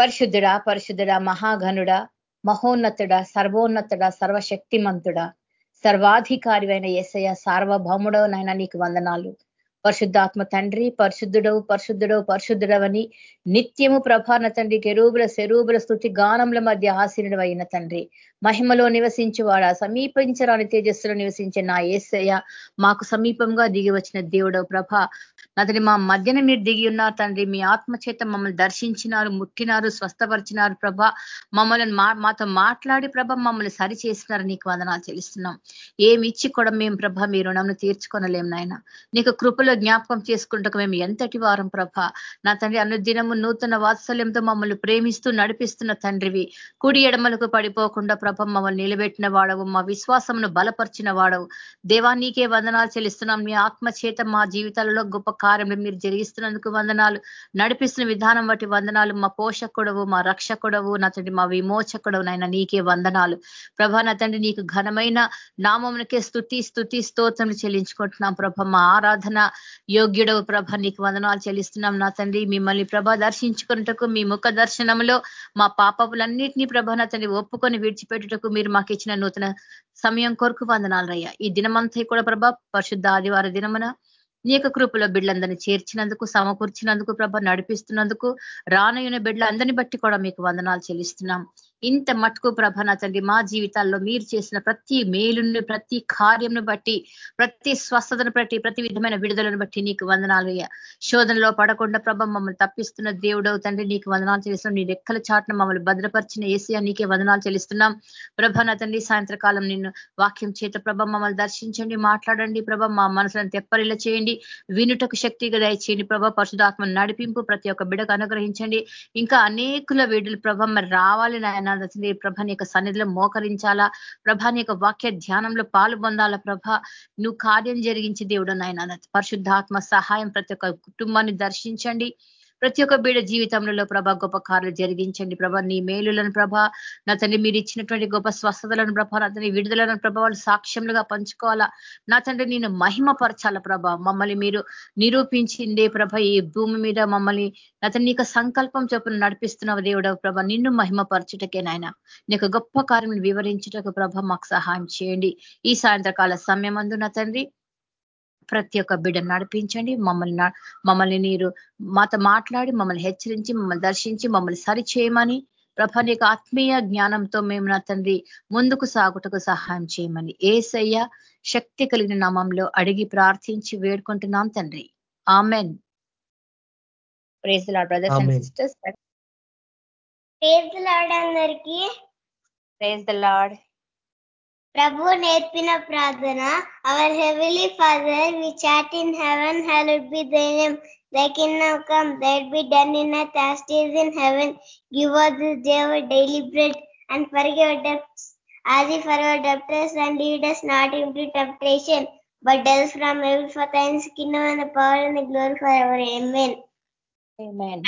పరిశుద్ధుడా పరిశుద్ధుడా మహాఘనుడ మహోన్నతుడ సర్వోన్నతుడ సర్వశక్తిమంతుడ సర్వాధికారి అయిన ఎస్ఐ సార్వభౌముడో నైనా నీకు వందనాలు. పరిశుద్ధాత్మ తండ్రి పరిశుద్ధుడవు పరిశుద్ధుడవు పరిశుద్ధుడవని నిత్యము ప్రభాన తండ్రి కెరూబుల శరూబుల స్థుతి గానముల మధ్య ఆసీనుడు అయిన తండ్రి. మహిమలో నివసించేవాడ సమీపించరాని తేజస్సులో నివసించే నా ఏసయ్య. మాకు సమీపంగా దిగి వచ్చిన దేవుడవు ప్రభ అతని మా మధ్యన మీరు దిగి ఉన్నారు తండ్రి. మీ ఆత్మ చేత మమ్మల్ని దర్శించినారు ముట్టినారు స్వస్థపరిచినారు ప్రభ. మమ్మల్ని మాతో మాట్లాడి ప్రభ మమ్మల్ని సరి చేసినారు నీకు వందనాలు చెల్లిస్తున్నాం. ఏమి ఇచ్చి కూడా మేము ప్రభ మీ రుణంను తీర్చుకొనలేం నాయన. నీకు కృపలు జ్ఞాపకం చేసుకుంటూ మేము ఎంతటి వారం ప్రభ? నా తండ్రి అనుదినము నూతన వాత్సల్యంతో మమ్మల్ని ప్రేమిస్తూ నడిపిస్తున్న తండ్రివి కుడి ఎడమలకు పడిపోకుండా ప్రభ మమ్మల్ని నిలబెట్టిన వాడవు మా విశ్వాసమును బలపరిచిన వాడవు. దేవా నీకే వందనాలు చెల్లిస్తున్నాం. మీ ఆత్మ చేత మా జీవితాలలో గొప్ప కార్యము మీరు జరిగిస్తున్నందుకు వందనాలు. నడిపిస్తున్న విధానం బట్టి వందనాలు. మా పోషకుడవు మా రక్షకుడవు నా తండ్రి మా విమోచకుడవు నాయన నీకే వందనాలు. ప్రభ నా తండ్రి నీకు ఘనమైన నామమునకే స్థుతి స్థుతి స్తోత్రం చెల్లించుకుంటున్నాం. ప్రభ మా ఆరాధన యోగ్యుడవు ప్రభ నీకు వందనాలు చెల్లిస్తున్నాం నా తండ్రి. మిమ్మల్ని ప్రభ దర్శించుకున్నటకు మీ ముఖ దర్శనంలో మా పాపములన్నింటినీ ప్రభ నా తండ్రి ఒప్పుకొని విడిచిపెట్టుటకు మీరు మాకు ఇచ్చిన నూతన సమయం కొరకు వందనాలు రయ్యా ఈ దినమంతా కూడా ప్రభ పరిశుద్ధ ఆదివార దినమున నీ యొక్క కృపలో బిడ్డలందరినీ చేర్చినందుకు సమకూర్చినందుకు ప్రభ నడిపిస్తున్నందుకు రానయ్యున బిడ్డలందరినీ బట్టి కూడా మీకు వందనాలు చెల్లిస్తున్నాం. ఇంత మటుకు ప్రభ నా తండ్రి మా జీవితాల్లో మీరు చేసిన ప్రతి మేలుని ప్రతి కార్యంను బట్టి ప్రతి స్వస్థతను బట్టి ప్రతి విధమైన విడుదలను బట్టి నీకు వందనాలు శోధనలో పడకుండా ప్రభ మమ్మల్ని తప్పిస్తున్న దేవుడవు తండ్రి నీకు వందనాలు చెల్లిస్తున్నాం. నీ రెక్కల చాటును మమ్మల్ని భద్రపరిచిన ఏసియా నీకే వందనాలు చెల్లిస్తున్నాం. ప్రభ నా తండ్రి సాయంత్రకాలం నిన్ను వాక్యం చేత ప్రభ మమ్మల్ని దర్శించండి మాట్లాడండి ప్రభ. మా మనసులను తెప్పరిలా చేయండి. వినుటకు శక్తిగా దయచేయండి ప్రభ. పరిశుధాత్మ నడిపింపు ప్రతి ఒక్క బిడకు అనుగ్రహించండి. ఇంకా అనేకుల వీడులు ప్రభ మరి రావాలి నాయన. వినాల్సింది ప్రభ నీ యొక్క సన్నిధిలో మోకరించాలా? ప్రభ నీ యొక్క వాక్య ధ్యానంలో పాలు పొందాలా ప్రభ? నువ్వు కార్యం జరిగించి దేవుడు నాయన. పరిశుద్ధాత్మ సహాయం ప్రతి ఒక్క కుటుంబాన్ని దర్శించండి. ప్రతి ఒక్క బీడ జీవితంలో ప్రభ గొప్ప కార్లు జరిగించండి ప్రభ. నీ మేలులను ప్రభ నా తండ్రి మీరు ఇచ్చినటువంటి గొప్ప స్వస్థతలను ప్రభ నా తండ్రి విడుదలను ప్రభ వాళ్ళు సాక్ష్యములుగా పంచుకోవాలా. నా తండ్రి నేను మహిమపరచాల ప్రభ. మమ్మల్ని మీరు నిరూపించిందే ప్రభ ఈ భూమి మీద మమ్మల్ని నా నీకు సంకల్పం చొప్పున నడిపిస్తున్నావు దేవుడవ ప్రభ. నిన్ను మహిమపరచుటకే నాయన. నీకు గొప్ప కార్యం వివరించుటకు ప్రభ మాకు సహాయం చేయండి. ఈ సాయంత్రకాల సమయం అందు నా తండ్రి ప్రతి ఒక్క బిడ్డను నడిపించండి. మమ్మల్ని మమ్మల్ని మీరు మాతో మాట్లాడి మమ్మల్ని హెచ్చరించి మమ్మల్ని దర్శించి మమ్మల్ని సరిచేయమని ప్రభ నీకు ఆత్మీయ జ్ఞానంతో మేము నా తండ్రి ముందుకు సాగుటకు సహాయం చేయమని ఏసయ్య శక్తి కలిగిన నామంలో అడిగి ప్రార్థించి వేడుకుంటున్నాం తండ్రి. Amen. Praise Lord brothers and sisters. Praise Lord అందరికీ. ప్రేజ్ ద లాడ్ ప్రభు నేర్పిన ప్రార్థన our heavenly father which art in heaven hallowed be kingdom come, thy be done in earth as it is in heaven. Give us this day our daily bread and forgive our debts as we forgive our debtors and lead us not into temptation, but deliver from evil for thine kingdom and the power and the glory forever. Amen. Amen.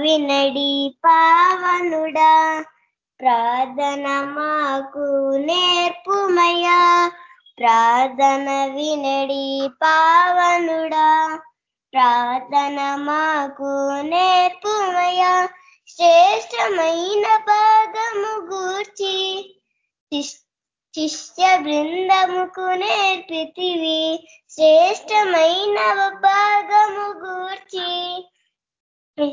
వినడి పావనుడా ప్రార్థన మాకు నేర్పుమయ్యా. ప్రార్థన వినడి పావనుడా. ప్రార్థన మాకు నేర్పుమయ్యా. శ్రేష్టమైన భాగము గూర్చి శిష్య బృందముకు నేర్పితివి. శ్రేష్టమైన భాగము గూర్చి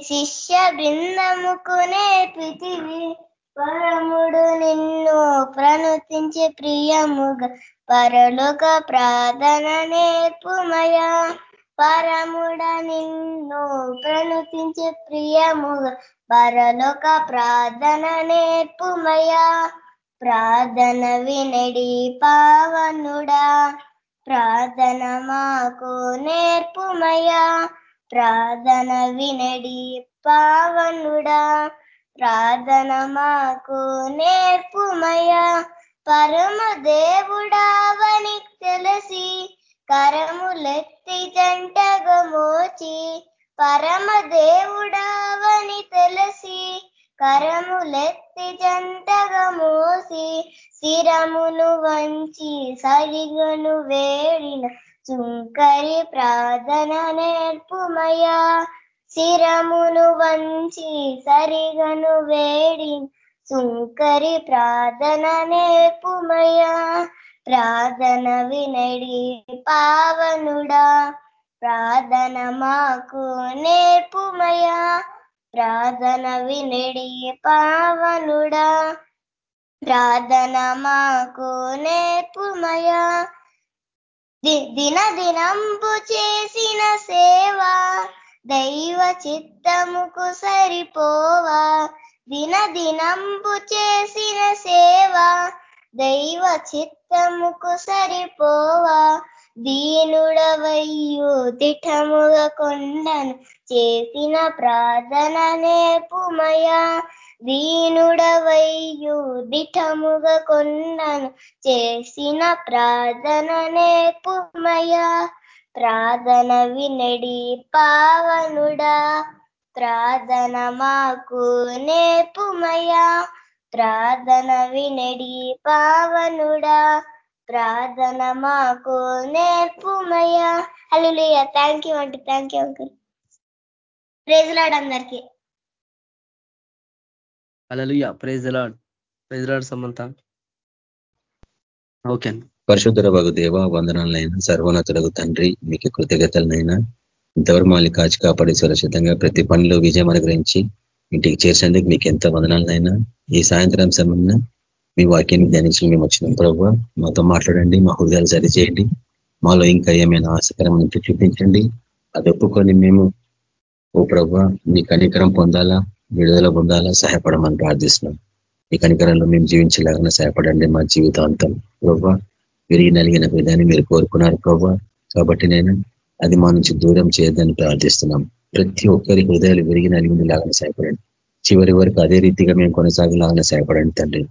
శిష్య బృందముకు నేర్పితివి. పరముడు నిన్ను ప్రణుతించే ప్రియముగా. పరలోక ప్రార్థన నేర్పుమయా పరముడ నిన్ను ప్రణుతించే ప్రియముగా. పరలోక ప్రార్థన నేర్పుమయా ప్రార్థన వినడి పావనుడా. ప్రార్థన మాకు నేర్పుమయా ప్రార్థన వినడి పావనుడా. ప్రార్థన మాకు నేర్పుమయా పరమ దేవుడావని తెలిసి కరములెత్తి జంటగా మోచి పరమ దేవుడావని తెలిసి కరములెత్తి జంటగా మోసి శిరమును వంచి సరిగను వేడిన సుంకరి ప్రార్థన నేర్పుమయా శిరమును వంచి సరిగను వేడి. సుంకరి ప్రార్థన నేర్పుమయ్యా. ప్రార్థన వినడి పావనుడా. ప్రార్థన మాకు నేర్పుమయ్యా. ప్రార్థన వినడి పావనుడా. ప్రార్థన మాకు నేర్పుమయ్యా. దిన చేసిన సేవ. దైవ చిత్తముకు సరిపోవా? దిన దినంబు చేసిన సేవ దైవ చిత్తముకు సరిపోవా? దీనుడవయ్యు దిఠముగా కొండను చేసిన ప్రార్థన నేపుమయా దీనుడవయ్యు దిఠముగా కొండను చేసిన ప్రార్థన నేపుమయా ప్రార్థన వినడి పావనుడా ప్రార్థన మాకు నేపుమయా ప్రార్థన వినడి పావనుడా ప్రార్థన మాకు నేర్పుమయ్యా అల్లుయ్య థ్యాంక్ యూ అంటే thank you uncle praise Lord అందరికి. Alleluia praise Lord praise Lord Samantha. Okay పరిశుద్ధర వగు దేవ వందనాలనైనా సర్వోన్నతులకు తండ్రి మీకు కృతజ్ఞతలనైనా ఇంతవరకు మళ్ళీ కాచి కాపాడి సురక్షితంగా ప్రతి పనిలో విజయం అనుగ్రహించి ఇంటికి చేసేందుకు మీకు ఎంత వందనాలనైనా ఈ సాయంత్రం సమయంలో మీ వాక్యాన్ని ధ్యానించి మేము వచ్చినాం. ప్రభావ మాతో మాట్లాడండి మా హృదయాలు సరిచేయండి మాలో ఇంకా ఏమైనా ఆశకరం చూపించండి అది ఒప్పుకొని మేము ఓ ప్రభావ మీ కనికరం పొందాలా విడుదల పొందాలా సహాయపడమని ప్రార్థిస్తున్నాం. ఈ కనికరంలో మేము జీవించలేగానే సహాయపడండి మా జీవితాంతం. ప్రభావ విరిగి నలిగిన విధాన్ని మీరు కోరుకున్నారు ప్రభు. కాబట్టి నేను అది మా నుంచి దూరం చేయొద్దని ప్రార్థిస్తున్నాం. ప్రతి ఒక్కరి హృదయాలు విరిగి నలిగింది లాగానే సహాయపడండి. చివరి వరకు అదే రీతిగా మేము కొనసాగలాగానే సహాయపడండి తండ్రి.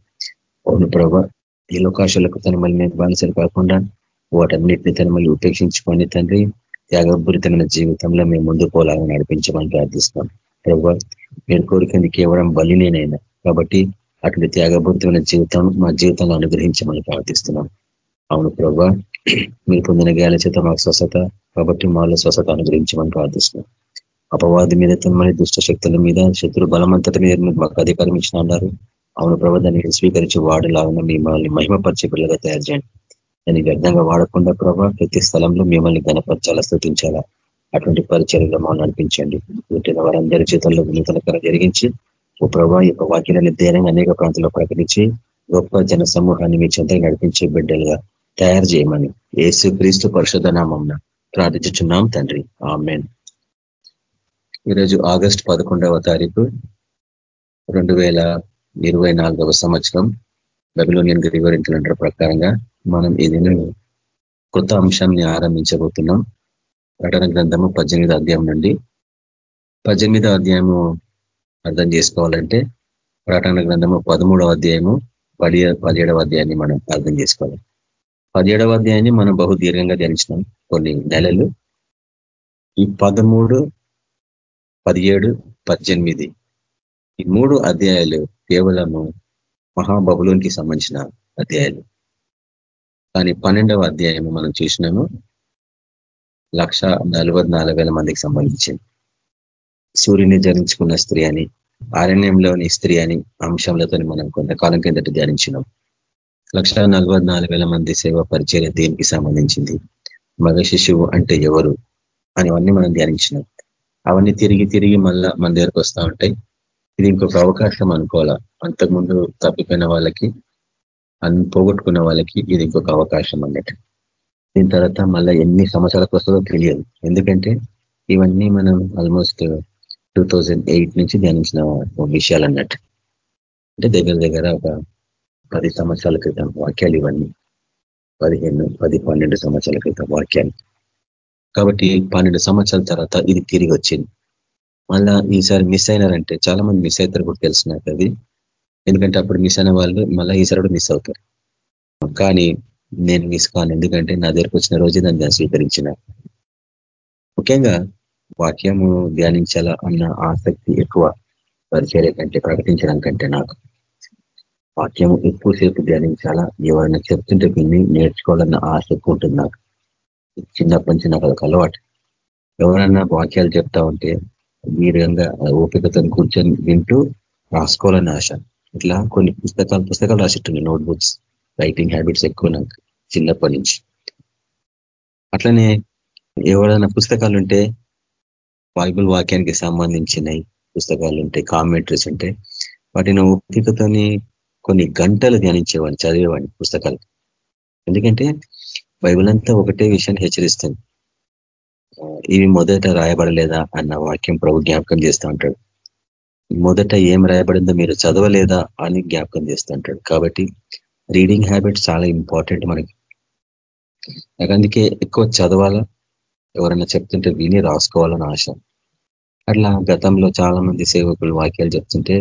అవును ప్రభ ఈ లోకాశాలకు తన మళ్ళీ నేను బానిసలు కాకుండా వాటన్నిటిని తన మళ్ళీ ఉపేక్షించుకొని తండ్రి. త్యాగపూరితమైన జీవితంలో మేము ముందు పోలాగా నడిపించమని ప్రార్థిస్తున్నాం. ప్రభు మీరు కోరికంది కేవలం బలినేనైనా. కాబట్టి అటువంటి త్యాగపూరితమైన జీవితం మా జీవితంలో అనుగ్రహించమని ప్రార్థిస్తున్నాం. అవును ప్రభా. మీరు పొందిన గాలి చేత మాకు స్వస్థత కాబట్టి మాలో స్వస్థత అనుగ్రహించమని ప్రార్థిస్తున్నాం. అపవాది మీద తమ్మని దుష్ట శక్తుల మీద శత్రు బలమంతటి మీద మాకు అధికారం ఇచ్చిన అన్నారు అవును ప్రభు దాన్ని స్వీకరించి వాడలాగా మిమ్మల్ని మహిమపరిచే పిల్లగా తయారు చేయండి. దాన్ని వ్యర్థంగా వాడకుండా ప్రభా ప్రతి స్థలంలో మిమ్మల్ని గణపరచాలా స్థుతించాలా అటువంటి పరిచర్యలో మమ్మల్ని నడిపించండి. పుట్టిన వారందరి చేతుల్లో నూతనకర జరిగించి ఓ ప్రభా యొక్క వాక్యాలను ధైర్యంగా అనేక ప్రాంతాల్లో ప్రకటించి గొప్ప జన సమూహాన్ని మీ చెంతగా నడిపించే బిడ్డలుగా తయారు చేయమని. ఏసు క్రీస్తు పరిశుధనామం ప్రార్థించున్నాం తండ్రి. ఆమెన్. ఈరోజు ఆగస్ట్ పదకొండవ తారీఖు రెండు వేల ఇరవై నాలుగవ సంవత్సరం. బబిలోనియన్ గ్రివరించిన ప్రకారంగా మనం ఇది కొత్త అంశాన్ని ఆరంభించబోతున్నాం. ప్రకటన గ్రంథము పద్దెనిమిదో అధ్యాయం నుండి. పద్దెనిమిదో అధ్యాయము అర్థం చేసుకోవాలంటే ప్రకటన గ్రంథము పదమూడవ అధ్యాయము పది పదిహేడవ అధ్యాయాన్ని మనం అర్థం చేసుకోవాలి. పదిహేడవ అధ్యాయాన్ని మనం బహు దీర్ఘంగా ధ్యానించినాం కొన్ని నెలలు. ఈ పదమూడు పదిహేడు పద్దెనిమిది ఈ మూడు అధ్యాయాలు కేవలము మహాబబులోనికి సంబంధించిన అధ్యాయాలు. కానీ పన్నెండవ అధ్యాయము మనం చూసినాము. లక్ష మందికి సంబంధించింది సూర్యుని జరించుకున్న స్త్రీ అని అరణ్యంలోని స్త్రీ అని అంశంలతో మనం కొంతకాలం కిందట ధ్యానించినాం. లక్ష మంది సేవ పరిచయం దేనికి సంబంధించింది? మగ శిశువు అంటే ఎవరు? అని అవన్నీ మనం ధ్యానించినాం. అవన్నీ తిరిగి తిరిగి మళ్ళా మన దగ్గరకు వస్తూ ఉంటాయి. ఇది ఇంకొక అవకాశం అనుకోవాలా? అంతకుముందు తప్పిపోయిన వాళ్ళకి అన్ని పోగొట్టుకున్న వాళ్ళకి ఇది ఇంకొక అవకాశం అన్నట్టు. దీని తర్వాత మళ్ళీ ఎన్ని సంవత్సరాలకు వస్తుందో తెలియదు. ఎందుకంటే ఇవన్నీ మనం ఆల్మోస్ట్ టూ నుంచి ధ్యానించిన విషయాలు అన్నట్టు. అంటే దగ్గర దగ్గర ఒక పది సంవత్సరాల క్రితం వాక్యాలు ఇవన్నీ. పదిహేను పది పన్నెండు సంవత్సరాల క్రితం వాక్యాలు. కాబట్టి పన్నెండు సంవత్సరాల తర్వాత ఇది తిరిగి వచ్చింది. మళ్ళా ఈసారి మిస్ అయినారంటే చాలా మంది మిస్ అవుతారు కూడా తెలిసిన అది. ఎందుకంటే అప్పుడు మిస్ అయిన వాళ్ళు మళ్ళీ ఈసారి కూడా మిస్ అవుతారు. కానీ నేను మిస్ కాను. ఎందుకంటే నా దగ్గరకు వచ్చిన రోజే దాన్ని స్వీకరించిన. ముఖ్యంగా వాక్యము ధ్యానించాలా అన్న ఆసక్తి ఎక్కువ పరిచర్య కంటే ప్రకటించడం కంటే నాకు. వాక్యము ఎక్కువసేపు ధ్యానించాలా? ఎవరైనా చెప్తుంటే విని నేర్చుకోవాలన్న ఎక్కువ ఉంటుంది నాకు. చిన్నప్పటి నుంచి నాకు అదొక అలవాటు. ఎవరైనా వాక్యాలు చెప్తా ఉంటే వీరంగా ఓపికతో కూర్చొని వింటూ రాసుకోవాలని ఆశ. ఇట్లా కొన్ని పుస్తకాలు పుస్తకాలు రాసిట్టుండే నోట్బుక్స్ రైటింగ్ హ్యాబిట్స్ ఎక్కువ నాకు చిన్నప్పటి నుంచి. అట్లనే ఎవరైనా పుస్తకాలు ఉంటే బైబుల్ వాక్యానికి సంబంధించినవి పుస్తకాలు ఉంటాయి కామెంటరీస్ ఉంటాయి వాటిని ఓపికతోని కొన్ని గంటలు ధ్యానించేవాడిని చదివేవాడిని పుస్తకాలు. ఎందుకంటే బైబిల్ అంతా ఒకటే విషయాన్ని హెచ్చరిస్తుంది. ఇవి మొదట రాయబడలేదా అన్న వాక్యం ప్రభు జ్ఞాపకం చేస్తూ ఉంటాడు. మొదట ఏం రాయబడిందో మీరు చదవలేదా అని జ్ఞాపకం చేస్తూ ఉంటాడు. కాబట్టి రీడింగ్ హ్యాబిట్ చాలా ఇంపార్టెంట్ మనకి. అందుకే ఎక్కువ చదవాలా ఎవరైనా చెప్తుంటే విని రాసుకోవాలని ఆశ. అట్లా గతంలో చాలా మంది సేవకులు వాక్యాలు చెప్తుంటే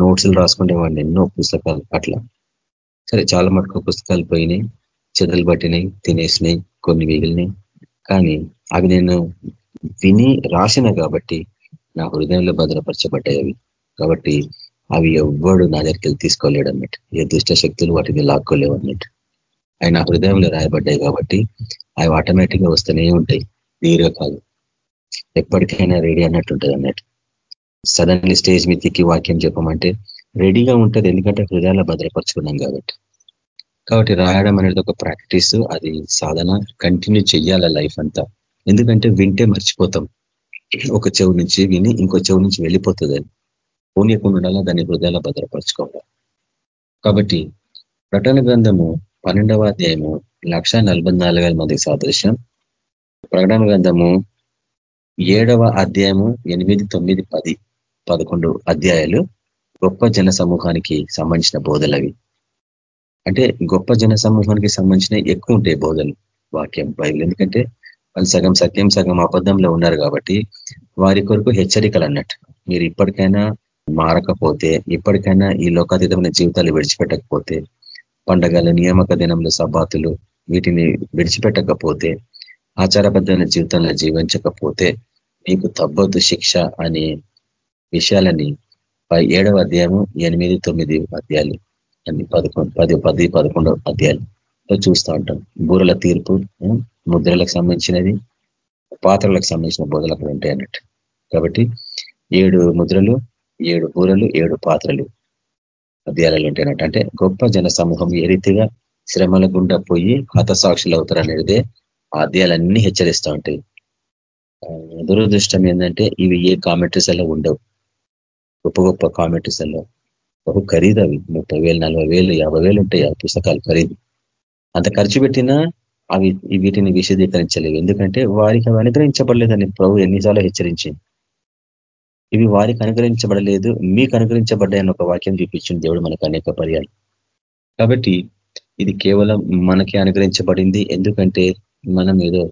నోట్స్లు రాసుకునేవాడిని ఎన్నో పుస్తకాలు అట్లా. సరే చాలా మటుకు పుస్తకాలు పోయినాయి చెదలు పట్టినాయి తినేసినాయి కొన్ని మిగిలినాయి. కానీ అవి నేను విని రాసిన కాబట్టి నా హృదయంలో భద్రపరచబడ్డాయి అవి. కాబట్టి అవి ఎవ్వడు నా దగ్గరికి తీసుకోలేడు అన్నట్టు. ఏ దుష్ట శక్తులు వాటిని లాక్కోలేవు అన్నట్టు. అవి నా హృదయంలో రాయబడ్డాయి కాబట్టి అవి ఆటోమేటిక్గా వస్తూనే ఉంటాయి. దీర్ఘకాలం ఎప్పటికైనా రెడీ అన్నట్టు ఉంటుంది అన్నట్టు. సడన్లీ స్టేజ్ మీదకి వాక్యం చెప్పమంటే రెడీగా ఉంటుంది ఎందుకంటే హృదయాల్లో భద్రపరచుకున్నాం కాబట్టి. కాబట్టి రాయడం అనేది ఒక ప్రాక్టీస్ అది సాధన. కంటిన్యూ చెయ్యాల లైఫ్ అంతా. ఎందుకంటే వింటే మర్చిపోతాం. ఒక చెవు నుంచి విని ఇంకో చెవు నుంచి వెళ్ళిపోతుంది. అది ఉండాలా? దాన్ని హృదయాల భద్రపరచుకోవాలి. కాబట్టి ప్రకటన గ్రంథము పన్నెండవ అధ్యాయము లక్ష మందికి సాదృశ్యం. ప్రకటన గ్రంథము ఏడవ అధ్యాయము ఎనిమిది తొమ్మిది పది. పదకొండు అధ్యాయాలు గొప్ప జన సమూహానికి సంబంధించిన బోధలవి అంటే గొప్ప జన సమూహానికి సంబంధించిన ఎక్కువ ఉంటాయి బోధలు వాక్యం బైబిల్. ఎందుకంటే వాళ్ళు సగం సత్యం సగం అబద్ధంలో ఉన్నారు కాబట్టి వారి కొరకు హెచ్చరికలు అన్నట్టు. మీరు ఇప్పటికైనా మారకపోతే ఇప్పటికైనా ఈ లోకాతీతమైన జీవితాలు విడిచిపెట్టకపోతే పండగలు నియామక దినంలో సబాతులు వీటిని విడిచిపెట్టకపోతే ఆచారబద్ధమైన జీవితంలో జీవించకపోతే మీకు తబ్బొద్దు శిక్ష అని విషయాలని ఏడవ అధ్యాయము ఎనిమిది తొమ్మిది అధ్యాయాలు అన్ని పదకొండు పది పది పదకొండవ అధ్యాయాలు. చూస్తూ ఉంటాం. బూరల తీర్పు ముద్రలకు సంబంధించినది పాత్రలకు సంబంధించిన బోధలు అక్కడ ఉంటాయి అన్నట్టు. కాబట్టి ఏడు ముద్రలు ఏడు బూరలు ఏడు పాత్రలు అధ్యాయాలు ఉంటాయన్నట్టు అంటే గొప్ప జన సమూహం ఏ రీతిగా శ్రమల గుండా పోయి హతసాక్షులు అవుతారు అనేదే ఆ అధ్యాయాలన్నీ హెచ్చరిస్తూ ఉంటాయి. దురదృష్టం ఏంటంటే ఇవి ఏ కామెంటరీస్ అలా ఉండవు. గొప్ప గొప్ప కామెంట్స్ అలా బహు ఖరీదు అవి. ముప్పై వేలు నలభై వేలు యాభై వేలు ఉంటాయి ఆ పుస్తకాలు ఖరీదు. అంత ఖర్చు పెట్టినా అవి వీటిని విశదీకరించలేవు. ఎందుకంటే వారికి అవి అనుగ్రహించబడలేదని ప్రభు ఎన్నిసార్లు హెచ్చరించింది ఇవి వారికి అనుగ్రహించబడలేదు మీకు అనుగ్రహించబడ్డాయని ఒక వాక్యం చూపించింది దేవుడు మనకు అనేక పర్యాలు. కాబట్టి ఇది కేవలం మనకి అనుగ్రహించబడింది. ఎందుకంటే మనం ఏదో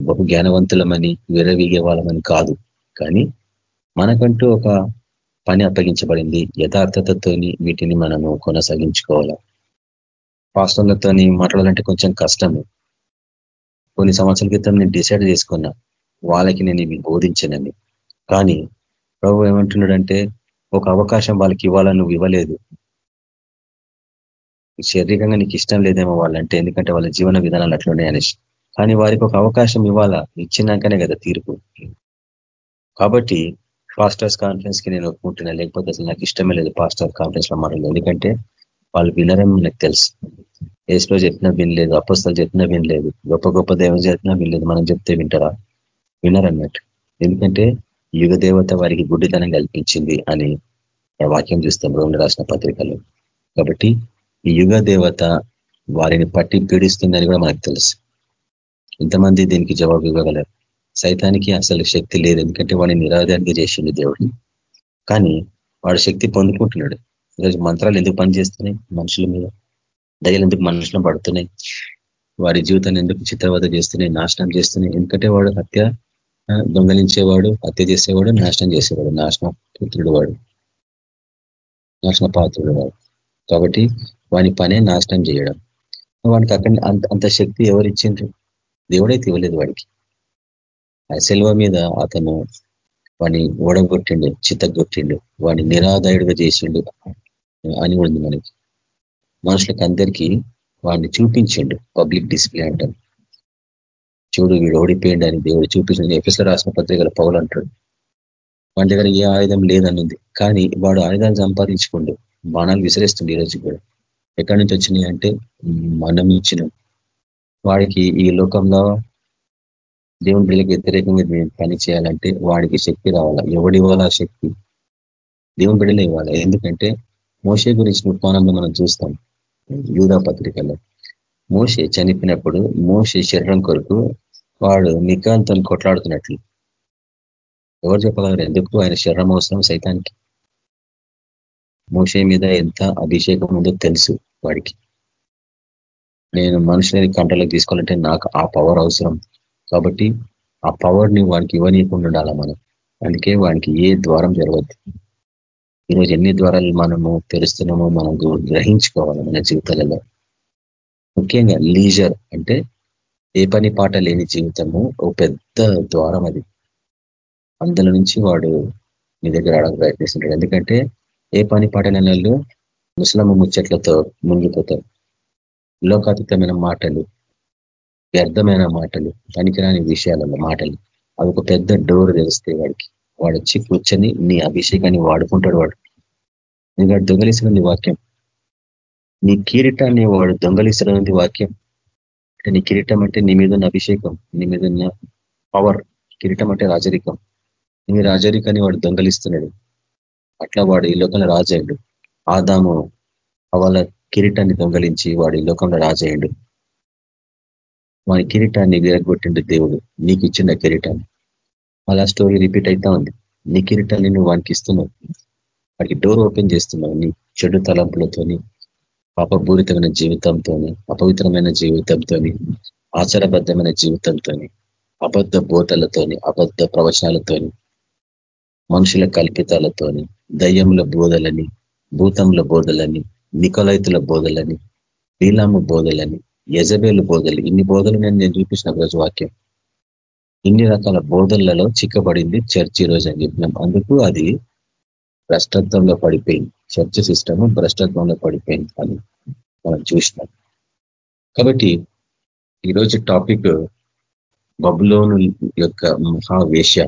బహు జ్ఞానవంతులమని విరవీగే వాళ్ళమని కాదు. కానీ మనకంటూ ఒక పని అప్పగించబడింది. యథార్థతతోని వీటిని మనము కొనసాగించుకోవాలి? పాస్టర్లతోని మాట్లాడాలంటే కొంచెం కష్టము. కొన్ని సంవత్సరాల క్రితం నేను డిసైడ్ చేసుకున్నా. వాళ్ళకి నేను ఇవి బోధించనని. కానీ ప్రభు ఏమంటున్నాడంటే ఒక అవకాశం వాళ్ళకి ఇవ్వాలని నువ్వు ఇవ్వలేదు. శారీరకంగా నీకు ఇష్టం లేదేమో వాళ్ళంటే ఎందుకంటే వాళ్ళ జీవన విధానాలు అట్లున్నాయి అనేసి. కానీ వారికి ఒక అవకాశం ఇవ్వాలా? ఇచ్చినాకనే కదా తీర్పు. కాబట్టి పాస్టర్స్ కాన్ఫరెన్స్కి నేను ఒప్పుకుంటున్నా. లేకపోతే అసలు నాకు ఇష్టమే లేదు పాస్టర్ కాన్ఫరెన్స్లో మాట్లాడలేదు ఎందుకంటే వాళ్ళు వినరని నాకు తెలుసు. ఏసులో చెప్పినా వినలేదు అపస్తలు చెప్పినా వినలేదు గొప్ప గొప్ప దేవం చెప్పినా వినలేదు. మనం చెప్తే వింటారా? వినరన్నట్టు ఎందుకంటే యుగ దేవత వారికి గుడ్డితనం కల్పించింది అని వాక్యం చూస్తాం రోమిని రాసిన పత్రికలు. కాబట్టి ఈ యుగ దేవత వారిని పట్టి పీడిస్తుందని కూడా మనకు తెలుసు. ఇంతమంది దీనికి జవాబు ఇవ్వగలరు. సైతానికి అసలు శక్తి లేదు. ఎందుకంటే వాడిని నిరాధానికి చేసిండు దేవుడిని కానీ వాడు శక్తి పొందుకుంటున్నాడు. ఈరోజు మంత్రాలు ఎందుకు పనిచేస్తున్నాయి? మనుషుల మీద. దయలు ఎందుకు మనుషులను పడుతున్నాయి? వారి జీవితాన్ని ఎందుకు చిత్రవద చేస్తున్నాయి? నాశనం చేస్తున్నాయి? ఎందుకంటే వాడు హత్య దొంగలించేవాడు హత్య చేసేవాడు నాశనం చేసేవాడు నాశన పుత్రుడు వాడు. నాశన పాత్రుడు వాడు. కాబట్టి వాని పనే నాశనం చేయడం. వాడికి అక్కడ అంత అంత శక్తి ఎవరు ఇచ్చిండ్రు దేవుడైతే ఇవ్వలేదు వాడికి. ఆ సెల్వ మీద అతను వాడిని ఓడగొట్టిండు చిత్తగొట్టిండు వాడిని నిరాదాయుడిగా చేసిండు అని ఉంది మనకి. మనుషులకు అందరికీ వాడిని చూపించిండు పబ్లిక్ డిస్ప్లే అంటారు. చూడు వీడు ఓడిపోయిండు అని దేవుడు చూపించింది ఎఫ్ఎస్ రాసిన పత్రికల పౌలు అంటాడు. వాడి దగ్గర ఏ ఆయుధం లేదనుంది కానీ వాడు ఆయుధాలు సంపాదించుకోండు బాణాలు విసిరేస్తుంది ఈ రోజు కూడా. ఎక్కడి నుంచి వచ్చినాయి అంటే మనం ఇచ్చిన వాడికి ఈ లోకంలో దేవుని బిడ్డలకు వ్యతిరేకంగా పని చేయాలంటే వాడికి శక్తి రావాలా? ఎవడి ఇవ్వాలా శక్తి? దేవుని బిడ్డలే ఇవ్వాలి. ఎందుకంటే మోసే గురించిన కోణంలో మనం చూస్తాం. యూదా పత్రికలో మోసే చనిపోయినప్పుడు మోసే శరీరం కొరకు వాడు నికాంతో కొట్లాడుతున్నట్లు. ఎవరు చెప్పగలరు? ఎందుకు? ఆయన శరీరం అవసరం సైతానికి. మోసే మీద ఎంత అభిషేకం ఉందో తెలుసు వాడికి. నేను మనుషులని కంటలోకి తీసుకోవాలంటే నాకు ఆ పవర్ అవసరం. కాబట్టి ఆ పవర్ని వానికి ఇవ్వనీయకుండా ఉండాలా మనం? అందుకే వానికి ఏ ద్వారం జరగద్దు ఈరోజు ఎన్ని ద్వారాలు మనము తెరుస్తున్నామో మనం గ్రహించుకోవాలి మన జీవితాలలో. ముఖ్యంగా లీజర్ అంటే ఏ పని పాట లేని జీవితము ఒక పెద్ద ద్వారం అది. అందులో నుంచి వాడు మీ దగ్గర రావడానికి ప్రయత్నిస్తుంటాడు. ఎందుకంటే ఏ పని పాట లేని వాళ్ళు ముసలమ్మ ముచ్చట్లతో మునిగిపోతారు. లోకాతీతమైన మాటలు వ్యర్థమైన మాటలు పనికిరాని విషయాలలో మాటలు. అవి ఒక పెద్ద డోర్ తెలిస్తే వాడికి. వాడు వచ్చి కూర్చొని నీ అభిషేకాన్ని వాడుకుంటాడు వాడు. ఇంకా దొంగలిసినది వాక్యం. నీ కిరీటాన్ని వాడు దొంగలిస్తున్నది వాక్యం. అంటే నీ కిరీటం అంటే నీ మీద ఉన్న అభిషేకం నీ మీద ఉన్న పవర్ కిరీటం అంటే రాజరికం. నీ రాజరికాన్ని వాడు దొంగలిస్తున్నాడు. అట్లా వాడు ఈ లోకంలో రాజయ్యాడు. ఆదాము వాళ్ళ కిరీటాన్ని దొంగలించి వాడు ఈ లోకంలో రాజయ్యాడు. వాని కిరీటాన్ని విరగొట్టిండు దేవుడు. నీకు ఇచ్చిన కిరీటాన్ని. అలా స్టోరీ రిపీట్ అవుతా ఉంది. నీ కిరీటాన్ని నువ్వు వానికి ఇస్తున్నావు. వాడికి డోర్ ఓపెన్ చేస్తున్నావు. నీ చెడు తలంపులతోని పాపపూరితమైన జీవితంతోని అపవిత్రమైన జీవితంతోని ఆచారబద్ధమైన జీవితంతోని అబద్ధ బోధలతోని అబద్ధ ప్రవచనాలతోని మనుషుల కల్పితాలతోని దయ్యముల బోధలని భూతముల బోధలని నికలైతుల బోధలని నీలాము బోధలని యజబేలు బోధలు. ఇన్ని బోధలు నేను నేను చూపించిన రోజు వాక్యం. ఇన్ని రకాల బోధలలో చిక్కబడింది చర్చ్ రోజు అని చెప్పినాం. అందుకు అది భ్రష్టత్వంలో పడిపోయింది. చర్చ్ సిస్టమ్ భ్రష్టత్వంలో పడిపోయింది అని మనం చూసినాం. కాబట్టి ఈరోజు టాపిక్ బబులోను యొక్క మహావేష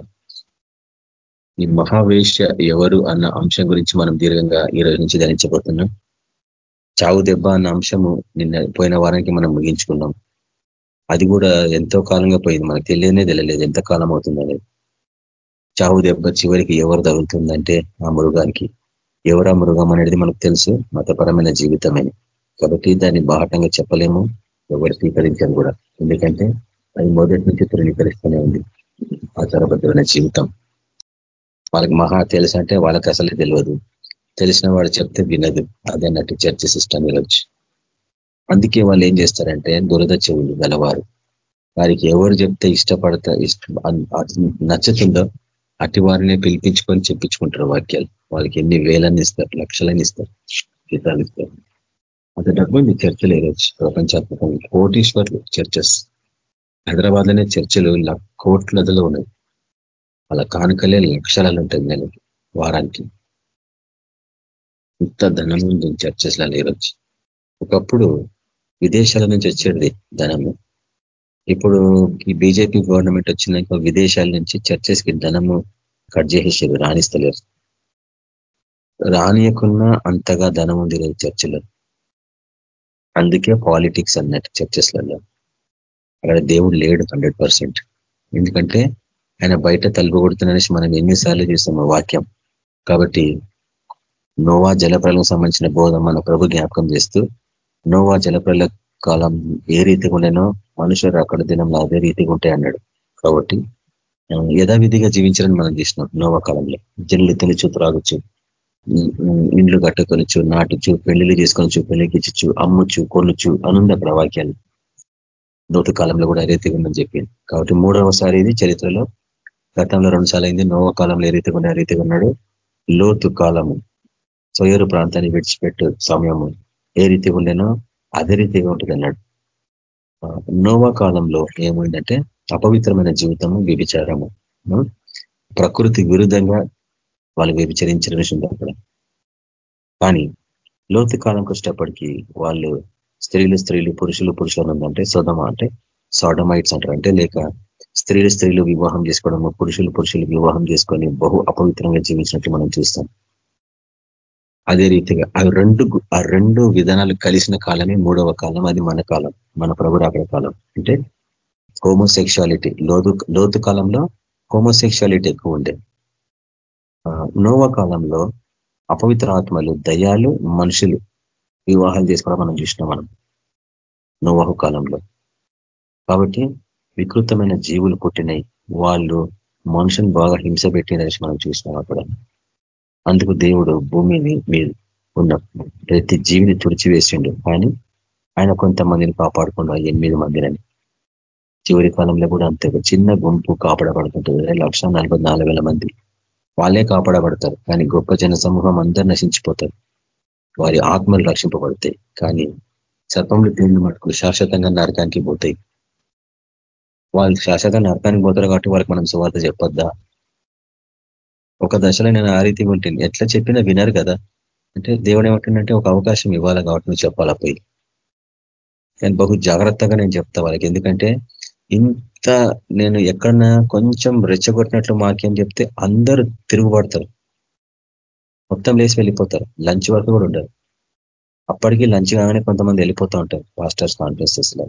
ఈ మహావేష ఎవరు అన్న అంశం గురించి మనం దీర్ఘంగా ఈ రోజు నుంచి ధరించబోతున్నాం చావు దెబ్బ అన్న అంశము నిన్న పోయిన వారానికి మనం ముగించుకున్నాం. అది కూడా ఎంతో కాలంగా పోయింది. మనకు తెలియనే తెలియలేదు ఎంత కాలం అవుతుంది అనేది. చావు దెబ్బ చివరికి ఎవరు తగులుతుందంటే ఆ మృగానికి. ఎవరు ఆ మృగం అనేది మనకు తెలుసు. మతపరమైన జీవితమని కాబట్టి దాన్ని బాహటంగా చెప్పలేము. ఎవరు స్వీకరించారు కూడా. ఎందుకంటే అది మొదటి నుంచి తృణీకరిస్తూనే ఉంది. ఆచారబద్ధమైన జీవితం. వాళ్ళకి మహా తెలుసు అంటే వాళ్ళకి అసలే తెలియదు. తెలిసిన వాడు చెప్తే వినదు. అదన్నట్టు చర్చ సిస్టమ్ ఈరోజు. అందుకే వాళ్ళు ఏం చేస్తారంటే దురద చెవులు గలవారు. వారికి ఎవరు చెప్తే ఇష్టపడతా ఇష్ట నచ్చుతుందో అటు వారిని పిలిపించుకొని చెప్పించుకుంటారు వాక్యాలు. వాళ్ళకి ఎన్ని వేలన్నీ ఇస్తారు లక్షలని ఇస్తారు జీతాలు ఇస్తారు. అంత డబ్బు మీ చర్చలు ఈరోజు ప్రపంచాత్మకంగా కోటీశ్వర్లు చర్చస్. హైదరాబాద్లోనే చర్చలు కోట్లదలో ఉన్నాయి. వాళ్ళ కానుకలే లక్షలలో ఉంటుంది నెలకి వారానికి. ఇంత ధనం ఉంది చర్చెస్లలో ఈరోజు ఒకప్పుడు విదేశాల నుంచి వచ్చేది ధనము. ఇప్పుడు ఈ బీజేపీ గవర్నమెంట్ వచ్చినాక విదేశాల నుంచి చర్చెస్కి ధనము కట్ చేసేసారు రాణిస్తలేరు. రానియకున్నా అంతగా ధనం ఉంది లేదు చర్చిలో. అందుకే పాలిటిక్స్ అన్నట్టు చర్చెస్లలో. అక్కడ దేవుడు లేడు హండ్రెడ్ ఎందుకంటే ఆయన బయట తలుపు కొడుతున్నానేసి మనం ఎన్నిసార్లు చూసాము వాక్యం. కాబట్టి నోవా జలప్రలకు సంబంధించిన బోధ మన ప్రభు జ్ఞాపకం చేస్తూ నోవా జలప్రల కాలం ఏ రీతిగా ఉండేనో మనుషులు అక్కడ దినంలో అదే రీతిగా ఉంటాయి అన్నాడు. కాబట్టి యథావిధిగా జీవించాలని మనం చూసినాం నోవా కాలంలో. జల్లు తెలుచు త్రాగొచ్చు ఇండ్లు కట్టుకొనొచ్చు నాటుచు పెళ్ళిళ్ళు చేసుకొనొచ్చు పెళ్ళికిచ్చు అమ్ముచ్చు కొనుచ్చు అక్కడ వాక్యాలు నూతు కాలంలో కూడా రీతిగా ఉందని చెప్పింది కాబట్టి మూడవసారి ఇది చరిత్రలో గతంలో రెండు సార్లు అయింది. నోవ కాలంలో ఏ రీతిగా ఉన్న రీతిగా ఉన్నాడు. లోతు కాలము. సోయరు ప్రాంతాన్ని విడిచిపెట్టు సమయము. ఏ రీతిగా ఉండేనో అదే రీతిగా ఉంటుంది అన్నాడు. నోవా కాలంలో ఏమైందంటే అపవిత్రమైన జీవితము వ్యభిచారము. ప్రకృతి విరుద్ధంగా వాళ్ళు వ్యభిచరించిన విషయం అక్కడ. కానీ లోతు కాలంకి వచ్చేటప్పటికీ వాళ్ళు స్త్రీలు స్త్రీలు పురుషులు పురుషులు ఉందంటే సోదమ అంటే సోడమైట్స్ అంటారు. అంటే లేక స్త్రీలు స్త్రీలు వివాహం చేసుకోవడము పురుషులు పురుషులు వివాహం చేసుకొని బహు అపవిత్రంగా జీవించినట్లు మనం చూస్తాం. అదే రీతిగా ఆ రెండు ఆ రెండు విధానాలు కలిసిన కాలమే మూడవ కాలం అది మన కాలం మన ప్రభు రాకడ కాలం. అంటే హోమోసెక్షువాలిటీ లోతు లోతు కాలంలో హోమోసెక్షువాలిటీ ఎక్కువ ఉండే. నోవ కాలంలో అపవిత్ర ఆత్మలు దయాలు మనుషులు వివాహాలు చేసుకోవడం మనం చూసినాం మనం నోవాహు కాలంలో. కాబట్టి వికృతమైన జీవులు పుట్టినాయి వాళ్ళు మనుషుని బాగా హింస పెట్టినది మనం చూసినాం అక్కడ. అందుకు దేవుడు భూమిని మీ ఉన్న ప్రతి జీవిని తుడిచివేసిండు. కానీ ఆయన కొంతమందిని కాపాడుకున్నారు ఎనిమిది మందిని చివరి కాలంలో కూడా అంతే చిన్న గుంపు కాపాడబడుతుంటుంది. లక్ష మంది. వాళ్ళే కాపాడబడతారు కానీ గొప్ప జన సమూహం అందరూ నశించిపోతారు. వారి ఆత్మలు రక్షింపబడతాయి కానీ సర్పంలో తిండి మటుకు శాశ్వతంగా నరకానికి పోతాయి. వాళ్ళు శాశ్వతంగా నరకానికి పోతారు కాబట్టి వాళ్ళకి మనం సువార్త చెప్పొద్దా? ఒక దశలో నేను ఆ రీతిగా ఉంటుంది ఎట్లా చెప్పినా వినరు కదా. అంటే దేవుడు ఏమంటుండంటే ఒక అవకాశం ఇవ్వాలి కాబట్టి నువ్వు చెప్పాలా పోయి. నేను బహు జాగ్రత్తగా నేను చెప్తా వాళ్ళకి. ఎందుకంటే ఇంత నేను ఎక్కడన్నా కొంచెం రెచ్చగొట్టినట్లు మాకేం చెప్తే అందరూ తిరుగుబడతారు. మొత్తం లేచి వెళ్ళిపోతారు. లంచ్ వరకు కూడా ఉండరు. అప్పటికి లంచ్ కాగానే కొంతమంది వెళ్ళిపోతూ ఉంటారు మాస్టర్స్ కాన్ఫరెన్సెస్లో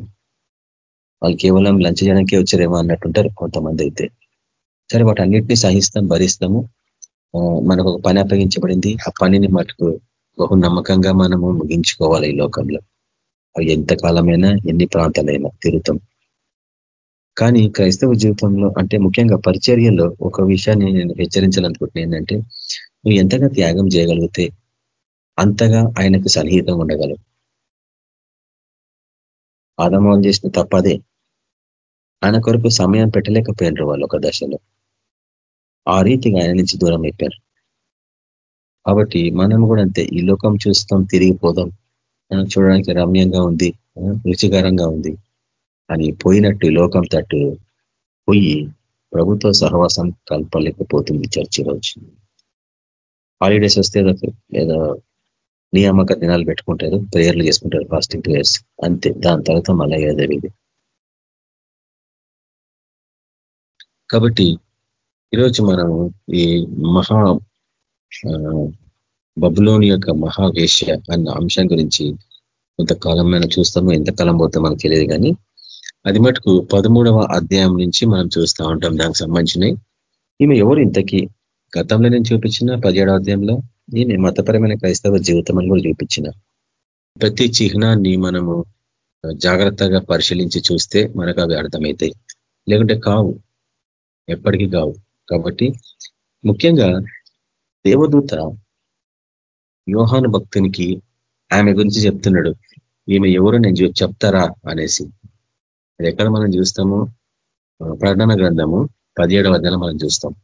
వాళ్ళు కేవలం లంచ్ చేయడానికే వచ్చారేమో అన్నట్టుంటారు కొంతమంది అయితే. సరే వాటి అన్నిటినీ సహిస్తాం భరిస్తాము. మనకు ఒక పని అప్పగించబడింది. ఆ పనిని మటుకు బహు నమ్మకంగా మనము ముగించుకోవాలి ఈ లోకంలో. అవి ఎంతకాలమైనా ఎన్ని ప్రాంతాలైనా తిరుగుతాం. కానీ క్రైస్తవ జీవితంలో అంటే ముఖ్యంగా పరిచర్యలో ఒక విషయాన్ని నేను హెచ్చరించాలనుకుంటున్నాను ఏంటంటే నువ్వు ఎంతగా త్యాగం చేయగలిగితే అంతగా ఆయనకు సన్నిహితం ఉండగలవు. ఆదమోహన్ చేసిన తప్పదే. ఆయన కొరకు సమయం పెట్టలేకపోయినారు వాళ్ళు ఒక దశలో. ఆ రీతిగా ఆయన నుంచి దూరం అయిపోయారు. కాబట్టి మనం కూడా అంతే ఈ లోకం చూస్తాం తిరిగిపోదాం చూడడానికి రమ్యంగా ఉంది రుచికరంగా ఉంది. అని పోయినట్టు లోకం తట్టు పోయి ప్రభుత్వ సహవాసం కలపలేకపోతుంది చర్చి రోజు. హాలిడేస్ వస్తే ఏదో నియామక దినాలు పెట్టుకుంటారు ప్రేయర్లు చేసుకుంటారు ఫాస్టింగ్ ప్రేయర్స్ అంతే. దాని తర్వాత మళ్ళీ ఏదో కాబట్టి ఈరోజు మనం ఈ మహా బబులోని యొక్క మహావేశ్య అన్న అంశం గురించి కొంతకాలం మనం చూస్తాము ఎంతకాలం పోతే మనకు తెలియదు కానీ అది మటుకు పదమూడవ అధ్యాయం నుంచి మనం చూస్తూ ఉంటాం. దానికి సంబంధించినవి. ఈమె ఎవరు? ఇంతకీ గతంలో నేను చూపించిన పదిహేడవ అధ్యాయంలో ఈమె మతపరమైన క్రైస్తవ జీవితం అని కూడా చూపించిన. ప్రతి చిహ్నాన్ని మనము జాగ్రత్తగా పరిశీలించి చూస్తే మనకు అవి అర్థమవుతాయి లేకుంటే కావు. ఎప్పటికీ కావు. కాబట్టి ముఖ్యంగా దేవదూత యోహాను భక్తునికి ఆమె గురించి చెప్తున్నాడు. ఈమె ఎవరు? నేను చెప్తారా? అనేసి. అది ఎక్కడ మనం చూస్తాము? ప్రకటన గ్రంథము పదిహేడవ అధ్యాయంలో మనం చూస్తాం.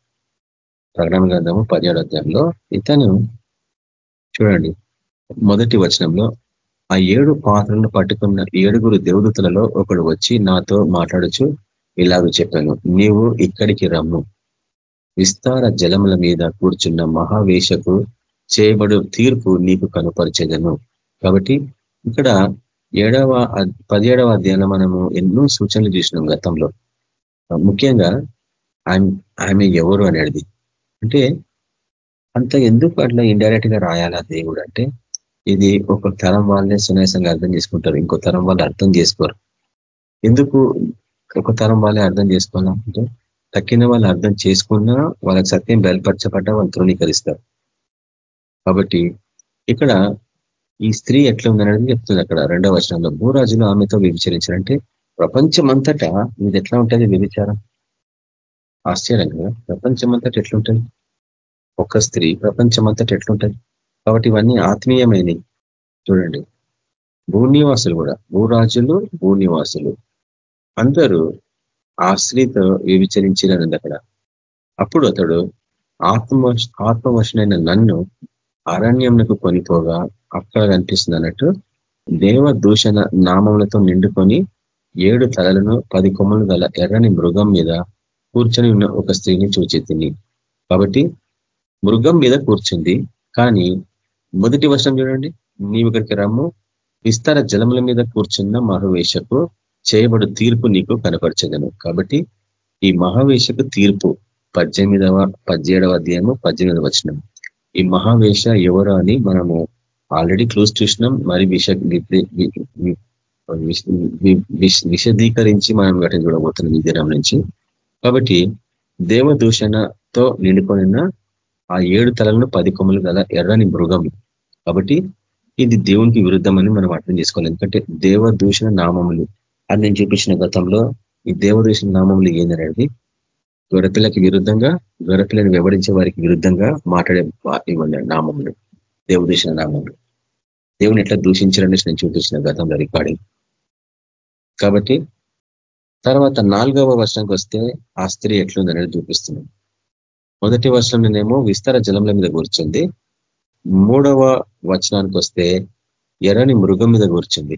ప్రకటన గ్రంథము పదిహేడవ అధ్యాయంలో ఇతను చూడండి. మొదటి వచనంలో ఆ ఏడు పాత్రలను పట్టుకున్న ఏడుగురు దేవదూతలలో ఒకడు వచ్చి నాతో మాట్లాడుచు ఇలాగ చెప్పాను. నీవు ఇక్కడికి రమ్ము. విస్తార జలముల మీద కూర్చున్న మహావేషకు చేయబడు తీర్పు నీకు కనుపరిచేదను. కాబట్టి ఇక్కడ ఏడవ పదిహేడవ అధ్యాయంలో మనము ఎన్నో సూచనలు చూసినాం గతంలో. ముఖ్యంగా ఆమె ఎవరు అనేది అంటే అంత ఎందుకు అట్లా ఇండైరెక్ట్గా రాయాలా దేవుడు అంటే ఇది ఒక తరం వాళ్ళే సునాయాసంగా అర్థం చేసుకుంటారు. ఇంకో తరం వాళ్ళు అర్థం చేసుకోరు. ఎందుకు ఒక తరం వాళ్ళే అర్థం చేసుకోవాలా అంటే తక్కిన వాళ్ళు అర్థం చేసుకున్నా వాళ్ళకి సత్యం బయలుపరచబడ్డా వాళ్ళు తృణీకరిస్తారు. కాబట్టి ఇక్కడ ఈ స్త్రీ ఎట్లా ఉందనేది చెప్తుంది అక్కడ రెండవ వచనంలో. భూరాజులు ఆమెతో వ్యభిచరించారంటే ప్రపంచమంతటా ఇది ఎట్లా ఉంటుంది వ్యభిచారం? ఆశ్చర్యంగా ప్రపంచమంతట ఎట్లుంటుంది? ఒక స్త్రీ ప్రపంచమంతట ఎట్లుంటుంది? కాబట్టి ఇవన్నీ ఆత్మీయమైనవి. చూడండి. భూనివాసులు కూడా. భూరాజులు భూనివాసులు అందరూ ఆ స్త్రీతో వ్యభిచరించినది అక్కడ. అప్పుడు అతడు ఆత్మ ఆత్మవశనైన నన్ను అరణ్యంకు కొనిపోగా అక్కడ కనిపిస్తుంది అన్నట్టు దేవ దూషణ నామములతో నిండుకొని ఏడు తలలను పది కొమ్మలు గల ఎర్రని మృగం మీద కూర్చొని ఉన్న ఒక స్త్రీని చూచి కాబట్టి మృగం మీద కూర్చుంది. కానీ మొదటి వర్షం చూడండి. నీవు ఇక్కడికి రమ్ము. విస్తార జలముల మీద కూర్చున్న మహవేశకు చేయబడు తీర్పు నీకు కనపరచగను కాబట్టి ఈ మహావేశకు తీర్పు పద్దెనిమిదవ పద్దెడవ అధ్యాయము పద్దెనిమిదవ వచనం. ఈ మహావేష ఎవరు అని మనము ఆల్రెడీ క్లోజ్ చూసినాం. మరి విష విశదీకరించి మనం వాటిని చూడబోతున్నాం ఈ దినం నుంచి. కాబట్టి దేవదూషణతో నిండిపోయిన ఆ ఏడు తలలను పది కొమ్మలు గల ఎర్రని మృగం. కాబట్టి ఇది దేవునికి విరుద్ధమని మనం అర్థం చేసుకోవాలి. ఎందుకంటే దేవదూషణ నామములు అని నేను చూపించిన గతంలో ఈ దేవదూషణ నామములు ఏందనేది? గొరపిల్లకి విరుద్ధంగా గొర్రెపిల్లని వెంబడించే వారికి విరుద్ధంగా మాట్లాడే ఇవ్వండి నామములు దేవదూషణ నామములు దేవుని ఎట్లా దూషించారని నేను చూపించిన గతంలో రికార్డింగ్. కాబట్టి తర్వాత నాలుగవ వర్షంకి వస్తే ఆ స్త్రీ ఎట్లుందనేది చూపిస్తున్నాం మొదటి వర్షంలోనేమో విస్తార జలంల మీద కూర్చుంది. మూడవ వచనానికి వస్తే ఎర్రని మృగం మీద కూర్చుంది.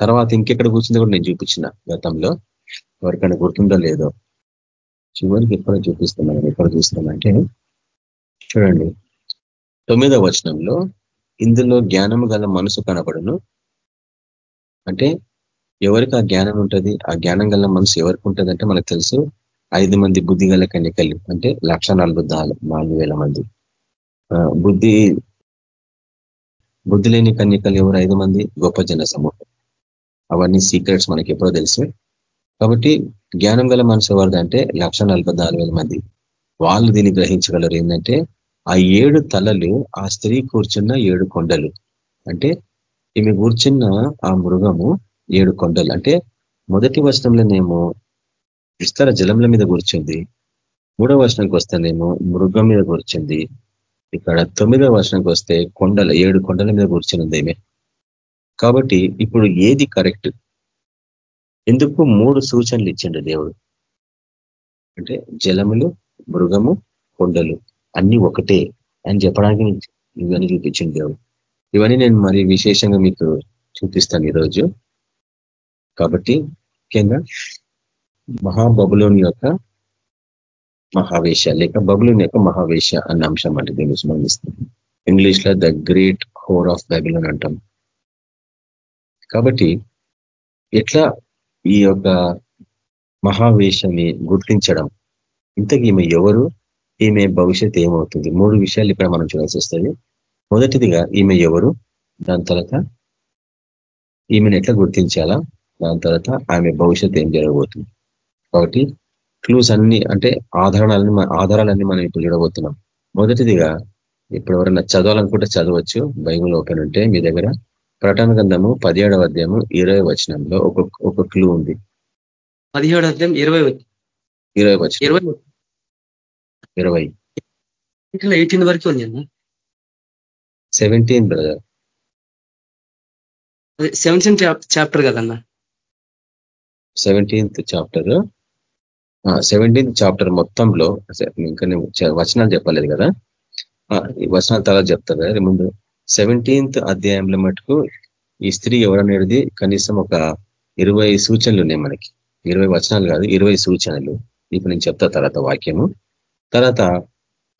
తర్వాత ఇంకెక్కడ కూర్చుంది కూడా నేను చూపించిన గతంలో. ఎవరికైనా గుర్తుందో లేదో. చివరికి ఎక్కడ చూపిస్తున్నాను ఎక్కడ చూస్తున్నానంటే చూడండి. తొమ్మిదవ వచనంలో ఇందులో జ్ఞానము గల మనసు కనపడును అంటే ఎవరికి ఆ జ్ఞానం ఉంటుంది? ఆ జ్ఞానం గల మనసు ఎవరికి ఉంటుందంటే మనకు తెలుసు ఐదు మంది బుద్ధి గల కన్యకలు అంటే లక్ష నాలుగు వేల మంది. బుద్ధి బుద్ధి లేని కన్యకలు ఎవరు? ఐదు మంది గొప్ప జన సమూహం. అవన్నీ సీక్రెట్స్ మనకి ఎప్పుడో తెలుసు. కాబట్టి జ్ఞానం గల మనసు ఎవరిది అంటే లక్ష మంది. వాళ్ళు దీన్ని గ్రహించగలరు ఏంటంటే ఆ ఏడు తలలు ఆ స్త్రీ కూర్చున్న ఏడు కొండలు. అంటే ఈమె కూర్చున్న ఆ మృగము ఏడు కొండలు. అంటే మొదటి వర్షంలోనేమో విస్తార జలముల మీద కూర్చుంది. మూడవ వర్షంకి వస్తేనేమో మృగం మీద కూర్చుంది. ఇక్కడ తొమ్మిదవ వర్షంకి వస్తే కొండల ఏడు కొండల మీద కూర్చుని ఈమె. కాబట్టి ఇప్పుడు ఏది కరెక్ట్? ఎందుకు మూడు సూచనలు ఇచ్చిండు దేవుడు? అంటే జలములు మృగము కొండలు అన్ని ఒకటే అని చెప్పడానికి ఇవన్నీ చూపించింది దేవుడు. ఇవన్నీ నేను మరి విశేషంగా మీకు చూపిస్తాను ఈరోజు. కాబట్టి ముఖ్యంగా మహాబబులోని యొక్క మహావేశ లేక బబులోని యొక్క మహావేశ అన్న అంశం అంటే దీన్ని సంబంధిస్తుంది ఇంగ్లీష్లో the great whore of Babylon అంటాం. కాబట్టి ఎట్లా ఈ యొక్క మహావేశాన్ని గుర్తించడం? ఇంతకీ ఈమె ఎవరు? ఈమె భవిష్యత్ ఏమవుతుంది? మూడు విషయాలు ఇక్కడ మనం చూడాల్సి వస్తుంది. మొదటిదిగా ఈమె ఎవరు? దాని తర్వాత ఈమెను ఎట్లా గుర్తించాలా? దాని తర్వాత ఆమె భవిష్యత్ ఏం జరగబోతుంది? కాబట్టి క్లూస్ అన్ని అంటే ఆధారాలన్నీ ఆధారాలన్నీ మనం ఇప్పుడు చూడబోతున్నాం. మొదటిదిగా ఇప్పుడు ఎవరైనా చదవాలనుకుంటే చదవచ్చు. బైబుల్ ఓపెన్ ఉంటే మీ దగ్గర ప్రటన గంధము పదిహేడవ అధ్యాయము ఇరవై వచనంలో ఒక ఒక క్లూ ఉంది. పదిహేడు అధ్యాయం ఇరవై ఇరవై వచ్చిన ఇరవై ఇరవై. ఎయిటీన్ వరకు ఉంది అన్న. Seventeen brother. సెవెంటీన్ చాప్టర్ కదన్నా. Seventeenth chapter. సెవెంటీన్త్ చాప్టర్ మొత్తంలో ఇంకా వచనాలు చెప్పలేదు కదా. ఈ వచనాల తర్వాత చెప్తారు కదా ముందు సెవెంటీన్త్ అధ్యాయంలో మటుకు ఈ స్త్రీ ఎవరనేది కనీసం ఒక ఇరవై సూచనలు ఉన్నాయి మనకి. ఇరవై వచనాలు కాదు ఇరవై సూచనలు. ఇప్పుడు నేను చెప్తా తర్వాత వాక్యము. తర్వాత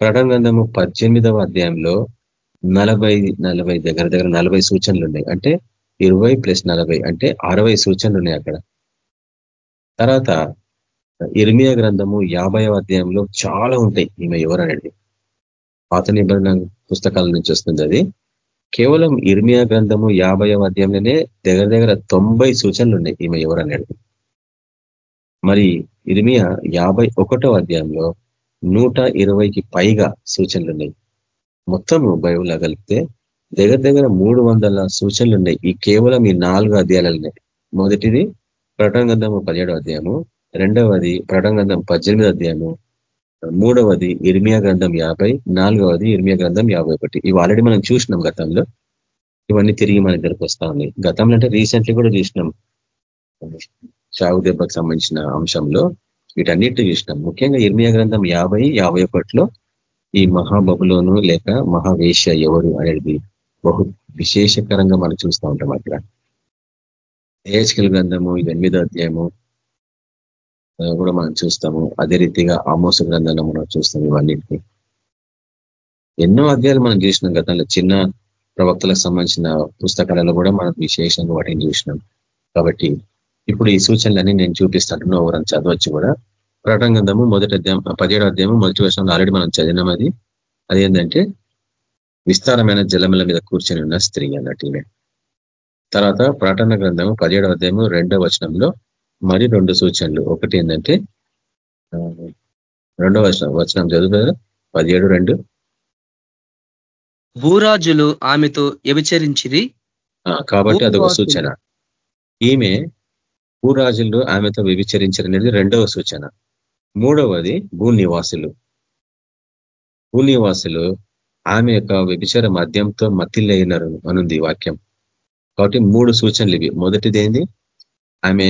ప్రణంగంధము పద్దెనిమిదవ అధ్యాయంలో నలభై నలభై దగ్గర దగ్గర నలభై సూచనలు ఉన్నాయి. అంటే ఇరవై ప్లస్ నలభై అంటే అరవై సూచనలు ఉన్నాయి అక్కడ. తర్వాత ఇర్మియా గ్రంథము యాభై అధ్యాయంలో చాలా ఉంటాయి. ఈమె ఎవరనేది. పాత నిబంధన పుస్తకాల నుంచి వస్తుంది అది. కేవలం ఇర్మియా గ్రంథము యాభై అధ్యాయంలోనే దగ్గర దగ్గర తొంభై సూచనలు ఉన్నాయి ఈమె ఎవరనేది మరి ఇర్మియా యాభై ఒకటో అధ్యాయంలో నూట ఇరవైకి పైగా సూచనలు ఉన్నాయి. మొత్తము బైబుల్ కలిపితే దగ్గర దగ్గర మూడు వందల సూచనలు ఉన్నాయి. ఈ కేవలం ఈ నాలుగు అధ్యాయాలనే మొదటిది ప్రటంగంధము పదిహేడో అధ్యాయము రెండవది ప్రటంగంధం పద్దెనిమిది అధ్యాయము మూడవది ఇర్మియా గ్రంథం యాభై నాలుగవది ఇర్మియా గ్రంథం యాభై ఒకటి. ఇవి ఆల్రెడీ మనం చూసినాం గతంలో. ఇవన్నీ తిరిగి మన దగ్గరకు వస్తా ఉన్నాయి. గతంలో అంటే రీసెంట్లీ కూడా చూసినాం. చావు దెబ్బకు సంబంధించిన అంశంలో వీటన్నిటి చూసినాం. ముఖ్యంగా ఇర్మియా గ్రంథం యాభై యాభై ఒకటిలో ఈ మహాబబులోను లేక మహావేశ్య ఎవరు అనేది బహు విశేషకరంగా మనం చూస్తూ ఉంటాం అక్కడ. ఏహెచ్కల్ గ్రంథము ఎనిమిదో అధ్యాయము కూడా మనం చూస్తాము. అదే రీతిగా ఆమోస గ్రంథంలో మనం చూస్తాం ఇవన్నిటిని ఎన్నో అధ్యాయాలు మనం చూసినాం గతంలో చిన్న ప్రవక్తలకు సంబంధించిన పుస్తకాలలో కూడా మనం విశేషంగా వాటిని చూసినాం. కాబట్టి ఇప్పుడు ఈ సూచనలన్నీ నేను చూపిస్తాను. ఎవరైనా చదవచ్చు కూడా. ప్రకటన గ్రంథము మొదటి అధ్యాయం పదిహేడు అధ్యాయము మొదటి వర్షంలో ఆల్రెడీ మనం చదివినాం అది. అదేంటంటే విస్తారమైన జలముల మీద కూర్చొని ఉన్న స్త్రీ అన్నట్టు తర్వాత ప్రకటన గ్రంథము పదిహేడు అధ్యాయము రెండో వచనంలో మరి రెండు సూచనలు. ఒకటి ఏంటంటే రెండవ వచనం వచనం చదువుతారు పదిహేడు రెండు. భూరాజులు ఆమెతో వ్యభిచరించిరి. కాబట్టి అదొక సూచన. ఈమె భూరాజులు ఆమెతో వ్యభిచరించరనేది రెండవ సూచన. మూడవది భూనివాసులు. భూనివాసులు ఆమె యొక్క వ్యభిచార మద్యంతో మత్తిల్లైనరు అనుంది వాక్యం. కాబట్టి మూడు సూచనలు ఇవి. మొదటిది ఏంది? ఆమె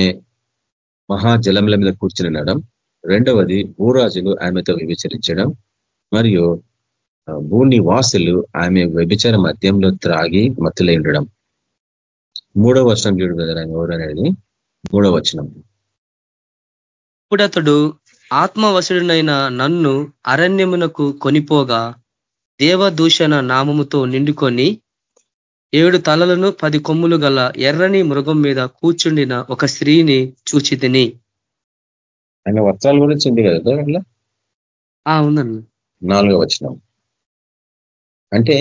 మహాజలముల మీద కూర్చుని రెండవది భూరాజులు ఆమెతో వ్యభిచరించడం. మరియు భూనివాసులు ఆమె వ్యభిచార మద్యంలో త్రాగి మత్తులై ఉండడం. మూడవ వచనం చూడు కదా ఆయన ఎవరు అనేది. మూడవ వచనం. ఇప్పుడతడు ఆత్మవశుడినైన నన్ను అరణ్యమునకు కొనిపోగా దేవదూషణ నామముతో నిండుకొని ఏడు తలలను పది కొమ్ములు గల ఎర్రని మృగం మీద కూర్చుండిన ఒక స్త్రీని చూచితిని ఆయన వస్త్రాల గురించి ఉంది కదా అట్లా ఉందండి. నాలుగవ వచనం. అంటే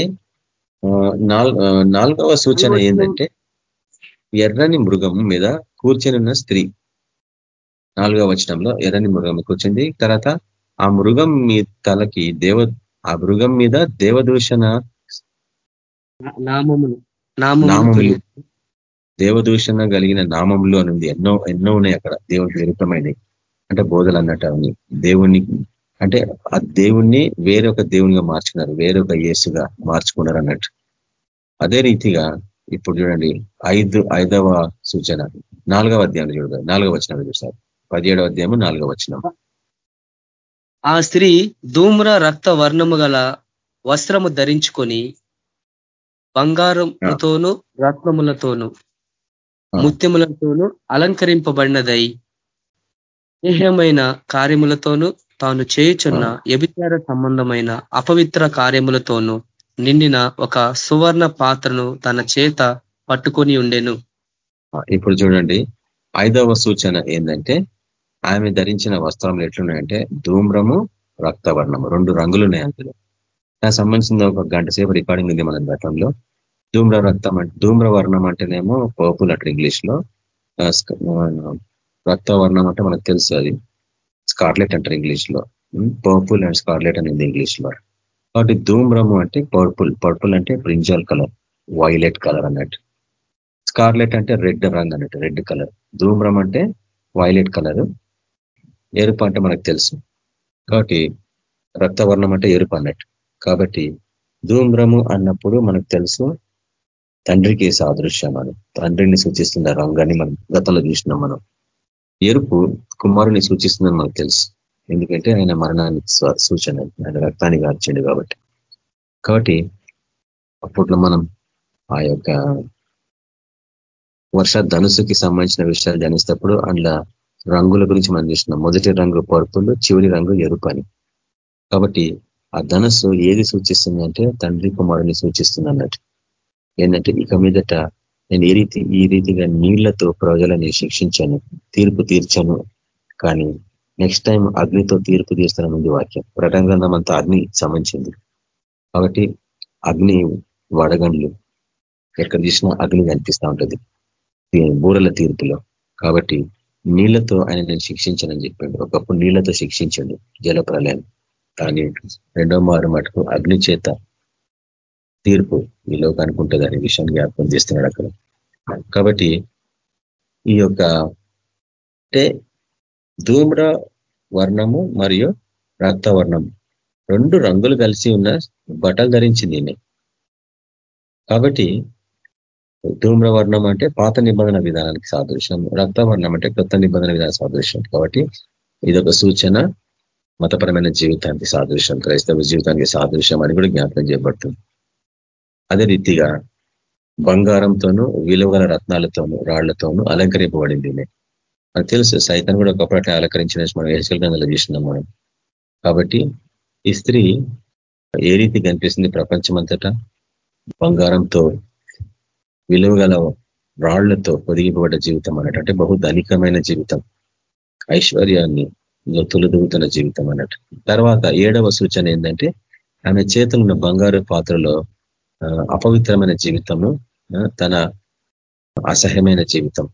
నాలుగవ సూచన ఏంటంటే ఎర్రని మృగం మీద కూర్చొని స్త్రీ. నాలుగవ వచనంలో ఎర్రని మృగం కూర్చుంది. తర్వాత ఆ మృగం మీ తలకి దేవ ఆ మృగం మీద దేవదూషణ నామములు నామములు దేవదూషణ కలిగిన నామములు అని ఎన్నో ఎన్నో ఉన్నాయి అక్కడ. దేవుడికి విరుద్ధమైనవి అంటే బోధలు అన్నట్టు అవన్నీ దేవుణ్ణి అంటే ఆ దేవుణ్ణి వేరొక దేవునిగా మార్చుకున్నారు వేరొక యేసుగా మార్చుకున్నారు అన్నట్టు. అదే రీతిగా ఇప్పుడు చూడండి. ఐదు ఐదవ సూచన. నాలుగవ అధ్యాయం చూడదు నాలుగవ వచనం చూస్తారు పదిహేడవ అధ్యాయము నాలుగవ వచనం. ఆ స్త్రీ ధూమ్ర రక్త వర్ణము గల వస్త్రము ధరించుకొని బంగారముతోను రత్నములతోను ముత్యములతోనూ అలంకరింపబడినదై. ఏహ్యమైన కార్యములతోనూ తాను చేయుచున్న వ్యభిచార సంబంధమైన అపవిత్ర కార్యములతోనూ నిండిన ఒక సువర్ణ పాత్రను తన చేత పట్టుకొని ఉండెను. ఇప్పుడు చూడండి. ఐదవ సూచన ఏంటంటే ఆమె ధరించిన వస్త్రములు ఎట్లున్నాయంటే ధూమ్రము రక్తవర్ణము. రెండు రంగులు ఉన్నాయి అందులో. దానికి సంబంధించిన ఒక గంట సేపు రికార్డింగ్ ఉంది మన గతంలో. ధూమ్ర రక్తం అంటే ధూమ్ర వర్ణం అంటేనేమో పర్పుల్ అంటారు ఇంగ్లీష్లో. రక్త వర్ణం అంటే మనకు తెలుసు అది. స్కార్లెట్ అంటారు ఇంగ్లీష్లో. పర్పుల్ అండ్ స్కార్లెట్ అనేది ఇంగ్లీష్లో. కాబట్టి ధూమ్రము అంటే పర్పుల్ పర్పుల్ అంటే బ్రింజాల్ కలర్ వైలెట్ కలర్ అన్నట్టు. స్కార్లెట్ అంటే రెడ్ రంగ్ అన్నట్టు రెడ్ కలర్ ధూమ్రం అంటే వైలెట్ కలర్ ఎరుపు అంటే మనకు తెలుసు. కాబట్టి రక్తవర్ణం అంటే ఎరుపు అన్నట్టు. కాబట్టి ధూమ్రము అన్నప్పుడు మనకు తెలుసు తండ్రికి సాదృశ్యం అని. తండ్రిని సూచిస్తున్న రంగాన్ని మనం గతంలో చూసినాం మనం. ఎరుపు కుమారుని సూచిస్తుందని మనకు తెలుసు. ఎందుకంటే ఆయన మరణానికి సూచన ఆయన రక్తాన్ని గార్చండి కాబట్టి. కాబట్టి అప్పట్లో మనం ఆ యొక్క వర్ష ధనుసుకి సంబంధించిన విషయాలు ధ్యానిస్తప్పుడు అందులో రంగుల గురించి మనం చూసినాం. మొదటి రంగు పరుపులు చివరి రంగు ఎరుపు అని. కాబట్టి ఆ ధనస్సు ఏది సూచిస్తుంది అంటే తండ్రి కుమారుని సూచిస్తుంది అన్నట్టు. ఏంటంటే ఇక మీదట నేను ఏ రీతి ఈ రీతిగా నీళ్ళతో ప్రజలని శిక్షించాను తీర్పు తీర్చాను. కానీ నెక్స్ట్ టైం అగ్నితో తీర్పు తీస్తానని వాక్యం. ప్రటంగంధం అంతా అగ్ని సంబంధించింది. కాబట్టి అగ్ని వడగండ్లు ఎక్కడ చూసినా అగ్ని కనిపిస్తూ ఉంటుంది. బూరల తీర్పులో. కాబట్టి నీళ్ళతో ఆయన నేను శిక్షించనని చెప్పాడు. ఒకప్పుడు నీళ్ళతో శిక్షించండు జలప్రలయం. కానీ రెండో మారు మటుకు అగ్ని చేత తీర్పు ఈ లోకానికి ఉంటుంది అనే విషయం జ్ఞాపకం చేస్తున్నాడు అక్కడ. కాబట్టి ఈ యొక్క అంటే ధూమ్ర వర్ణము మరియు రక్తవర్ణము రెండు రంగులు కలిసి ఉన్న బట్టలు ధరించింది కాబట్టి ధూమ్రవర్ణం అంటే పాత నిబంధన విధానానికి సాదృశ్యం రక్తవర్ణం అంటే కొత్త నిబంధన విధాన సాదృశ్యం. కాబట్టి ఇదొక సూచన. మతపరమైన జీవితానికి సాదృశ్యం క్రైస్తవ జీవితానికి సాదృశ్యం అని కూడా జ్ఞాపకం చేయబడుతుంది. అదే రీతిగా బంగారంతోనూ విలువగల రత్నాలతోనూ రాళ్ళతోనూ అలంకరింపబడింది మనకు తెలుసు సైతం కూడా ఒకప్పటి అలంకరించిన మనం హెచ్చరికల గ్రంథాలు చూసినాం మనం. కాబట్టి ఈ స్త్రీ ఏ రీతి కనిపిస్తుంది ప్రపంచమంతటా? బంగారంతో విలువగల రాళ్ళతో పొదిగిపబడ్డ జీవితం అన్నట్టు అంటే బహు ధనికమైన జీవితం. ఐశ్వర్యాన్ని తులుదుగుతున్న జీవితం అన్నట్టు. తర్వాత ఏడవ సూచన ఏంటంటే ఆమె చేతులున్న బంగారు పాత్రలో అపవిత్రమైన జీవితము తన అసహ్యమైన జీవితం.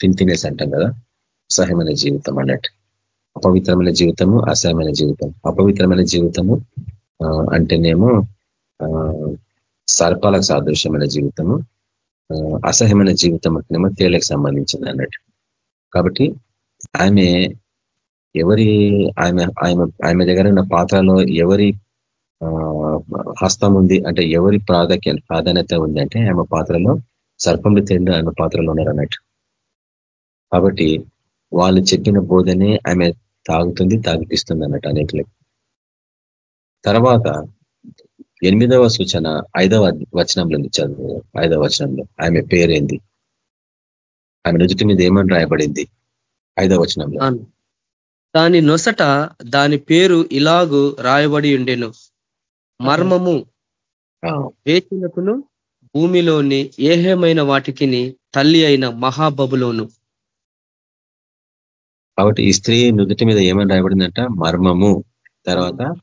ఫిల్తినెస్ అంటాం కదా అసహ్యమైన జీవితం అన్నట్టు. అపవిత్రమైన జీవితము అసహ్యమైన జీవితం. అపవిత్రమైన జీవితము అంటేనేమో సర్పాలకు సాదృశ్యమైన జీవితము అసహ్యమైన జీవితం అంటేనేమో తేళ్ళకు సంబంధించింది అన్నట్టు. కాబట్టి ఆమె ఎవరి ఆమె ఆమె ఆమె దగ్గర ఉన్న పాత్రలో ఎవరి హస్తం ఉంది అంటే ఎవరి ప్రాధాన్య ప్రాధాన్యత ఉంది అంటే ఆమె పాత్రలో సర్పంలు తేండు ఆమె పాత్రలో ఉన్నారు అన్నట్టు. కాబట్టి వాళ్ళు చెప్పిన బోధనే ఆమె తాగుతుంది తాగిపిస్తుంది అన్నట్టు అనేకలకి. తర్వాత ఎనిమిదవ సూచన ఐదవ వచనంలో చదువు ఐదవ వచనంలో. ఆమె పేరేంది? ఆమె నుదుటి మీద ఏమని రాయబడింది? ఐదవ వచనంలో. దాని నొసట దాని పేరు ఇలాగు రాయబడి ఉండెను. మర్మము వేచినకును భూమిలోని ఏహేమైన వాటికి తల్లి అయిన మహాబబులోను. కాబట్టి ఈ స్త్రీ నుదుటి మీద ఏమని రాయబడిందంట? మర్మము. తర్వాత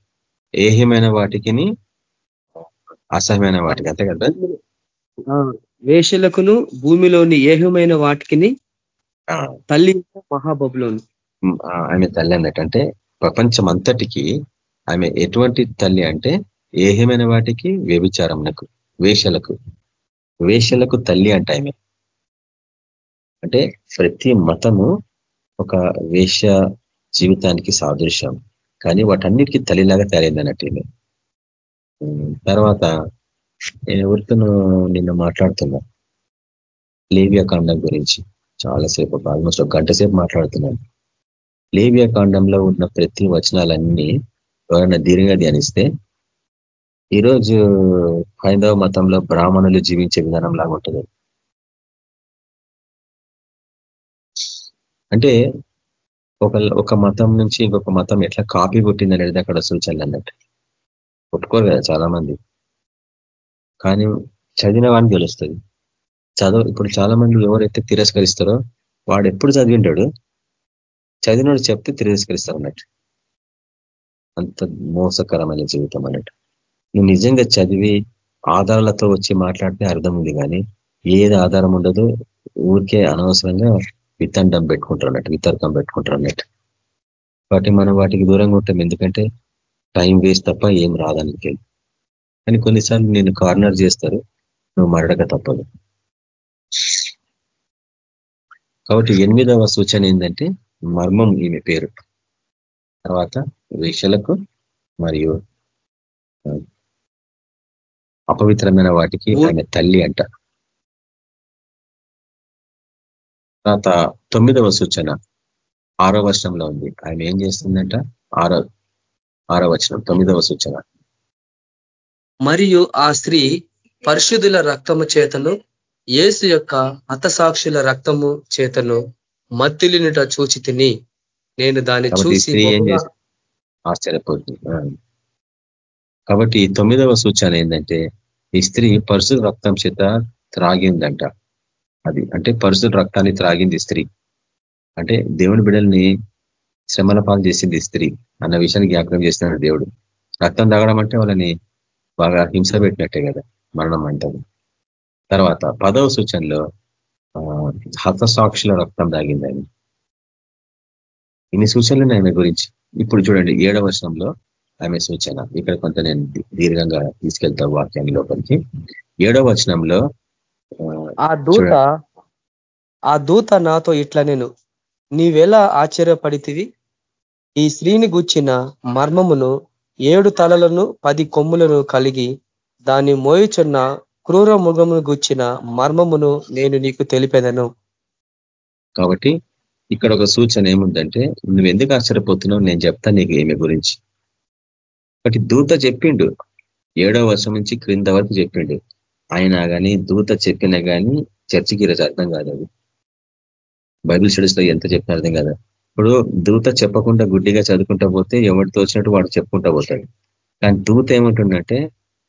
ఏహ్యమైన వాటికి అసహ్యమైన వాటికి. అంతే కదా? వేషలకును భూమిలోని ఏహ్యమైన వాటికి తల్లి మహాబబులోను. ఆమె తల్లి అన్నట్టంటే ప్రపంచం అంతటికి ఆమె ఎటువంటి తల్లి అంటే ఏహ్యమైన వాటికి వ్యభిచారంలకు వేషలకు. వేషలకు తల్లి అంట ఆమె. అంటే ప్రతి మతము ఒక వేష జీవితానికి సాదృశ్యం. కానీ వాటన్నిటికీ తల్లిలాగా తయారైందన్నట్టు తర్వాత నేను ఎవరితో నిన్న మాట్లాడుతున్నా? లేవియా కాండం గురించి చాలాసేపు ఆల్మోస్ట్ ఒక గంట సేపు మాట్లాడుతున్నాను. లేవియా కాండంలో ఉన్న ప్రతి వచనాలన్నీ ఎవరైనా దీర్ఘంగా ధ్యానిస్తే ఈరోజు హైందవ మతంలో బ్రాహ్మణులు జీవించే విధానం లాగా ఉంటుంది. అంటే ఒక ఒక మతం నుంచి ఇంకొక మతం ఎట్లా కాపీ కొట్టింది అనేది అక్కడ సూచనలు అన్నట్టు. ఒప్పుకోరు కదా చాలా మంది కానీ చదివిన వాడిని తెలుస్తుంది. చదువు ఇప్పుడు చాలా మంది ఎవరైతే తిరస్కరిస్తారో వాడు ఎప్పుడు చదివింటాడు? చదివినోడు చెప్తే తిరస్కరిస్తారు అన్నట్టు. అంత మోసకరమైన జీవితం అన్నట్టు. నువ్వు నిజంగా చదివి ఆధారాలతో వచ్చి మాట్లాడితే అర్థం ఉంది కానీ ఏది ఆధారం ఉండదు ఊరికే అనవసరంగా విత్తండం పెట్టుకుంటారు అన్నట్టు వితర్కం పెట్టుకుంటారు అన్నట్టు. వాటి మనం వాటికి దూరంగా ఉంటాం. ఎందుకంటే టైం వేస్ట్ తప్ప ఏం రాదానికి కానీ కొన్నిసార్లు నేను కార్నర్ చేస్తారు. నువ్వు మరడక తప్పదు. కాబట్టి ఎనిమిదవ సూచన ఏంటంటే మర్మం ఈమె పేరు. తర్వాత వేషలకు మరియు అపవిత్రమైన వాటికి ఆమె తల్లి అంట. తర్వాత తొమ్మిదవ సూచన ఆరో వర్షంలో ఉంది. ఆయన ఏం చేస్తుందంట? ఆరో ఆరో వచనం తొమ్మిదవ సూచన. మరియు ఆ స్త్రీ పరిశుద్ధుల రక్తము చేతను ఏసు యొక్క హతసాక్షుల రక్తము చేతను మత్తిలినుట చూచి తిని నేను దాన్ని చూసి ఆశ్చర్యపోతుంది. కాబట్టి తొమ్మిదవ సూచన ఏంటంటే ఈ స్త్రీ పరిశుద్ధ రక్తం చేత త్రాగిందంట. అది అంటే పరిశుద్ధ రక్తాన్ని త్రాగింది స్త్రీ. అంటే దేవుని బిడల్ని శ్రమల పాలు చేసింది స్త్రీ అన్న విషయాన్ని జ్ఞాపకం చేస్తున్నాడు దేవుడు. రక్తం తాగడం అంటే వాళ్ళని బాగా హింస పెట్టినట్టే కదా మరణం అంటది. తర్వాత పదవ సూచనలో హతసాక్షుల రక్తం తాగింది ఆయన ఇన్ని సూచనలు ఆమె గురించి ఇప్పుడు చూడండి ఏడవ వర్షంలో ఆమె సూచన. ఇక్కడ కొంత నేను దీర్ఘంగా తీసుకెళ్తా వాక్యాన్ని లోపలికి. ఏడవ వచనంలో ఆ దూత ఆ దూత నాతో ఇట్లా నేను నీవెలా ఆశ్చర్యపడితివి? ఈ స్త్రీని గుచ్చిన మర్మమును ఏడు తలలను పది కొమ్ములను కలిగి దాన్ని మోయిచున్న క్రూర మృగమును గుచ్చిన మర్మమును నేను నీకు తెలిపెదను. కాబట్టి ఇక్కడ ఒక సూచన ఏముందంటే నువ్వు ఎందుకు ఆశ్చర్యపోతున్నావు? నేను చెప్తా నీకు ఏమి గురించి. ఒకటి దూత చెప్పిండు. ఏడో వర్షం నుంచి క్రింద వరకు చెప్పిండు. ఆయన కానీ దూత చెప్పినా కానీ చర్చికి ఈరోజు అర్థం కాదు అది. బైబిల్ స్టడీస్లో ఎంత చెప్పిన అర్థం కదా. ఇప్పుడు దూత చెప్పకుండా గుడ్డిగా చదువుకుంటా పోతే ఎవరితో తోచినట్టు వాడు చెప్పుకుంటా పోతాడు. కానీ దూత ఏమంటుండంటే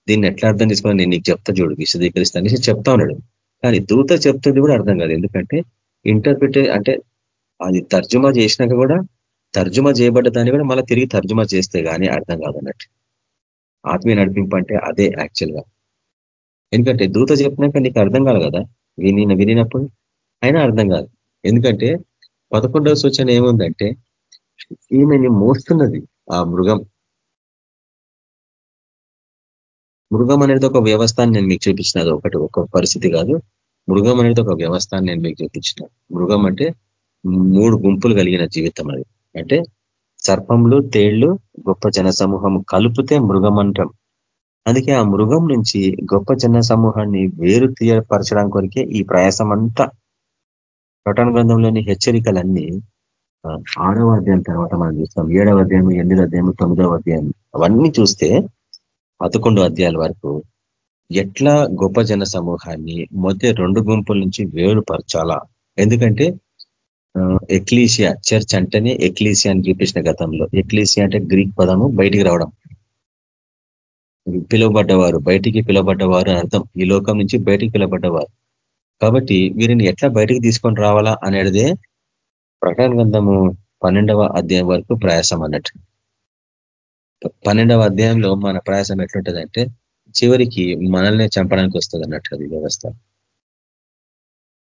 దీన్ని ఎట్లా అర్థం చేసుకోవాలి? నేను నీకు చెప్తా చూడు విశదీకరిస్తా అనేసి చెప్తా ఉన్నాడు. కానీ దూత చెప్తుంది కూడా అర్థం కాదు. ఎందుకంటే ఇంటర్ప్రిటే అంటే అది తర్జుమా చేసినాక కూడా తర్జుమా చేయబడ్డ దాన్ని కూడా మళ్ళీ తిరిగి తర్జుమా చేస్తే కానీ అర్థం కాదన్నట్టు ఆత్మీయ నడిపింపు అంటే అదే యాక్చువల్గా ఎందుకంటే దూత చెప్పినాక నీకు అర్థం కాదు కదా? విని వినినప్పుడు అయినా అర్థం కాదు. ఎందుకంటే పదకొండవ సూచన ఏముందంటే ఈమెని మోస్తున్నది ఆ మృగం. మృగం అనేది ఒక వ్యవస్థ నేను మీకు చూపించిన ఒకటి ఒక పరిస్థితి కాదు. మృగం అనేది ఒక వ్యవస్థ నేను మీకు చూపించిన. మృగం అంటే మూడు గుంపులు కలిగిన జీవితం అది. అంటే సర్పంలు తేళ్ళు గొప్ప జన సమూహం కలుపుతే మృగం అంటాం. అందుకే ఆ మృగం నుంచి గొప్ప జన సమూహాన్ని వేరు తీయపరచడానికి కొరికే ఈ ప్రయాసం అంతా ప్రకటన గ్రంథంలోని హెచ్చరికలన్నీ ఆరవ అధ్యాయం తర్వాత మనం చూస్తాం. ఏడవ అధ్యాయం ఎనిమిదవ అధ్యాయం తొమ్మిదవ అధ్యాయం అవన్నీ చూస్తే పదకొండు అధ్యాయాల వరకు ఎట్లా గొప్ప జన సమూహాన్ని మొదటి రెండు గుంపుల నుంచి వేరుపరచాలా? ఎందుకంటే ఎక్లీసియా చర్చ్ అంటేనే ఎక్లీసియా అని చూపించిన గతంలో. ఎక్లీసియా అంటే గ్రీక్ పదము బయటికి రావడం. పిలువబడ్డవారు బయటికి పిలువబడ్డవారు అర్థం. ఈ లోకం నుంచి బయటికి పిలువబడ్డవారు. కాబట్టి వీరిని ఎట్లా బయటికి తీసుకొని రావాలా అనేదే ప్రకటన గ్రంథము పన్నెండవ అధ్యాయం వరకు ప్రయాసం అన్నట్టు. పన్నెండవ అధ్యాయంలో మన ప్రయాసం ఎట్లుంటుందంటే చివరికి మనల్ని చంపడానికి వస్తుంది అన్నట్టు అది వ్యవస్థ.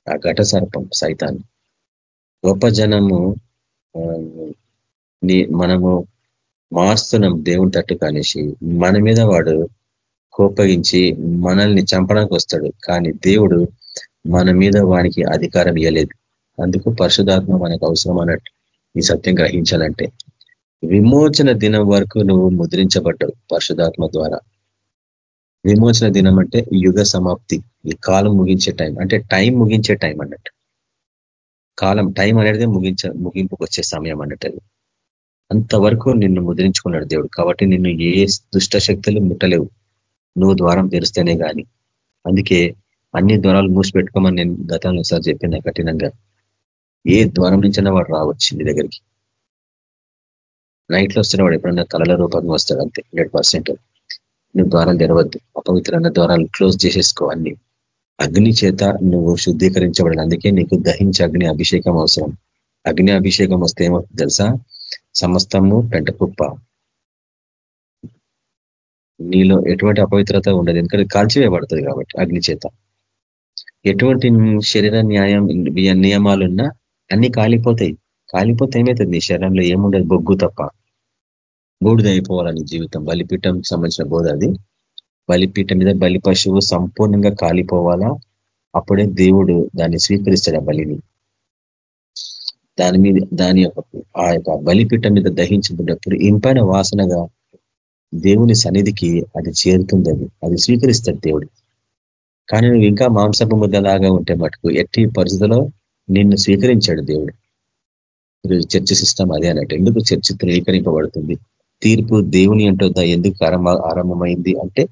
ఆ ఘట సర్పం సైతాన్ని గొప్ప జనము మనము మారుస్తున్నాం దేవుని తట్టు కానిసి మన మీద వాడు కోపగించి మనల్ని చంపడానికి వస్తాడు. కానీ దేవుడు మన మీద వానికి అధికారం ఇవ్వలేదు అందుకు పరిశుధాత్మ మనకు అవసరం అన్నట్టు ఈ సత్యం గ్రహించాలంటే. విమోచన దినం వరకు నువ్వు ముద్రించబడ్డావు పరిశుధాత్మ ద్వారా. విమోచన దినం అంటే యుగ సమాప్తి ఈ కాలం ముగించే టైం అంటే టైం ముగించే టైం అన్నట్టు. కాలం టైం అనేది ముగించ ముగింపుకు వచ్చే సమయం అన్నట్టు అంతవరకు నిన్ను ముద్రించుకున్నాడు దేవుడు కాబట్టి నిన్ను ఏ దుష్ట శక్తులు ముట్టలేవు. నువ్వు ద్వారం తెరిస్తేనే కానీ అందుకే అన్ని ద్వారాలు మూసిపెట్టుకోమని నేను గతంలో సార్ చెప్పిన కఠినంగా. ఏ ద్వారం నుంచైనా వాడు రావచ్చు నీ దగ్గరికి. నైట్లో వస్తున్న వాడు ఎప్పుడన్నా కళల రూపంగా వస్తాడు అంతే హండ్రెడ్ పర్సెంట్ నువ్వు ద్వారాలు తెరవద్దు అపవిత్రమైన ద్వారాలు క్లోజ్ చేసేసుకో అన్ని. అగ్ని చేత నువ్వు శుద్ధీకరించబడాలి అందుకే నీకు దహించ అగ్ని అభిషేకం అవసరం. అగ్ని అభిషేకం వస్తే ఏమో తెలుసా? సమస్తము పెంట కుప్ప నీలో ఎటువంటి అపవిత్రత ఉండదు ఎందుకంటే కాల్చివేయబడుతుంది కాబట్టి అగ్ని చేత. ఎటువంటి శరీర న్యాయం నియమాలున్నా అన్ని కాలిపోతాయి. కాలిపోతే ఏమవుతుంది నీ శరీరంలో ఏముండదు? బొగ్గు తప్ప. బూడిదైపోవాలని జీవితం. బలిపీఠం సంబంధించిన బోధ అది. బలిపీఠం మీద బలి పశువు సంపూర్ణంగా కాలిపోవాలా? అప్పుడే దేవుడు దాన్ని స్వీకరిస్తాడు ఆ బలిని. దాని మీద దాని యొక్క ఆ యొక్క బలిపీఠం మీద దహించినప్పుడు ఇంపైన వాసనగా దేవుని సన్నిధికి అది చేరుతుంది అది అది స్వీకరిస్తాడు దేవుడు. కానీ నువ్వు ఇంకా మాంసపు ముద్దలాగా ఉంటే మటుకు ఎట్టి పరిస్థితిలో నిన్ను స్వీకరించాడు దేవుడు. ఈరోజు చర్చ సిస్టమ్ అదే అన్నట్టు. ఎందుకు చర్చ ధృవీకరింపబడుతుంది? తీర్పు దేవుని అంటూ ఎందుకు ఆరంభమైంది అంటే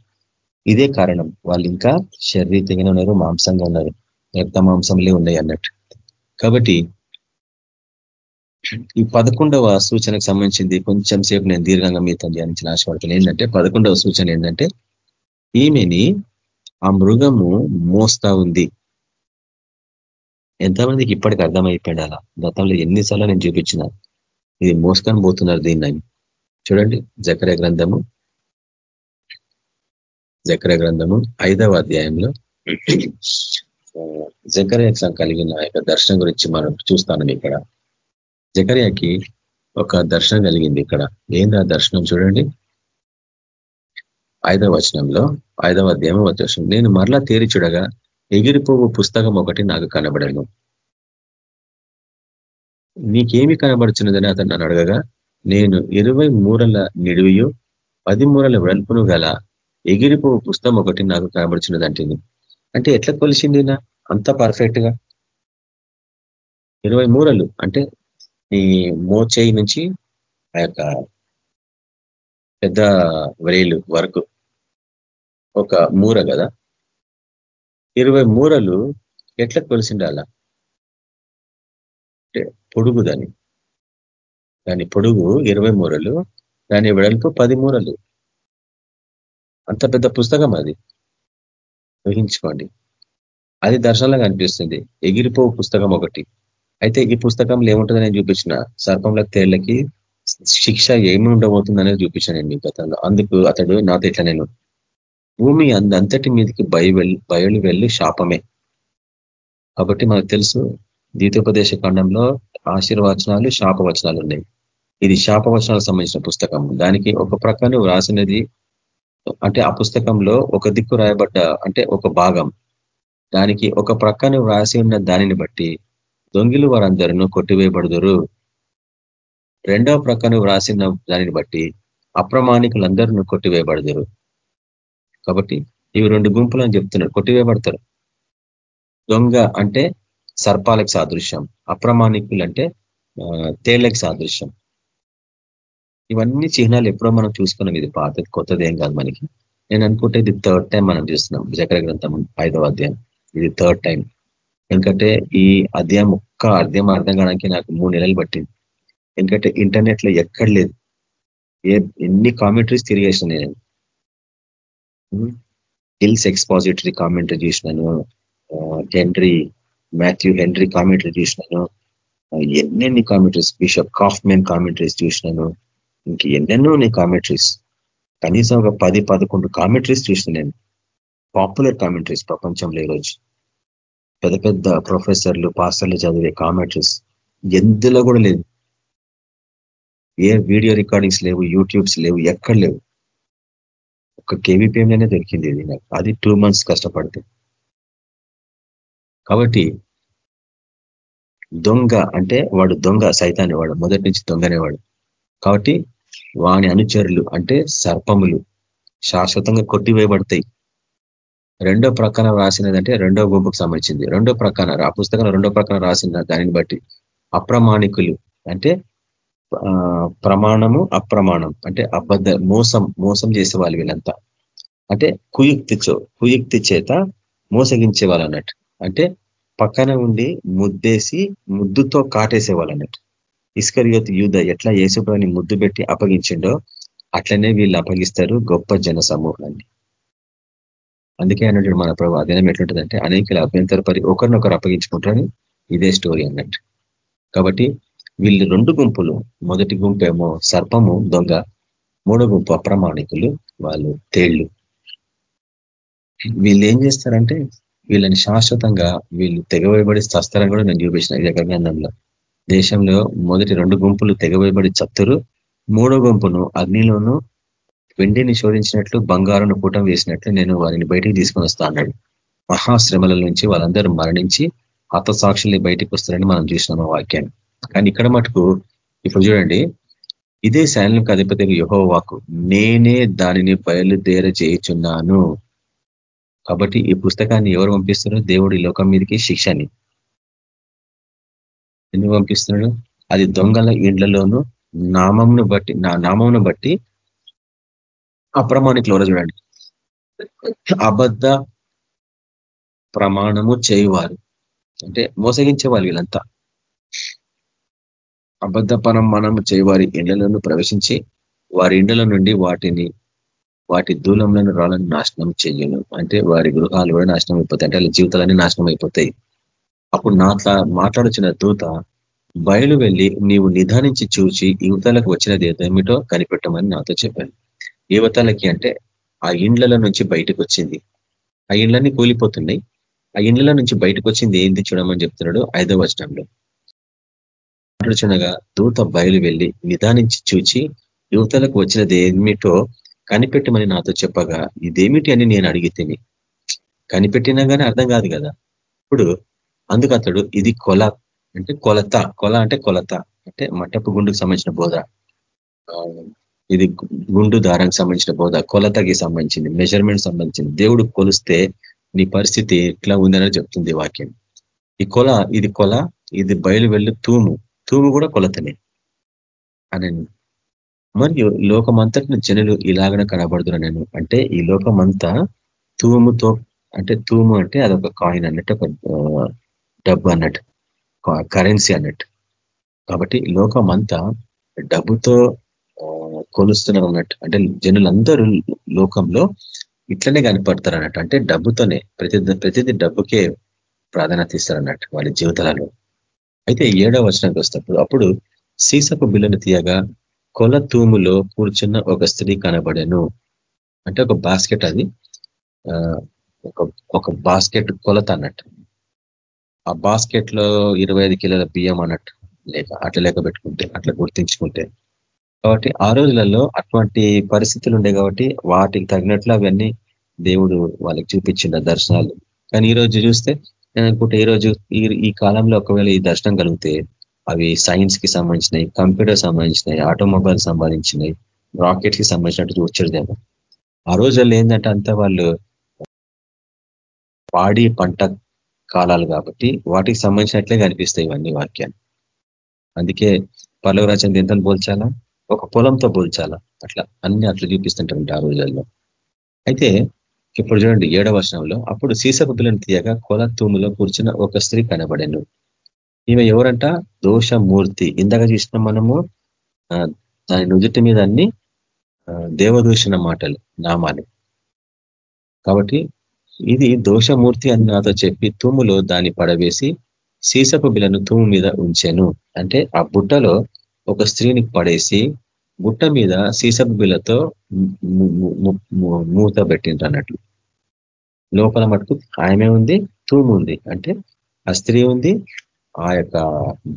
ఇదే కారణం. వాళ్ళు ఇంకా శరీరంగా ఉన్నారు మాంసంగా ఉన్నారు. రక్త మాంసంలే ఉన్నాయి అన్నట్టు. కాబట్టి ఈ పదకొండవ సూచనకు సంబంధించింది కొంచెం సేపు నేను దీర్ఘంగా మీతో ధ్యానించిన ఆశపడుతున్నాను ఏంటంటే పదకొండవ సూచన ఏంటంటే ఈమెని ఆ మృగము మోస్తా ఉంది. ఎంతమందికి ఇప్పటికి అర్థమైపోయాడు అలా? గతంలో ఎన్నిసార్లు నేను చూపించిన. ఇది మోసుకొని పోతున్నారు దీన్ని. చూడండి జకర గ్రంథము. జకర గ్రంథము ఐదవ అధ్యాయంలో. జకర్య కలిగిన యొక్క దర్శనం గురించి మనం చూస్తాను ఇక్కడ. జకర్యాకి ఒక దర్శనం కలిగింది ఇక్కడ. ఏంది ఆ దర్శనం చూడండి. ఐదవ వచనంలో ఐదవ అధ్యాయం వచ్చేసం నేను మరలా తేరి చూడగా ఎగిరిపోవు పుస్తకం ఒకటి నాకు కనబడను. నీకేమి కనబడుచున్నదని అతను నన్ను అడగగా నేను ఇరవై మూరల నిడివియు పది మూరల వెడల్పును గల ఎగిరిపోవు పుస్తకం ఒకటి నాకు కనబడుచున్నది అంటుంది అంటే ఎట్లా కొలిసింది నా? అంత పర్ఫెక్ట్గా ఇరవై మూరలు అంటే ఈ మోచేయి నుంచి ఆ యొక్క పెద్ద వ్రేలు వరకు. ఒక మూర కదా? ఇరవై మూరలు ఎట్లా కొలిసిండాల? పొడుగు దాని దాని పొడుగు ఇరవై మూరలు దాని వెడల్పు పది మూరలు. అంత పెద్ద పుస్తకం అది. ఊహించుకోండి. అది దర్శనంలో కనిపిస్తుంది ఎగిరిపో పుస్తకం ఒకటి. అయితే ఈ పుస్తకంలో ఏముంటుందని నేను చూపించిన. సర్పంల తేళ్ళకి శిక్ష ఏమి ఉండబోతుందనేది చూపించాను నేను మీ గతంలో. అందుకు అతడు నాతో ఇట్లా నేను భూమి అంతటి మీదకి భయ బయలు వెళ్ళి శాపమే. కాబట్టి మనకు తెలుసు ద్వితోపదేశ ఖండంలో ఆశీర్వచనాలు శాపవచనాలు ఉన్నాయి. ఇది శాపవచనాలకు సంబంధించిన పుస్తకం. దానికి ఒక ప్రకారం రాసినది అంటే ఆ పుస్తకంలో ఒక దిక్కు రాయబడ్డ అంటే ఒక భాగం. దానికి ఒక ప్రక్కన వ్రాసి ఉన్న దానిని బట్టి దొంగిలు వారందరూ కొట్టివేయబడుదురు. రెండవ ప్రకారం వ్రాసిన దానిని బట్టి అప్రమాణికులందరూ కొట్టివేయబడదురు. కాబట్టి ఇవి రెండు గుంపులు అని చెప్తున్నారు. కొట్టివేయబడతారు. దొంగ అంటే సర్పాలకు సాదృశ్యం అప్రమాణికులు అంటే తేళ్ళకు సాదృశ్యం. ఇవన్నీ చిహ్నాలు ఎప్పుడో మనం చూసుకున్నాం. ఇది పాత కొత్తది ఏం కాదు మనకి. నేను అనుకుంటే ఇది థర్డ్ టైం మనం చూస్తున్నాం. జకర గ్రంథం ఐదవ అధ్యాయం. ఇది థర్డ్ టైం. ఎందుకంటే ఈ అధ్యాయం ఒక్క అధ్యాయం అర్థం కావడానికి నాకు మూడు నెలలు పట్టింది. ఎందుకంటే ఇంటర్నెట్లో ఎక్కడ లేదు. ఏ ఎన్ని కామెంటరీస్ తిరిగేసిన నేను హిల్స్ ఎక్స్పాజిటరీ కామెంటరీ చూసినాను హెన్రీ మాథ్యూ హెన్రీ కామెంటరీ చూసినాను ఎన్నెన్ని కామెంటరీస్ బిషప్ కాఫ్మెన్ కామెంటరీస్ చూసినాను ఇంక ఎన్నెన్నో ఉన్నాయి కామెంటరీస్ కనీసం ఒక పది పదకొండు కామెంటరీస్ చూసిన నేను. పాపులర్ కామెంటరీస్ ప్రపంచంలో ఈరోజు. పెద్ద పెద్ద ప్రొఫెసర్లు పాస్టర్లు చదివే కామెంటరీస్ ఎందులో కూడా లేదు. ఏ వీడియో రికార్డింగ్స్ లేవు యూట్యూబ్స్ లేవు ఎక్కడ లేవు. ఒక కేవీపీఎంలోనే దొరికింది ఇది నాకు. అది టూ మంత్స్ కష్టపడితే. కాబట్టి దొంగ అంటే వాడు దొంగ సైతాన్ని వాడు మొదటి నుంచి దొంగనేవాడు. కాబట్టి వాని అనుచరులు అంటే సర్పములు శాశ్వతంగా కొట్టివేయబడతాయి. రెండో ప్రకారం రాసినదంటే రెండో గుంపుకు సంబంధించింది. రెండో ప్రకారం ఆ పుస్తకంలో రెండో ప్రకారం రాసిన దానిని బట్టి అప్రమాణికులు అంటే ప్రమాణము అప్రమాణం. అంటే అబద్ధ మోసం మోసం చేసే వాళ్ళు వీళ్ళంతా. అంటే కుయుక్తి కుయుక్తి చేత మోసగించే వాళ్ళు అన్నట్టు అంటే పక్కన ఉండి ముద్దేసి ముద్దుతో కాటేసే వాళ్ళు అన్నట్టు ఇస్కరియోత్ యూధ ఎట్లా యేసుప్రని ముద్దు పెట్టి అప్పగించిండో అట్లనే వీళ్ళు అప్పగిస్తారు గొప్ప జన సమూహాన్ని అందుకే అన్నట్టు మన ప్రభు అధ్యయనం ఎట్లుంటుందంటే అనేకలు అభ్యంతరపరి ఒకరినొకరు అప్పగించుకుంటారని ఇదే స్టోరీ అన్నట్టు. కాబట్టి వీళ్ళు రెండు గుంపులు. మొదటి గుంపు ఏమో సర్పము దొంగ. మూడో గుంపు అప్రమాణికులు వాళ్ళు తేళ్ళు వీళ్ళు ఏం చేస్తారంటే వీళ్ళని శాశ్వతంగా వీళ్ళు తెగవేయబడి చస్తారని కూడా నేను చూపించిన ఈ దేశంలో మొదటి రెండు గుంపులు తెగవేయబడి చత్తురు. మూడో గుంపును అగ్నిలోను వెండిని శోధించినట్లు బంగారును కూటం వేసినట్లు నేను వారిని బయటికి తీసుకొని వస్తా అన్నాడు. మహాశ్రమల నుంచి వాళ్ళందరూ మరణించి హతసాక్షుల్ని బయటికి వస్తారని మనం చూసినాం ఆ వాక్యాన్ని. కానీ ఇక్కడ మటుకు ఇప్పుడు చూడండి ఇదే సైన్యంకి అధిపతి యహో వాకు నేనే దానిని బయలుదేర చేయుచున్నాను కాబట్టి ఈ పుస్తకాన్ని ఎవరు పంపిస్తున్నారు? దేవుడు ఈ లోకం మీదకి శిక్షని. ఎందుకు పంపిస్తున్నాడు? అది దొంగల ఇండ్లలోనూ నామంను బట్టి నా నామంను బట్టి అప్రమాణికులు ఎవరో చూడండి. అబద్ధ ప్రమాణము చేయువారు. అంటే మోసగించే వాళ్ళు వీళ్ళంతా. అబద్ధ చేయి చేయవారి ఇండ్లలోనూ ప్రవేశించి వారి ఇండ్ల నుండి వాటిని వాటి దూలంలోని రాళ్ళని నాశనం చేయను. అంటే వారి గృహాలు కూడా నాశనం అయిపోతాయి. అంటే వాళ్ళ జీవితాలన్నీ నాశనం అయిపోతాయి. అప్పుడు నా మాట్లాడుచిన దూత బయలు వెళ్ళి నీవు నిధానించి చూచి యువతలకు వచ్చినది ఏదేమిటో కనిపెట్టమని నాతో చెప్పాను యువతలకి అంటే ఆ ఇండ్ల నుంచి బయటకు వచ్చింది. ఆ ఇండ్లన్నీ కూలిపోతున్నాయి. ఆ ఇండ్ల నుంచి బయటకు వచ్చింది ఏంది చూడమని చెప్తున్నాడు ఐదవ వచనంలో. మాట్లాడుచునగా దూత బయలు వెళ్ళి నిదానించి చూచి యువతలకు వచ్చినది ఏమిటో కనిపెట్టమని నాతో చెప్పగా ఇదేమిటి అని నేను అడిగితేని. కనిపెట్టినా కానీ అర్థం కాదు కదా. ఇప్పుడు అందుకు అతడు ఇది కొల అంటే కొలత కొల అంటే కొలత అంటే మట్టపు గుండుకు సంబంధించిన బోధ. ఇది గుండు దారానికి సంబంధించిన బోధ కొలతకి సంబంధించింది మెజర్మెంట్ సంబంధించింది. దేవుడు కొలిస్తే నీ పరిస్థితి ఎట్లా ఉందనే చెప్తుంది వాక్యం. ఈ కొల ఇది కొల ఇది బయలు వెళ్ళు తూము. తూము కూడా కొలతనే. అని మరియు లోకమంతటిని జనులు ఇలాగనే కనబడుతున్నా నేను. అంటే ఈ లోకమంతా తూముతో అంటే తూము అంటే అదొక కాయిన్ అన్నట్టు ఒక డబ్బు అన్నట్టు. కరెన్సీ అన్నట్టు. కాబట్టి లోకమంతా డబ్బుతో కొలుస్తున్నారు అన్నట్టు. అంటే జనులందరూ లోకంలో ఇట్లనే కనపడతారు అన్నట్టు. అంటే డబ్బుతోనే ప్రతి ప్రతిదీ డబ్బుకే ప్రాధాన్యత ఇస్తారు అన్నట్టు వాళ్ళ జీవితాలలో. అయితే ఏడవ వచనానికి వస్తప్పుడు అప్పుడు సీసపు బిల్లును తీయగా కొల తూములో కూర్చున్న ఒక స్త్రీ కనబడెను. అంటే ఒక బాస్కెట్ అది ఒక ఒక బాస్కెట్ కొలత అన్నట్టు. ఆ బాస్కెట్లో ఇరవై కిలోల బియ్యం అన్నట్టు లేక అట్లా లెక్క పెట్టుకుంటే అట్లా గుర్తించుకుంటే. కాబట్టి ఆ రోజులలో అటువంటి పరిస్థితులు ఉండే కాబట్టి వాటికి తగినట్లు అవన్నీ దేవుడు వాళ్ళకి చూపించిన దర్శనాలు. కానీ ఈ రోజు చూస్తే నేను అనుకుంటే ఈ రోజు ఈ కాలంలో ఒకవేళ ఈ దర్శనం కలిగితే అవి సైన్స్కి సంబంధించినవి కంప్యూటర్ సంబంధించినవి ఆటోమొబైల్ సంబంధించినవి రాకెట్స్కి సంబంధించినట్టు చూచేదేమో ఆ రోజుల్లో ఏంటంటే అంతా వాళ్ళు పాడి పంట కాలాలు కాబట్టి వాటికి సంబంధించినట్లే కనిపిస్తాయి ఇవన్నీ వాక్యాలు. అందుకే పల్లవ రచన ఎంత పోల్చాలా? ఒక పొలంతో పోల్చాలా? అట్లా అన్ని అట్లా చూపిస్తుంటారంట ఆ రోజుల్లో. అయితే ఇప్పుడు చూడండి ఏడవ వర్షంలో అప్పుడు సీసపు పిల్లని తీయగా కొల తూములో కూర్చున్న ఒక స్త్రీ కనబడను. ఈమె ఎవరంట? దోషమూర్తి. ఇందాక చూసిన మనము దాని నుదుటి మీద అన్ని దేవదూషణ మాటలు నామాలు. కాబట్టి ఇది దోషమూర్తి అని నాతో చెప్పి తూములో దాన్ని పడవేసి సీసపు బిలను తూము మీద ఉంచాను. అంటే ఆ బుట్టలో ఒక స్త్రీని పడేసి గుట్ట మీద సీసపు బిల్లతో మూత పెట్టిండ్రు అన్నట్లు. లోపల మటుకు ఆయమే ఉంది తూము ఉంది. అంటే ఆ స్త్రీ ఉంది ఆ యొక్క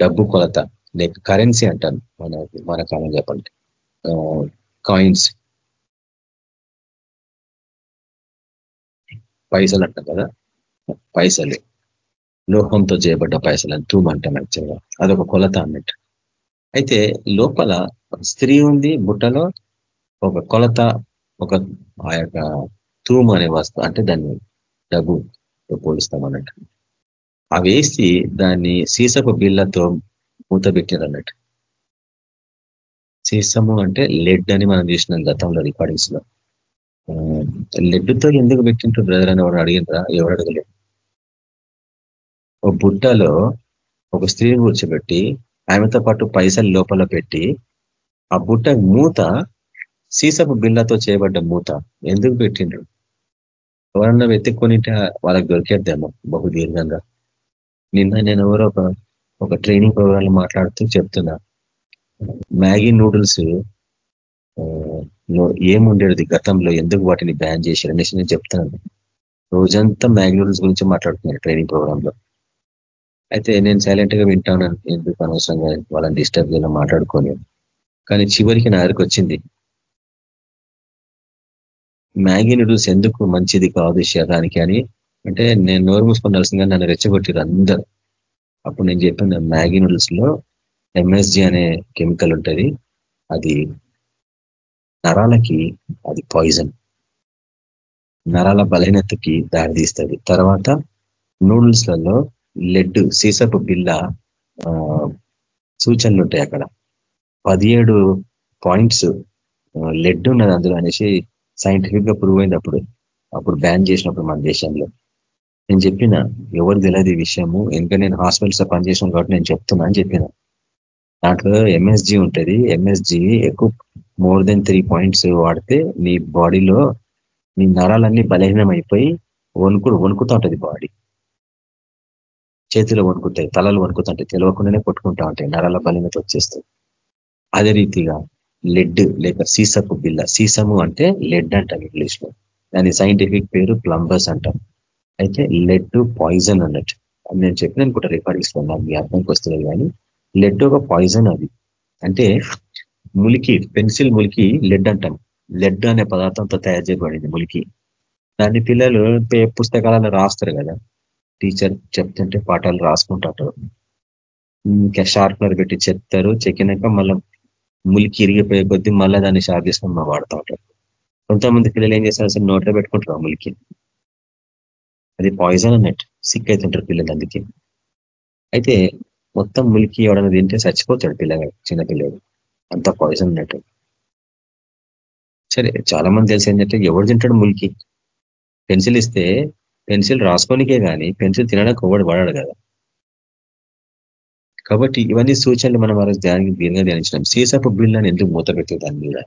డబ్బు కొలత లేక కరెన్సీ అంటాను మన మన కాలం చెప్పండి కాయిన్స్. పైసలు అంటాం కదా పైసలు. లోహంతో చేయబడ్డ పైసలు అని తూమంటాం యాక్చువల్గా. అదొక కొలత అన్నట్టు. అయితే లోపల స్త్రీ ఉంది బుట్టలో ఒక కొలత ఒక ఆ యొక్క తూము అనే వస్తు అంటే దాన్ని డబ్బు పోలుస్తాం అన్నట్టు అవేసి దాన్ని సీసపు బిళ్ళతో మూత పెట్టారు అన్నట్టు సీసము అంటే లెడ్ అని మనం చూసినాం గతంలో రికార్డింగ్స్లో లెడ్తో ఎందుకు పెట్టింటారు బ్రదర్ అని ఎవరు అడిగినరా ఎవరు అడగలేదు ఒక బుట్టలో ఒక స్త్రీని కూర్చోబెట్టి ఆమెతో పాటు పైసలు లోపల పెట్టి ఆ బుట్ట మూత సీసపు బిళ్ళతో చేయబడ్డ మూత. ఎందుకు పెట్టిండ్రు? ఎవరన్నా వెతుక్కొనింటే వాళ్ళకి దొరికేద్దేమో బహు దీర్ఘంగా నిన్న నేను ఎవరో ఒక ఒక ట్రైనింగ్ ప్రోగ్రామ్ మాట్లాడుతూ చెప్తున్నా. మ్యాగీ నూడిల్స్ ఏముండేది గతంలో? ఎందుకు వాటిని బ్యాన్ చేశారు అనేసి నేను చెప్తాను. రోజంతా మ్యాగీ నూడిల్స్ గురించి మాట్లాడుతున్నారు ట్రైనింగ్ ప్రోగ్రాంలో. అయితే నేను సైలెంట్గా వింటాను ఎందుకు అనవసరంగా వాళ్ళని డిస్టర్బ్ చేయాలి మాట్లాడుకొని. కానీ చివరికి నా దగ్గరికి వచ్చింది. మ్యాగీ నూడిల్స్ ఎందుకు మంచిది కాదు శరీరానికి అని. అంటే నేను నోరు మూసుకొని నన్ను రెచ్చగొట్టారు అందరు. అప్పుడు నేను చెప్పిన మ్యాగీ నూడిల్స్లో ఎంఎస్జి అనే కెమికల్ ఉంటుంది. అది నరాలకి అది పాయిజన్. నరాల బలహీనతకి దారితీస్తుంది తర్వాత నూడిల్స్లలో లెడ్ సీసపు బిల్ల సూచనలు ఉంటాయి అక్కడ. పదిహేడు పాయింట్స్ లెడ్ ఉన్నది అందులో అనేసి సైంటిఫిక్గా ప్రూవ్ అయింది అప్పుడు. అప్పుడు బ్యాన్ చేసినప్పుడు మన దేశంలో. నేను చెప్పిన ఎవరు తెలియదు ఈ విషయము. ఇంకా నేను హాస్పిటల్స్లో పనిచేసిన కాబట్టి నేను చెప్తున్నా అని చెప్పిన. దాంట్లో ఎంఎస్జి ఉంటుంది. ఎంఎస్జి ఎక్కువ మోర్ దెన్ త్రీ పాయింట్స్ వాడితే నీ బాడీలో నీ నరాలన్నీ బలహీనం అయిపోయి వణుకుడు వణుకుతూ ఉంటుంది బాడీ చేతిలో వణుకుతాయి తలలు వణుకుతుంటాయి తెలియకుండానే కొట్టుకుంటా ఉంటాయి. నరాల బలహీనత వచ్చేస్తాయి అదే రీతిగా లెడ్ లేక సీసపు బిల్ల సీసము అంటే లెడ్ అంటాం ఇంగ్లీష్లో దాని సైంటిఫిక్ పేరు ప్లంబర్స్ అంటాం అయితే లెడ్ పాయిజన్ అన్నట్టు. నేను చెప్పిన అనుకుంటా రికార్డింగ్స్లో నాకు జ్ఞాపకంకి అర్థంకి వస్తుంది కానీ లెడ్ ఒక పాయిజన్ అది. అంటే ములికి పెన్సిల్ ములికి లెడ్ అంటాం. లెడ్ అనే పదార్థంతో తయారు చేయబడింది ములికి. దాన్ని పిల్లలు పుస్తకాలలో రాస్తారు కదా. టీచర్ చెప్తుంటే పాఠాలు రాసుకుంటారు. ఇంకా షార్ప్నర్ పెట్టి చెప్తారు. చెక్కినాక మళ్ళీ ములికి ఇరిగిపోయే కొద్దీ మళ్ళీ దాన్ని షార్ప్ మా వాడుతూ ఉంటారు కొంతమంది పిల్లలు ఏం చేస్తారు? అసలు నోట్లో పెట్టుకుంటారు ములికి. అది పాయిజన్ అన్నట్టు. సిక్ అవుతుంటారు పిల్లలు అందుకే. అయితే మొత్తం ములికి ఎవడన్నా తింటే చచ్చిపోతాడు పిల్లగా చిన్నపిల్లడు అంత పాయిజన్ అన్నట్టు. సరే చాలా మంది తెలిసి ఏంటంటే ఎవడు తింటాడు ములికి? పెన్సిల్ ఇస్తే పెన్సిల్ రాసుకోనికే కానీ పెన్సిల్ తినడానికి ఎవడు పడాడు కదా? కాబట్టి ఇవన్నీ సూచనలు మనం ఆ రోజు ధ్యానం దీనిగా ధ్యానించినాం. సీసపు బిల్ అని ఎందుకు మూత పెట్టే దాని మీద?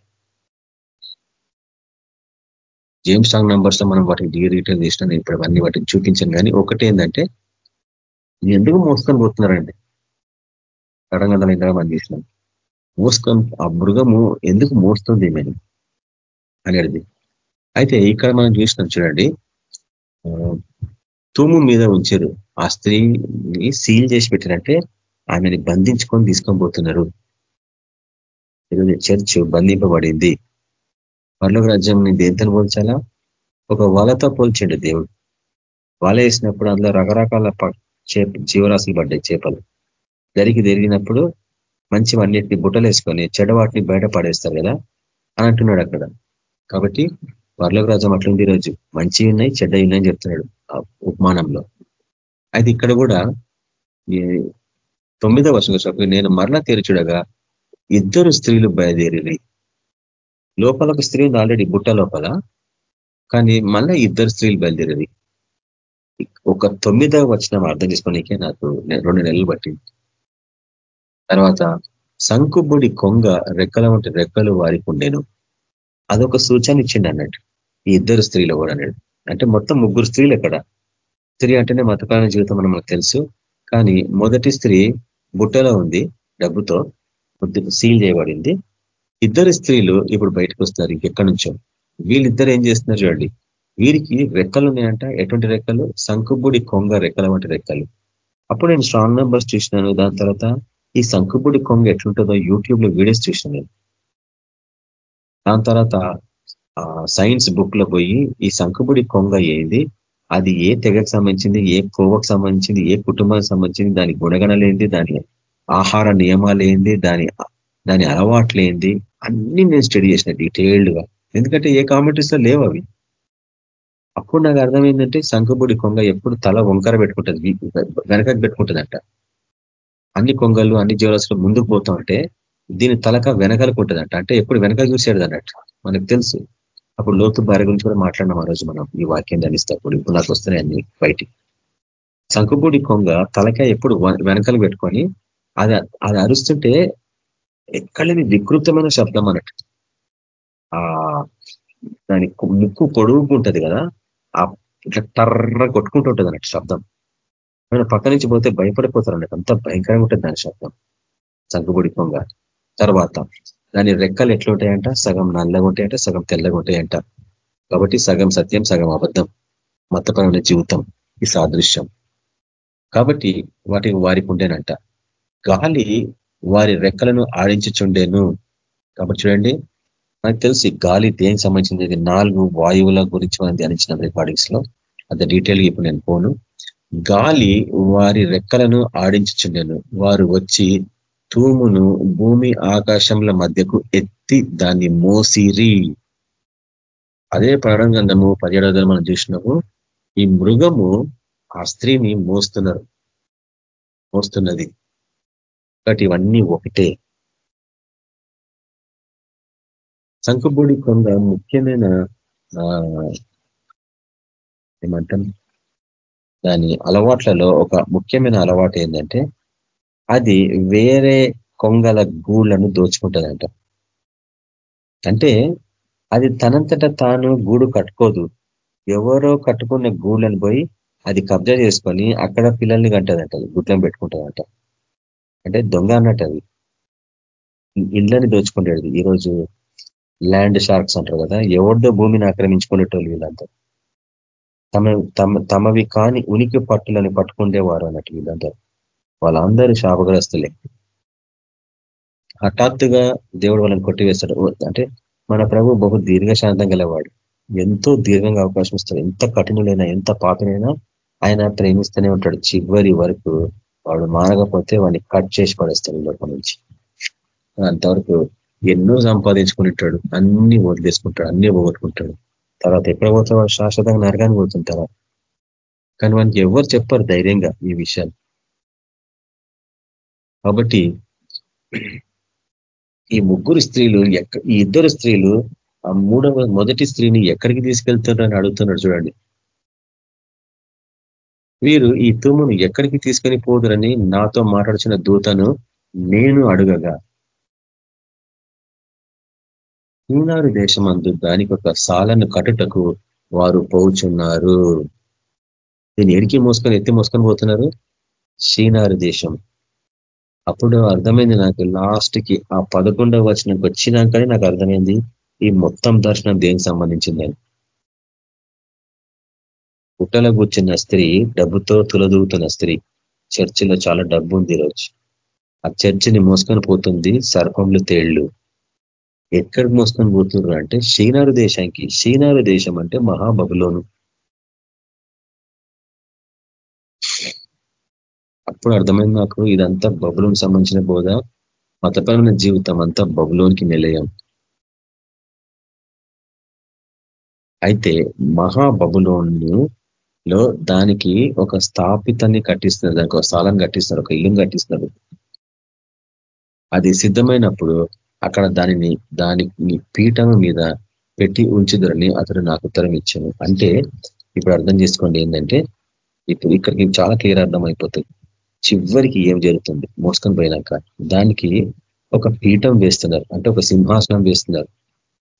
జేమ్స్ సాంగ్ నంబర్స్ మనం వాటికి డీ రీటైల్ చేసినా నేను ఇప్పుడు అన్ని వాటిని చూపించాను. కానీ ఒకటి ఏంటంటే ఎందుకు మోసుకొని పోతున్నారండి? కడంగందల ఇందాక మనం చేసినాం మోసుకొని ఆ మృగము ఎందుకు మోస్తుంది మేము అనేది. అయితే ఇక్కడ మనం చూసినాం చూడండి తూము మీద ఉంచారు. ఆ స్త్రీని సీల్ చేసి పెట్టినంటే ఆమెని బంధించుకొని తీసుకొని పోతున్నారు. ఈరోజు చర్చ్ బంధింపబడింది. పర్లోక రాజ్యం దేంతో పోల్చాలా? ఒక వలతో పోల్చండి దేవుడు. వల వేసినప్పుడు అందులో రకరకాల జీవరాశులు పడ్డాయి చేపలు. జరిగి తిరిగినప్పుడు మంచివన్నిటిని బుట్టలు వేసుకొని చెడవాటిని బయట పడేస్తారు కదా? అని అంటున్నాడు అక్కడ. కాబట్టి వర్లకు రాజ్యం అట్లుంది ఈరోజు. మంచి ఉన్నాయి చెడ్డ ఉన్నాయని చెప్తున్నాడు ఉపమానంలో. అయితే ఇక్కడ కూడా తొమ్మిదో వర్షం చెప్పి నేను మరణ తెరుచుడగా ఇద్దరు స్త్రీలు బయలుదేరి లోపల ఒక స్త్రీ ఉంది ఆల్రెడీ బుట్ట లోపల. కానీ మళ్ళీ ఇద్దరు స్త్రీలు బయలుదేరేది ఒక తొమ్మిదవ వచనం అర్థం చేసుకోనికే నాకు రెండు నెలలు పట్టింది. తర్వాత సంకుబుడి కొంగ రెక్కల వంటి రెక్కలు వారికి ఉండేను అదొక సూచన ఇచ్చిండు అన్నట్టు. ఈ ఇద్దరు స్త్రీలు కూడా అన్నాడు. అంటే మొత్తం ముగ్గురు స్త్రీలు ఎక్కడ? స్త్రీ అంటేనే మతపరమైన జీవితం అని మనకు తెలుసు. కానీ మొదటి స్త్రీ బుట్టలో ఉంది డబ్బుతో సీల్ చేయబడింది. ఇద్దరు స్త్రీలు ఇప్పుడు బయటకు వస్తున్నారు ఇంకెక్కడి నుంచో. వీళ్ళిద్దరు ఏం చేస్తున్నారు చూడండి. వీరికి రెక్కలు ఉన్నాయంట. ఎటువంటి రెక్కలు? సంకుబుడి కొంగ రెక్కల వంటి రెక్కలు. అప్పుడు నేను స్ట్రాంగ్ నెంబర్స్ చూసినాను. దాని తర్వాత ఈ సంకుబుడి కొంగ ఎట్లుంటుందో యూట్యూబ్లో వీడియోస్ చూసిన నేను దాని తర్వాత సైన్స్ బుక్లో పోయి ఈ సంకుబుడి కొంగ ఏంది? అది ఏ తెగకు సంబంధించింది ఏ కోవకు సంబంధించింది ఏ కుటుంబానికి సంబంధించింది దాని గుణగణలేంది దాని ఆహార నియమాలు ఏంది దాని దాని అలవాట్లు ఏంది అన్ని నేను స్టడీ చేసిన డీటెయిల్డ్గా. ఎందుకంటే ఏ కామెంటరీస్లో లేవు అవి. అప్పుడు నాకు అర్థమైందంటే సంఖబుడి కొంగ ఎప్పుడు తల వంకర పెట్టుకుంటుంది వెనకకు పెట్టుకుంటుందంట. అన్ని కొంగలు అన్ని జీవరాశులు ముందుకు పోతా ఉంటే దీని తలక వెనకలకు ఉంటుందంట. అంటే ఎప్పుడు వెనక చూసేది అన్నట్టు. మనకు తెలుసు. అప్పుడు లోతు భార్య గురించి కూడా మాట్లాడినాం ఆ రోజు మనం ఈ వాక్యం ధనిస్తప్పుడు ఇప్పుడు నాకు వస్తున్నాయి అన్ని బయటికి. సంకుపూడి కొంగ తలకాయ ఎప్పుడు వెనకలు పెట్టుకొని అది అది అరుస్తుంటే ఎక్కడని వికృతమైన శబ్దం అన్నట్టు. ఆ దాని ముక్కు పొడుగుంటది కదా ఆ ఇట్లా టర్ర కొట్టుకుంటూ ఉంటుంది అన్నట్టు శబ్దం. పక్క నుంచి పోతే భయపడిపోతారు అన్నట్టు. అంత భయంకరంగా ఉంటుంది దాని శబ్దం. సంకుపూడి కొంగ. తర్వాత దాని రెక్కలు ఎట్లుంటాయంట? సగం నల్లగా ఉంటాయంట సగం తెల్లగా ఉంటాయంట. కాబట్టి సగం సత్యం సగం అబద్ధం. మతపరమైన జీవితం ఈ సాదృశ్యం. కాబట్టి వాటికి వారికి ఉండేనంట గాలి వారి రెక్కలను ఆడించుచుండేను. కాబట్టి చూడండి నాకు తెలిసి గాలి దేనికి సంబంధించింది? నాలుగు వాయువుల గురించి మనం ధ్యానించిన రికార్డింగ్స్లో. అంత డీటెయిల్గా ఇప్పుడు నేను పోను. గాలి వారి రెక్కలను ఆడించుచుండెను. వారు వచ్చి తూమును భూమి ఆకాశంల మధ్యకు ఎత్తి దాన్ని మోసిరి. అదే ప్రాణంగంధము పర్యాడోదలు మనం చూసినాము ఈ మృగము ఆ స్త్రీని మోస్తున్నారు. మోస్తున్నది. కాబట్టి ఇవన్నీ ఒకటే. శంకుబూడి కొండ ముఖ్యమైన ఏమంటాం? దాని అలవాట్లలో ఒక ముఖ్యమైన అలవాటు ఏంటంటే అది వేరే కొంగల గూళ్ళను దోచుకుంటుందంట. అంటే అది తనంతట తాను గూడు కట్టుకోదు. ఎవరో కట్టుకున్న గూళ్ళని పోయి అది కబ్జా చేసుకొని అక్కడ పిల్లల్ని కంటదంట గుడ్లను పెట్టుకుంటుందంట. అంటే దొంగ అన్నట్టు అది. ఇళ్ళని దోచుకుంటాడు ఈరోజు ల్యాండ్ షార్క్స్ అంటారు కదా ఎవరిదో భూమిని ఆక్రమించుకునేటోళ్ళు వీళ్ళంతా. తమ తమ తమవి కాని ఉనికి పట్టులను పట్టుకుండేవారు అన్నట్టు వీళ్ళంతా వాళ్ళందరూ శాపగ్రస్తులే. హఠాత్తుగా దేవుడు వాళ్ళని కొట్టివేస్తాడు. అంటే మన ప్రభు బహు దీర్ఘశాంతం గలవాడు. ఎంతో దీర్ఘంగా అవకాశం ఇస్తాడు. ఎంత కఠినులైనా ఎంత పాపనైనా ఆయన ప్రేమిస్తూనే ఉంటాడు. చివరి వరకు వాడు మారకపోతే వాడిని కట్ చేసి పడేస్తాడు లోపల నుంచి. అంతవరకు ఎన్నో సంపాదించుకుంటాడు అన్ని వదిలేసుకుంటాడు. అన్ని పోగొట్టుకుంటాడు. తర్వాత ఎక్కడ పోతే వాడు శాశ్వతంగా నరగాన్ని పోతుంది కానీ వానికి ఎవరు చెప్పారు ధైర్యంగా ఈ విషయాలు. కాబట్టి ఈ ముగ్గురు స్త్రీలు ఈ ఇద్దరు స్త్రీలు ఆ మూడవ మొదటి స్త్రీని ఎక్కడికి తీసుకెళ్తున్నారని అడుగుతున్నాడు చూడండి. వీరు ఈ తుమ్మును ఎక్కడికి తీసుకొని పోదురని నాతో మాట్లాడుచిన దూతను నేను అడుగగా ఈనాడు దేశమందు దానికి ఒక సాలను కటుటకు వారు పోచున్నారు దీన్ని ఎడికి మోసుకొని ఎత్తి మోసుకొని పోతున్నారు? షీనారు దేశం అప్పుడు అర్థమైంది నాకు లాస్ట్కి ఆ పదకొండవ వచనంకి వచ్చినాకనే నాకు అర్థమైంది ఈ మొత్తం దర్శనం దేనికి సంబంధించిందని పుట్టల కూర్చున్న స్త్రీ డబ్బుతో తులదూగుతున్న స్త్రీ. చర్చిలో చాలా డబ్బు ఉంది ఈరోజు. ఆ చర్చిని మోసుకొని పోతుంది సర్పంలు తేళ్ళు. ఎక్కడికి మోసుకొని పోతున్నారు అంటే షీనారు దేశానికి. షీనారు దేశం అంటే మహాబబులోను అప్పుడు అర్థమైంది నాకు ఇదంతా బబులోనికి సంబంధించిన బోధ. మతపరమైన జీవితం అంతా బబులోనికి నిలయం. అయితే మహాబబులోను లో దానికి ఒక స్థాపితాన్ని కట్టిస్తున్నారు దానికి ఒక స్థలం కట్టిస్తారు ఒక ఇల్లు కట్టిస్తారు అది సిద్ధమైనప్పుడు అక్కడ దానిని దాని పీఠం మీద పెట్టి ఉంచుదరని అతడు నాకు ఉత్తరం ఇచ్చాను అంటే ఇప్పుడు అర్థం చేసుకోండి ఏంటంటే ఇప్పుడు ఇక్కడికి చాలా క్లియర్ అర్థం అయిపోతుంది చివరికి ఏం జరుగుతుంది? మోసుకొని పోయినాక దానికి ఒక పీఠం వేస్తున్నారు. అంటే ఒక సింహాసనం వేస్తున్నారు.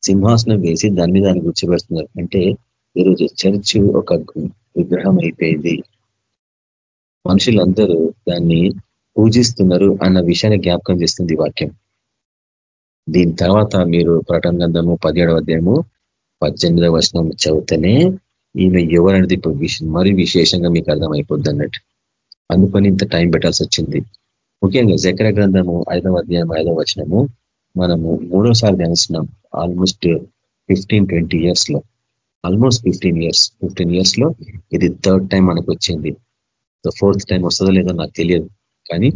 సింహాసనం వేసి దాని మీద దాన్ని కూర్చోబెడుతున్నారు అంటే ఈరోజు చర్చ్ ఒక విగ్రహం అయిపోయింది. మనుషులందరూ దాన్ని పూజిస్తున్నారు అన్న విషయాన్ని జ్ఞాపకం చేస్తుంది వాక్యం. దీని తర్వాత మీరు ప్రటన గంధము పదిహేడవ అధ్యాయము పద్దెనిమిదవ వచనం చదివితేనే ఈమె ఎవరనేది ఇప్పుడు మరి విశేషంగా మీకు అర్థమైపోద్ది అన్నట్టు. అందుకని ఇంత టైం పెట్టాల్సి వచ్చింది ముఖ్యంగా జకర గ్రంథము ఐదవ అధ్యాయం ఐదవ వచనము మనము మూడోసారి ధ్యానిస్తున్నాం. ఆల్మోస్ట్ ఫిఫ్టీన్ ట్వంటీ ఇయర్స్లో. ఆల్మోస్ట్ ఫిఫ్టీన్ ఇయర్స్ ఫిఫ్టీన్ ఇయర్స్లో ఇది థర్డ్ టైం మనకు వచ్చింది ఫోర్త్ టైం వస్తుందో లేదో నాకు తెలియదు. కానీ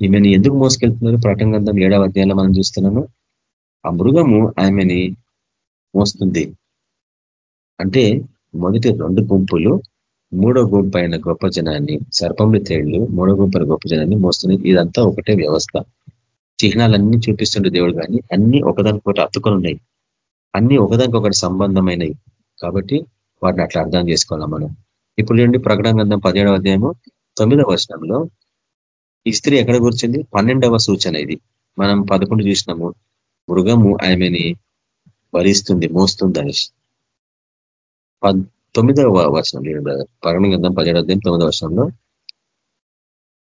ఈమెని ఎందుకు మోసుకెళ్తున్నారు? ప్రటంగంధం ఏడవ అధ్యాయంలో మనం చూస్తున్నాము. ఆ మృగము ఆమెని మోస్తుంది. అంటే మొదటి రెండు గుంపులు మూడో గుంపు అయిన గొప్ప జనాన్ని సర్పంలు తేళ్ళు మూడో గుంపు గొప్ప జనాన్ని మోస్తుంది ఇదంతా ఒకటే వ్యవస్థ. చిహ్నాలన్నీ చూపిస్తుండే దేవుడు కానీ అన్ని ఒకదానికొకటి అత్తుకొని ఉన్నాయి అన్ని ఒకదానికి ఒకటి సంబంధమైనవి. కాబట్టి వాటిని అట్లా అర్థం చేసుకోవాలా మనం? ఇప్పుడు నుండి ప్రకటన గ్రంథం పదిహేడవ అధ్యాయము తొమ్మిదవ వర్షంలో ఈ స్త్రీ ఎక్కడ కూర్చుంది? పన్నెండవ సూచన ఇది. మనం పదకొండు చూసినాము. మృగము ఆమెని భరిస్తుంది మోస్తుంది అనేసి తొమ్మిదవ వర్షం ప్రకటన గ్రంథం పదిహేడవ అధ్యాయం తొమ్మిదవ వర్షంలో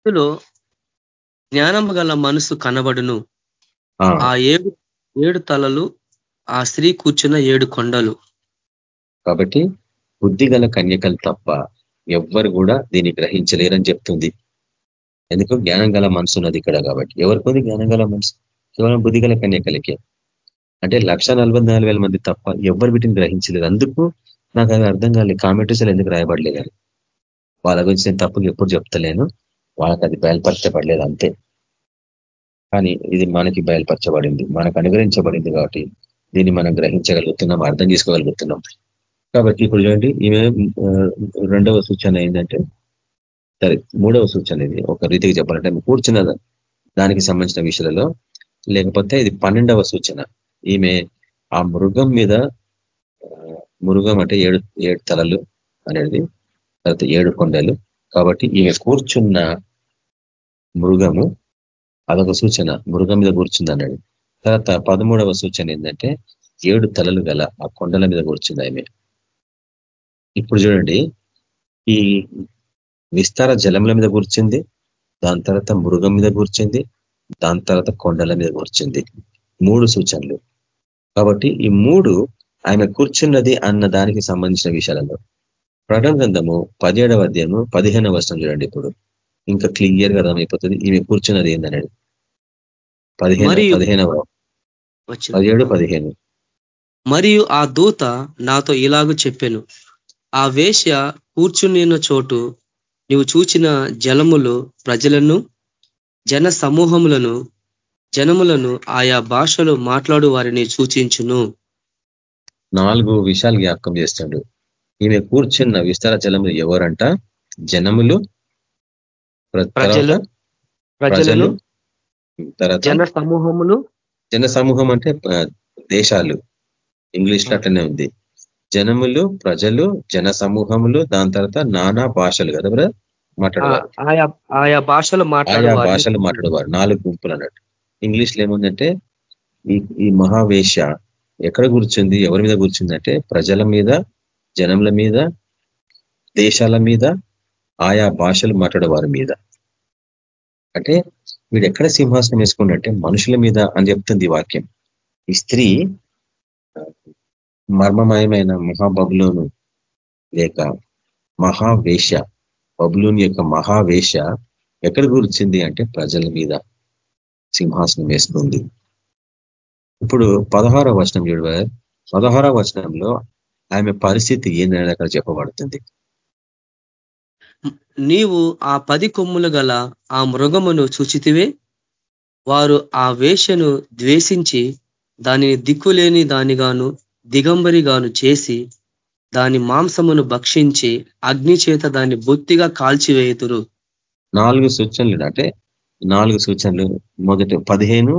ఇందులో జ్ఞానం గల మనసు కనబడును. ఆ. ఏడు ఏడు తలలు ఆ స్త్రీ కూర్చున్న ఏడు కొండలు. కాబట్టి బుద్ధి గల కన్యకలు తప్ప ఎవ్వరు కూడా దీన్ని గ్రహించలేరని చెప్తుంది. ఎందుకు? జ్ఞానం గల మనసు ఉన్నది ఇక్కడ కాబట్టి. ఎవరికి ఉంది జ్ఞానం గల మనసు? కేవలం బుద్ధి గల కన్యకలకే. అంటే లక్ష మంది తప్ప ఎవరు వీటిని గ్రహించలేదు అందుకు నాకు అది అర్థం కాలేదు. కామెంటరీస్లు ఎందుకు రాయబడలేదు వాళ్ళ గురించి నేను తప్పుగా ఎప్పుడు చెప్తలేను. వాళ్ళకి అది బయలుపరచబడలేదు అంతే. కానీ ఇది మనకి బయలుపరచబడింది. మనకు అనుగ్రహించబడింది కాబట్టి దీన్ని మనం గ్రహించగలుగుతున్నాం అర్థం చేసుకోగలుగుతున్నాం. కాబట్టి ఇప్పుడు చూడండి ఈమె రెండవ సూచన ఏంటంటే సరే మూడవ సూచన ఇది. ఒక రీతికి చెప్పాలంటే కూర్చున్న దానికి సంబంధించిన విషయాలలో లేకపోతే ఇది పన్నెండవ సూచన. ఈమె ఆ మృగం మీద మృగం అంటే ఏడు ఏడు తలలు అనేది తర్వాత ఏడు కొండలు. కాబట్టి ఈమె కూర్చున్న మృగము అదొక సూచన. మృగం మీద కూర్చుంది అన్నాడు. తర్వాత పదమూడవ సూచన ఏంటంటే ఏడు తలలు గల ఆ కొండల మీద కూర్చుంది ఆమె. ఇప్పుడు చూడండి ఈ విస్తార జలముల మీద కూర్చుంది దాని తర్వాత మృగం మీద కూర్చుంది దాని తర్వాత కొండల మీద కూర్చుంది. మూడు సూచనలు. కాబట్టి ఈ మూడు ఆమె కూర్చున్నది అన్న దానికి సంబంధించిన విషయాలలో ప్రకటన గ్రంథము పదిహేడవ అధ్యాయము పదిహేనవ వర్షం చూడండి ఇప్పుడు. ఇంకా క్లియర్గా అర్థమైపోతుంది ఈమె కూర్చున్నది ఏందనేది. పదిహేను పదిహేనవ. పదిహేడు పదిహేను. మరియు ఆ దూత నాతో ఇలాగూ చెప్పాను ఆ వేశ్య కూర్చున్న చోటు నీవు చూచిన జలములు ప్రజలను జన సమూహములను జనములను ఆయా భాషలు మాట్లాడు వారిని సూచించును. నాలుగు విషయాలు జ్ఞాపకం చేస్తాడు. ఈమె కూర్చున్న విస్తార జలములు ఎవరంట? జనములు ప్రజలు ప్రజలు జన సమూహములు. జన సమూహం అంటే దేశాలు. ఇంగ్లీష్లో అట్లనే ఉంది. జనములు ప్రజలు జన సమూహములు దాని తర్వాత నానా భాషలు కదా బ్రదర్? మాట్లాడేవారు. ఆయా భాషలు భాషలు మాట్లాడేవారు. నాలుగు గుంపులు అన్నట్టు. ఇంగ్లీష్లో ఏముందంటే ఈ ఈ మహావేష ఎక్కడ కూర్చుంది ఎవరి మీద కూర్చుంది అంటే ప్రజల మీద జనముల మీద దేశాల మీద ఆయా భాషలు మాట్లాడే వారి మీద. అంటే వీడు ఎక్కడ సింహాసనం వేసుకున్నట్టే మనుషుల మీద అని చెప్తుంది వాక్యం. ఈ స్త్రీ మర్మమయమైన మహాబబులోను లేక మహావేష బబులోని యొక్క మహావేష ఎక్కడ కూర్చింది అంటే ప్రజల మీద సింహాసనం వేసుకుంది. ఇప్పుడు పదహార వచనం చూడ పదహార వచనంలో ఆమె పరిస్థితి ఏందని అక్కడ చెప్పబడుతుంది? నీవు ఆ పది కొమ్ములు గల ఆ మృగమును చూచితివే? వారు ఆ వేషను ద్వేషించి దానిని దిక్కులేని దానిగాను దిగంబరిగాను చేసి దాని మాంసమును భక్షించి అగ్ని చేత దాన్ని బొత్తిగా కాల్చివేయుతురు నాలుగు సూచనలు అంటే నాలుగు సూచనలు. మొదటి పదిహేను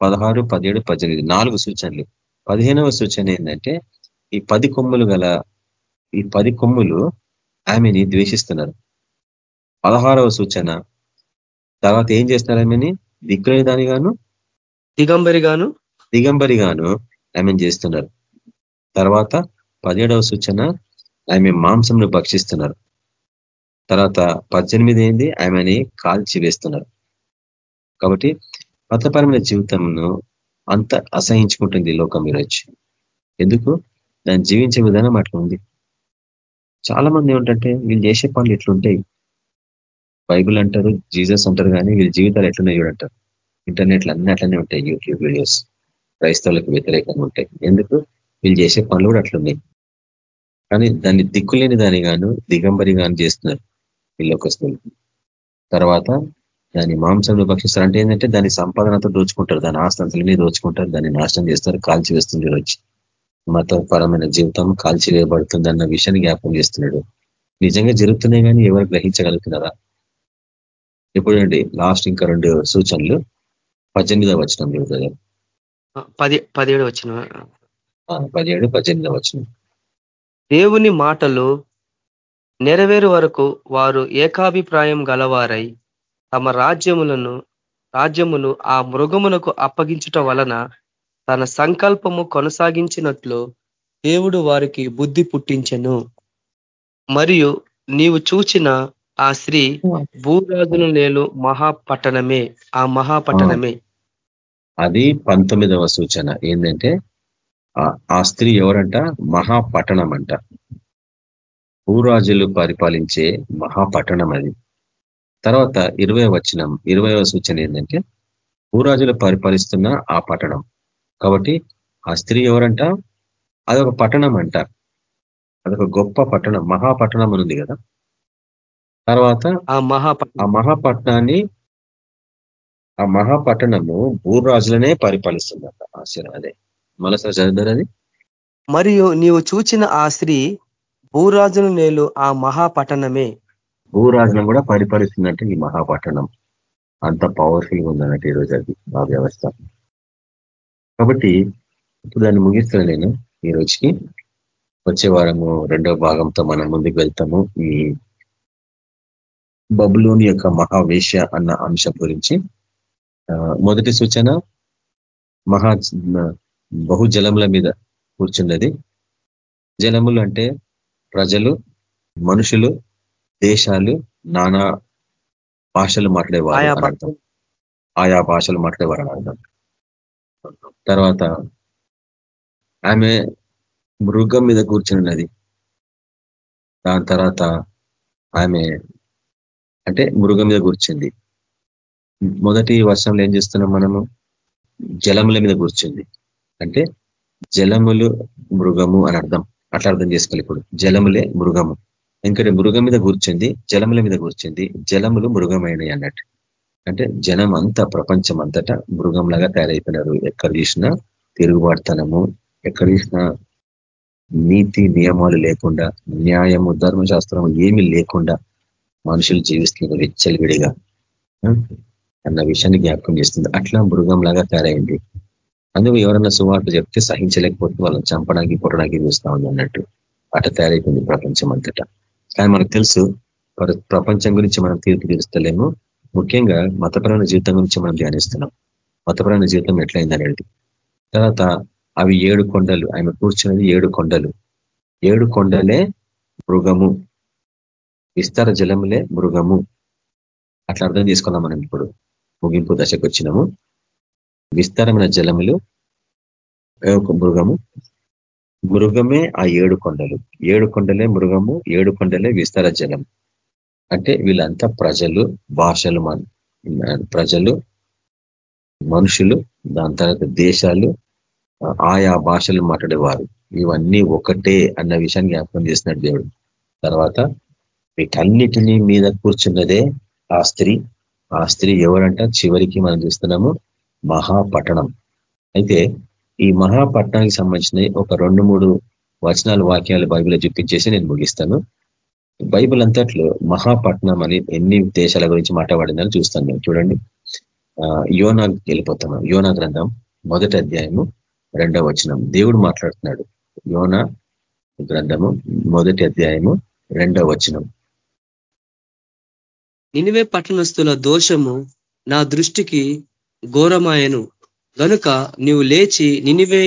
పదహారు పదిహేడు పద్దెనిమిది నాలుగు సూచనలు. పదిహేనవ సూచన ఏంటంటే ఈ పది కొమ్ములు గల ఈ పది కొమ్ములు ఆమెని ద్వేషిస్తున్నారు. పదహారవ సూచన. తర్వాత ఏం చేస్తున్నారు ఆమెని? దిక్కులేని దానిగాను దిగంబరిగాను దిగంబరిగాను ఆమెను చేస్తున్నారు. తర్వాత పదిహేడవ సూచన ఆమె మాంసంను భక్షిస్తున్నారు. తర్వాత పద్దెనిమిది ఏంది ఆమెని కాల్చి వేస్తున్నారు కాబట్టి మతపరమైన జీవితంను అంత అసహించుకుంటుంది లోకం ఈరోజు. ఎందుకు? దాన్ని జీవించే విధానం అట్లా ఉంది. చాలా మంది ఏమిటంటే వీళ్ళు చేసే పనులు ఎట్లుంటాయి? బైబుల్ అంటారు జీసస్ అంటారు కానీ వీళ్ళ జీవితాలు ఎట్లున్నాయి చూడంటారు. ఇంటర్నెట్లు అన్ని అట్లనే ఉంటాయి యూట్యూబ్ వీడియోస్. క్రైస్తవులకు వ్యతిరేకంగా ఉంటాయి. ఎందుకు? వీళ్ళు చేసే పనులు కూడా అట్లున్నాయి. కానీ దాన్ని దిక్కులేని దాని గాను దిగంబరి గాను చేస్తున్నారు వీళ్ళొకస్తులు తర్వాత దాని మాంసం భక్షిస్తారు. అంటే ఏంటంటే దాని సంపాదనతో దోచుకుంటారు. దాని ఆస్తంతులని దోచుకుంటారు. దాన్ని నాశనం చేస్తారు. కాల్చి వేస్తుంది వచ్చి. మతపరమైన జీవితం కాల్చి వేయబడుతుంది అన్న విషయాన్ని జ్ఞాపకం చేస్తున్నాడు. నిజంగా జరుగుతున్నాయి కానీ ఎవరు గ్రహించగలుగుతున్నారా? ఎప్పుడండి లాస్ట్ ఇంకా రెండు సూచనలు. పద్దెనిమిదవ వచ్చిన పది పదిహేడు వచ్చిన పదిహేడు పద్దెనిమిదవ వచ్చిన దేవుని మాటలు నెరవేరు వరకు వారు ఏకాభిప్రాయం గలవారై తమ రాజ్యములను రాజ్యమును ఆ మృగమునకు అప్పగించుట వలన తన సంకల్పము కొనసాగించినట్లు దేవుడు వారికి బుద్ధి పుట్టించెను. మరియు నీవు చూచిన ఆ స్త్రీ భూరాజుల నేలు మహాపట్టణమే ఆ మహాపట్టణమే. అది పంతొమ్మిదవ సూచన. ఏంటంటే ఆ స్త్రీ ఎవరంట? మహాపట్టణం అంట భూరాజులు పరిపాలించే మహాపట్టణం అది. తర్వాత ఇరవై వచనం ఇరవైవ సూచన ఏంటంటే భూరాజులు పరిపాలిస్తున్న ఆ పట్టణం. కాబట్టి ఆ స్త్రీ ఎవరంట? అదొక పట్టణం అంట. అదొక గొప్ప పట్టణం మహాపట్టణం ఉంది కదా. తర్వాత ఆ మహా ఆ మహాపట్నాన్ని ఆ మహాపట్టణము భూరాజులనే పరిపాలిస్తుందంట. ఆశ్చర్యం అదే. మరోసారి చదువుతారు అది? మరియు నీవు చూచిన ఆ స్త్రీ భూరాజుల నేలు ఆ మహాపట్టణమే భూరాజులను కూడా పరిపాలిస్తుందంటే ఈ మహాపట్టణం. అంత పవర్ఫుల్గా ఉందన్నట్టు ఈరోజు అది ఆ వ్యవస్థ. కాబట్టి ఇప్పుడు దాన్ని ముగిస్తాను నేను ఈ రోజుకి. వచ్చే వారము రెండో భాగంతో మనం ముందుకు వెళ్తాము. ఈ బబులోని యొక్క మహావేష అన్న అంశం గురించి. మొదటి సూచన మహా బహుజలముల మీద కూర్చున్నది. జలములు అంటే ప్రజలు మనుషులు దేశాలు నానా భాషలు మాట్లాడేవారు అర్థం ఆయా భాషలు మాట్లాడేవారు అని అర్థం తర్వాత ఆమె మృగం మీద కూర్చున్నది దాని తర్వాత ఆమె అంటే మృగం మీద కూర్చుంది. మొదటి వర్షంలో ఏం చేస్తున్నాం మనము? జలముల మీద కూర్చుంది. అంటే జలములు మృగము అని అర్థం. అట్లా అర్థం చేసుకోవాలి ఇప్పుడు. జలములే మృగము. ఎందుకంటే మృగం మీద కూర్చుంది జలముల మీద కూర్చుంది జలములు మృగమైనవి అన్నట్టు. అంటే జనం అంతా ప్రపంచం అంతటా మృగంలాగా తయారైపోయినారు. ఎక్కడ చూసినా తిరుగుబాటుతనము ఎక్కడ చూసినా నీతి నియమాలు లేకుండా న్యాయము ధర్మశాస్త్రము ఏమి లేకుండా మనుషులు జీవిస్తున్నారు విచ్చలివిడిగా. అన్న విషయాన్ని జ్ఞాపకం చేస్తుంది. అట్లా మృగంలాగా తయారైంది. అందుకు ఎవరన్నా సువార్త చెప్తే సహించలేకపోతే వాళ్ళని చంపడానికి కొట్టడానికి చూస్తా ఉంది అన్నట్టు. అట తయారైపోయింది ప్రపంచం అంతటా కానీ మనకు తెలుసు ప్రపంచం గురించి మనం తీర్పు తీరుస్తలేము. ముఖ్యంగా మతపరమైన జీవితం గురించి మనం ధ్యానిస్తున్నాం. మతపరమైన జీవితం ఎట్లయింది అనేది. తర్వాత అవి ఏడు కొండలు ఆయన కూర్చున్నది ఏడు కొండలు. ఏడు కొండలే మృగము. విస్తార జలములే మృగము. అట్లా అర్థం చేసుకున్నాం మనం ఇప్పుడు. ముగింపు దశకు వచ్చినాము. విస్తారమైన జలములు మృగము. మృగమే ఆ ఏడు కొండలు. ఏడు కొండలే మృగము ఏడు కొండలే విస్తార జలం. అంటే వీళ్ళంతా ప్రజలు భాషలు ప్రజలు మనుషులు దాని తర్వాత దేశాలు ఆయా భాషలు మాట్లాడేవారు. ఇవన్నీ ఒకటే అన్న విషయాన్ని జ్ఞాపకం చేసినాడు దేవుడు. తర్వాత వీటన్నిటినీ మీద కూర్చున్నదే ఆ స్త్రీ. ఆ స్త్రీ ఎవరంట? చివరికి మనం చూస్తున్నాము మహాపట్టణం. అయితే ఈ మహాపట్నానికి సంబంధించిన ఒక రెండు మూడు వచనాలు వాక్యాలు బైబిల్లో చూపించేసి నేను ముగిస్తాను. బైబిల్ అంతట్లో మహాపట్నం అని ఎన్ని దేశాల గురించి మాట్లాడిందని చూస్తాను మేము చూడండి. యోనా వెళ్ళిపోతాము యోనా గ్రంథం మొదటి అధ్యాయము రెండవ వచనం. దేవుడు మాట్లాడుతున్నాడు. యోన గ్రంథము మొదటి అధ్యాయము రెండవ వచనం. నినివే పట్టణస్తుల దోషము నా దృష్టికి ఘోరమాయను. గనుక నీవు లేచి నినివే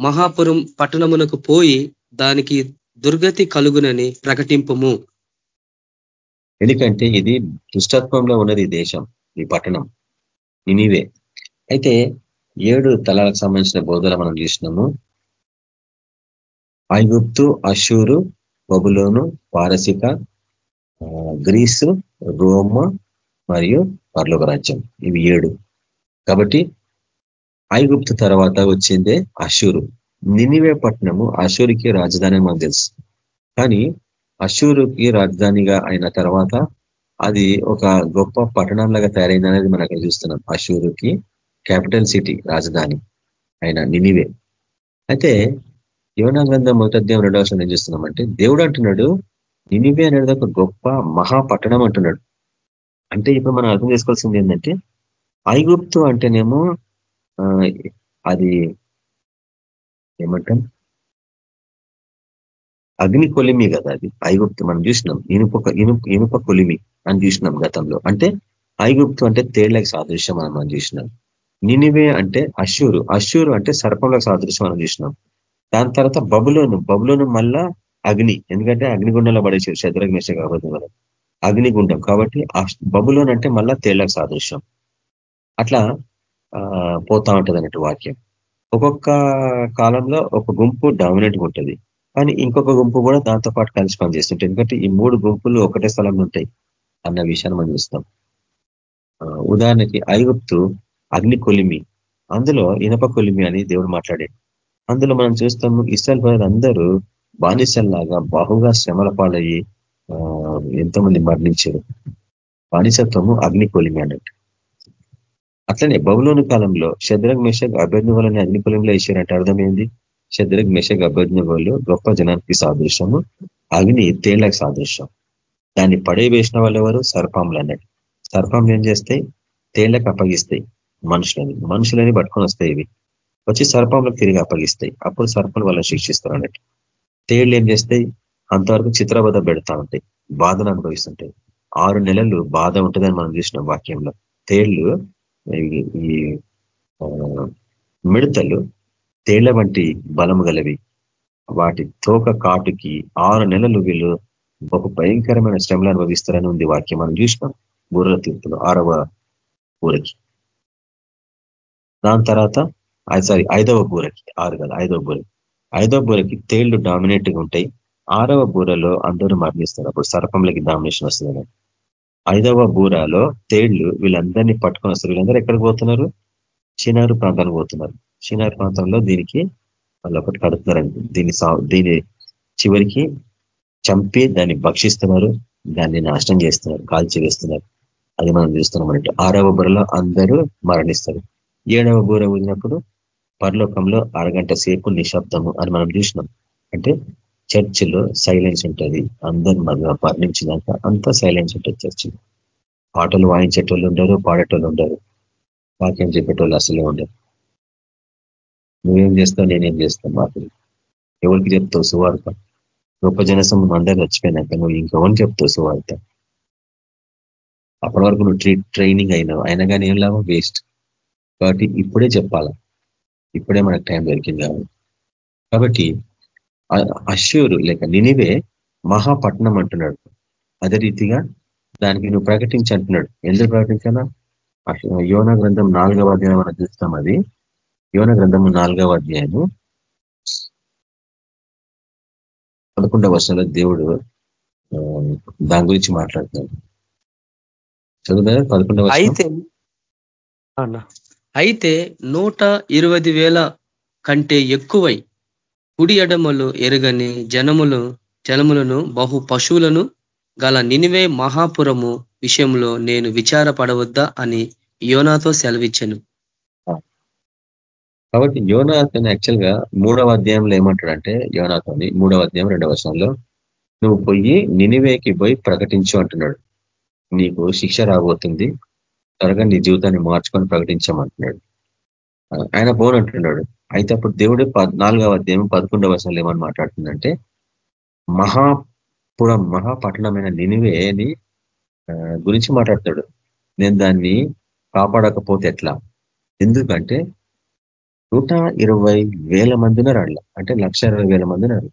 మహాపురం పట్టణమునకు పోయి దానికి దుర్గతి కలుగునని ప్రకటింపము. ఎందుకంటే ఇది దుష్టత్వంలో ఉన్నది దేశం ఈ పట్టణం. నినివే. అయితే ఏడు తలాలకు సంబంధించిన బోధలు మనం చూసినాము. ఐగుప్తు అషూరు బబులోను పారసిక గ్రీసు రోమ మరియు పర్లోక రాజ్యం. ఇవి ఏడు. కాబట్టి ఐగుప్తు తర్వాత వచ్చిందే అషూరు నినివే పట్టణము అషూరుకి రాజధాని మనకు తెలుసు. కానీ అషూరుకి రాజధానిగా అయిన తర్వాత అది ఒక గొప్ప పట్టణంలాగా తయారైంది అనేది మనం అక్కడ చూస్తున్నాం. అషూరుకి క్యాపిటల్ సిటీ రాజధాని అయిన నినివే. అయితే యోనా గ్రంథం మొదటి రెండవ వర్షం ఏం చూస్తున్నామంటే దేవుడు అంటున్నాడు నినివే అనేది ఒక గొప్ప మహాపట్టణం అంటున్నాడు. అంటే ఇప్పుడు మనం అర్థం చేసుకోవాల్సింది ఏంటంటే ఐగుప్తు అంటేనేమో అది ఏమంటాం అగ్ని కొలిమి కదా అది ఐగుప్తు మనం చూసినాం. ఇనుప ఇనుప ఇనుప కొలిమి అని చూసినాం గతంలో. అంటే ఐగుప్తు అంటే తేళ్ళకు సాదృశ్యం అని మనం చూసినాం. నినివే అంటే అశూరు అశూరు అంటే సర్పంలకు సాదృశ్యం మనం చూసినాం. దాని తర్వాత బబులోను బబులోను మళ్ళా అగ్ని ఎందుకంటే అగ్నిగుండంలో పడేసారు శత్రుఘ్ మేష కాబట్టి మనం అగ్నిగుండం కాబట్టి బబులోన్ అంటే మళ్ళా తేళ్ళకు సాదృశ్యం. అట్లా పోతా ఉంటుంది అన్నట్టు వాక్యం. ఒక్కొక్క కాలంలో ఒక గుంపు డామినెంట్గా ఉంటుంది. కానీ ఇంకొక గుంపు కూడా దాంతో పాటు కలిసి పనిచేస్తుంటాయి ఎందుకంటే ఈ మూడు గుంపులు ఒకటే స్థలంలో ఉంటాయి అన్న విషయాన్ని మనం చూస్తాం. ఉదాహరణకి ఐగుప్తు అగ్ని కొలిమి. అందులో ఇనప కొలిమి అని దేవుడు మాట్లాడాడు. అందులో మనం చూస్తాము ఇస్రాయల్ ప్రజలు అందరూ బానిసల్లాగా బాహుగా శ్రమల పాలయ్యి ఎంతోమంది మరణించారు. బానిసత్వము అగ్ని కొలిమి అన్నట్టు. అట్లనే బబులోను కాలంలో శద్రగ్ మెషక్ అభ్యర్థి అగ్ని కొలిమిలో వేసారంటే అర్థమైంది. శద్రగ్ మెషక్ అభ్యర్థి గొప్ప జనానికి సాదృశ్యము అగ్ని తేళ్ళకు సాదృశ్యం. దాన్ని పడే వేసిన వాళ్ళు ఎవరు? సర్పంలు అన్నట్టు. సర్పంలు ఏం చేస్తాయి? తేళ్ళకు అప్పగిస్తాయి మనుషులని. మనుషులని పట్టుకొని వస్తాయి ఇవి. వచ్చి సర్పంలకు తిరిగి అప్పగిస్తాయి. అప్పుడు సర్పం వాళ్ళని శిక్షిస్తారు అన్నట్టు. తేళ్ళు ఏం చేస్తాయి? అంతవరకు చిత్రబద్ధ పెడతా ఉంటాయి. బాధను అనుభవిస్తుంటాయి. ఆరు నెలలు బాధ ఉంటుందని మనం చూసిన వాక్యంలో. తేళ్ళు ఈ మిడతలు తేళ్ళ వంటి బలము గలవి. వాటి తోక కాటుకి ఆరు నెలలు వీళ్ళు బహు భయంకరమైన శ్రమలు అనుభవిస్తారని ఉంది వాక్యం. మనం చూసినాం బూరల తీర్పులు ఆరవ ఊరకి దాని తర్వాత సారీ ఐదవ బూరకి ఆరు కదా ఐదవ బూరకి. ఐదవ బూరకి తేళ్ళు డామినేట్గా ఉంటాయి. ఆరవ బూరలో అందరూ మరణిస్తారు. అప్పుడు సర్పంలకి డామినేషన్ వస్తుంది. ఐదవ బూరాలో తేళ్ళు వీళ్ళందరినీ పట్టుకొని వస్తారు. వీళ్ళందరూ ఎక్కడికి పోతున్నారు? చినారు ప్రాంతానికి పోతున్నారు. చినారు ప్రాంతంలో దీనికి వాళ్ళు ఒకటి కడుతున్నారండి. దీని దీని చివరికి చంపి దాన్ని భక్షిస్తున్నారు. దాన్ని నాశనం చేస్తున్నారు. కాల్చి వేస్తున్నారు. అది మనం చూస్తున్నాం అన్నట్టు. ఆరవ బుర్రలో అందరూ మరణిస్తారు. ఏడవ బూర వదిలినప్పుడు పరలోకంలో అరగంట సేపు నిశ్శబ్దము అని మనం చూసినాం. అంటే చర్చిలో సైలెన్స్ ఉంటుంది. అందరు మరణించినాక అంతా సైలెన్స్ ఉంటుంది చర్చి పాటలు వాయించేటోళ్ళు ఉండరు పాడేటోళ్ళు ఉండరు. వాక్యం చెప్పేటోళ్ళు అసలే ఉండరు. నువ్వేం చేస్తావు నేనేం చేస్తాను మాకు ఎవరికి చెప్తావు సువార్త? గొప్ప జనసం అందరూ చచ్చిపోయినాక నువ్వు ఇంకెవరిని చెప్తావు సువార్త? అప్పటి వరకు నువ్వు ట్రైనింగ్ అయినావు. అయినా కానీ ఏం లాభం? వేస్ట్. కాబట్టి ఇప్పుడే చెప్పాలా? ఇప్పుడే మనకు టైం దొరికింది కాబట్టి. అశూరు లేక నినివే మహాపట్నం అంటున్నాడు. అదే రీతిగా దానికి నువ్వు ప్రకటించి అంటున్నాడు. ఎందుకు ప్రకటించాలా? యోన గ్రంథం నాలుగవ అధ్యాయం మనం చూస్తాం అది. యోన గ్రంథము నాలుగవ అధ్యాయము. పదకొండవ వర్షంలో దేవుడు దాని గురించి మాట్లాడుతున్నాడు. చదువుతారా పదకొండవ అయితే అయితే నూట ఇరవై వేల కంటే ఎక్కువై కుడి ఎడమలు ఎరగని జనములు జనములను బహు పశువులను గల నినివే మహాపురము విషయంలో నేను విచారపడవద్దా అని యోనాతో సెలవిచ్చాను. కాబట్టి యోనాథన్ యాక్చువల్గా మూడవ అధ్యాయంలో ఏమంటాడంటే యోనాథోని మూడవ అధ్యాయం రెండవ వర్షంలో నువ్వు పోయి నినివేకి పోయి ప్రకటించు అంటున్నాడు. నీకు శిక్ష రాబోతుంది. త్వరగా నీ జీవితాన్ని మార్చుకొని ప్రకటించమంటున్నాడు. ఆయన పోను అంటున్నాడు అయితే అప్పుడు దేవుడు నాలుగవ అధ్యాయం పదకొండవ వర్షాలు ఏమని మాట్లాడుతుందంటే మహాపురం మహాపట్టణమైన నినివేని గురించి మాట్లాడతాడు. నేను దాన్ని కాపాడకపోతే ఎట్లా? ఎందుకంటే నూట ఇరవై వేల మంది ఉన్నారు అట్లా అంటే లక్ష ఇరవై వేల మంది ఉన్నారు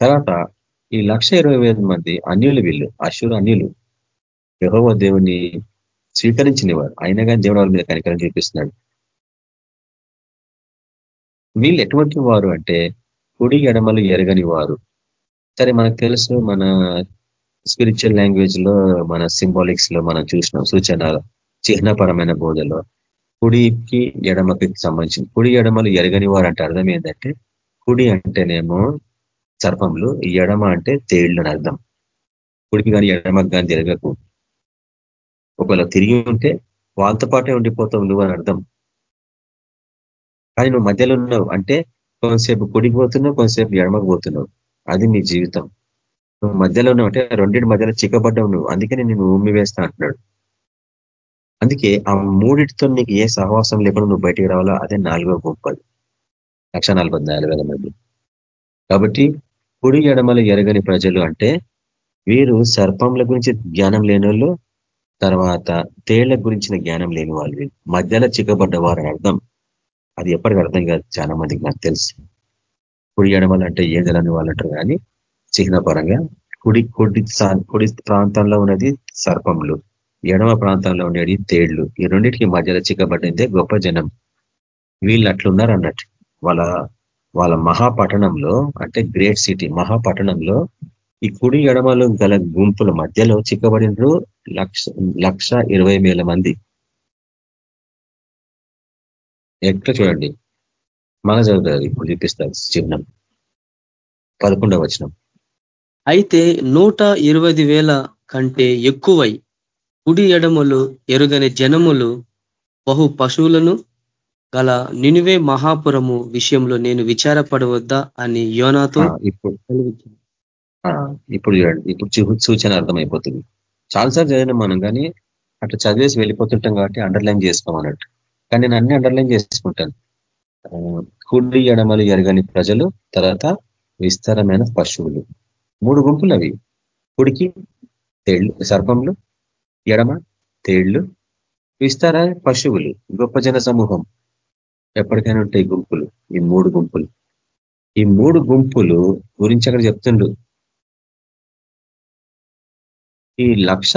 తర్వాత ఈ లక్ష ఇరవై వేల మంది అన్యులు వీళ్ళు అశురు అన్యులు. యహోవ దేవుని స్వీకరించినవారు. అయినా కానీ దేవుడు వాళ్ళ మీద కనికరం చూపిస్తున్నాడు. వీళ్ళు ఎటువంటి వారు అంటే కుడి ఎడమలు ఎరగని వారు. సరే మనకు తెలుసు మన స్పిరిచువల్ లాంగ్వేజ్లో మన సింబాలిక్స్లో మనం చూసినాం సూచన చిహ్నపరమైన బోధలో. కుడికి ఎడమకి సంబంధించిన కుడి ఎడమలు ఎరగని వారు అంటే అర్థం ఏంటంటే కుడి అంటేనేమో సర్పంలు ఎడమ అంటే తేళ్ళు అని అర్థం. కుడికి కానీ ఎడమకి కానీ జరగకు ఒకవేళ తిరిగి ఉంటే వాళ్ళతో పాటే ఉండిపోతావు నువ్వు అని అర్థం. కానీ నువ్వు మధ్యలో ఉన్నావు అంటే కొంతసేపు కుడికి పోతున్నావు కొంతసేపు ఎడమకు పోతున్నావు అది నీ జీవితం. నువ్వు మధ్యలో ఉన్నావు అంటే రెండింటి మధ్యలో చిక్కబడ్డావు నువ్వు. అందుకని నేను ఉమ్మి వేస్తా అంటున్నాడు. అందుకే ఆ మూడిటితో నీకు ఏ సహవాసం లేకుండా నువ్వు బయటికి రావాలో? అదే నాలుగో గొప్పది. లక్ష మంది. కాబట్టి కుడి ఎడమలు ఎరగని ప్రజలు అంటే వీరు సర్పంల గురించి జ్ఞానం లేని తర్వాత తేళ్ళ గురించిన జ్ఞానం లేని వాళ్ళు. మధ్యలో చిక్కబడ్డ వారని అర్థం. అది ఎప్పటికీ అర్థం కాదు. చాలా మందికి నాకు తెలుసు. కుడి ఎడమలు అంటే ఏదలని వాళ్ళు అంటారు కానీ చిహ్నపరంగా కుడి కుడి కుడి ప్రాంతంలో ఉన్నది సర్పంలు ఎడమ ప్రాంతంలో ఉండేది తేళ్ళు. ఈ రెండింటికి మధ్యలో చిక్కబడిందే గొప్ప జనం. వీళ్ళు అట్లున్నారు అన్నట్టు. వాళ్ళ వాళ్ళ మహాపట్టణంలో అంటే గ్రేట్ సిటీ మహాపట్టణంలో ఈ కుడి ఎడమలు గల గుంపుల మధ్యలో చిక్కబడినరు లక్ష లక్ష ఇరవై వేల మంది. ఎట్లా చూడండి? మన చదువుతుంది ఇప్పుడు చూపిస్తారు చిహ్నం. పదకొండవ వచనం. అయితే నూట ఇరవై వేల కంటే ఎక్కువై కుడి ఎడములు ఎరుగని జనములు బహు పశువులను గల నినువే మహాపురము విషయంలో నేను విచారపడవద్దా అని యోనాతో ఇప్పుడు ఇప్పుడు చూడండి ఇప్పుడు సూచన అర్థమైపోతుంది. చాలాసార్లు చదివినాం మనం కానీ అట్లా చదివేసి వెళ్ళిపోతుంటాం కాబట్టి అండర్లైన్ చేసుకోమన్నట్టు. కానీ నేను అన్ని అండర్లైన్ చేసుకుంటాను. కుడి ఎడమలు ఎరగని ప్రజలు తర్వాత విస్తారమైన పశువులు. మూడు గుంపులు అవి. కుడికి తేళ్ళు సర్పంలు ఎడమ తేళ్ళు విస్తార పశువులు గొప్ప జన సమూహం. ఎప్పటికైనా ఉంటాయి గుంపులు ఈ మూడు గుంపులు. ఈ మూడు గుంపులు గురించి అక్కడ చెప్తుండ్రు. ఈ లక్ష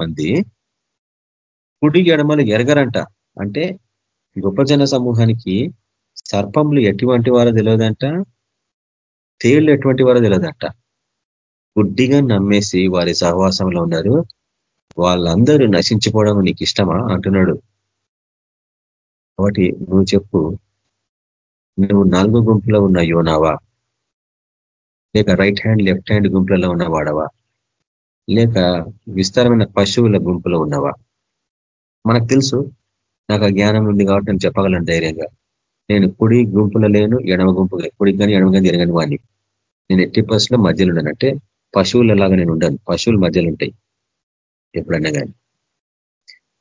మంది కుడి ఎడమలు ఎరగరంట. అంటే గొప్ప జన సమూహానికి సర్పంలు ఎటువంటి వారో తెలియదంట తేళ్ళు ఎటువంటి వారో తెలియదంట గుడ్డిగా నమ్మేసి వారి సహవాసంలో ఉన్నారు. వాళ్ళందరూ నశించిపోవడం నీకు ఇష్టమా? అంటున్నాడు. కాబట్టి నువ్వు చెప్పు నువ్వు నాలుగో గుంపులో ఉన్న యోనావా లేక రైట్ హ్యాండ్ లెఫ్ట్ హ్యాండ్ గుంపులలో ఉన్నవాడవా లేక విస్తారమైన పశువుల గుంపులో ఉన్నవా? మనకు తెలుసు నాకు ఆ జ్ఞానం ఉంది కాబట్టి నేను చెప్పగలను ధైర్యంగా. నేను కుడి గుంపులో లేను ఎడమ గుంపు కుడికి కానీ ఎడమ కానీ తిరగని వాడిని నేను ఎట్టి లో మధ్యలో ఉన్నానంటే పశువులలాగా నేను ఉండను. పశువుల మధ్యలో ఉంటాయి. ఎప్పుడన్నా కానీ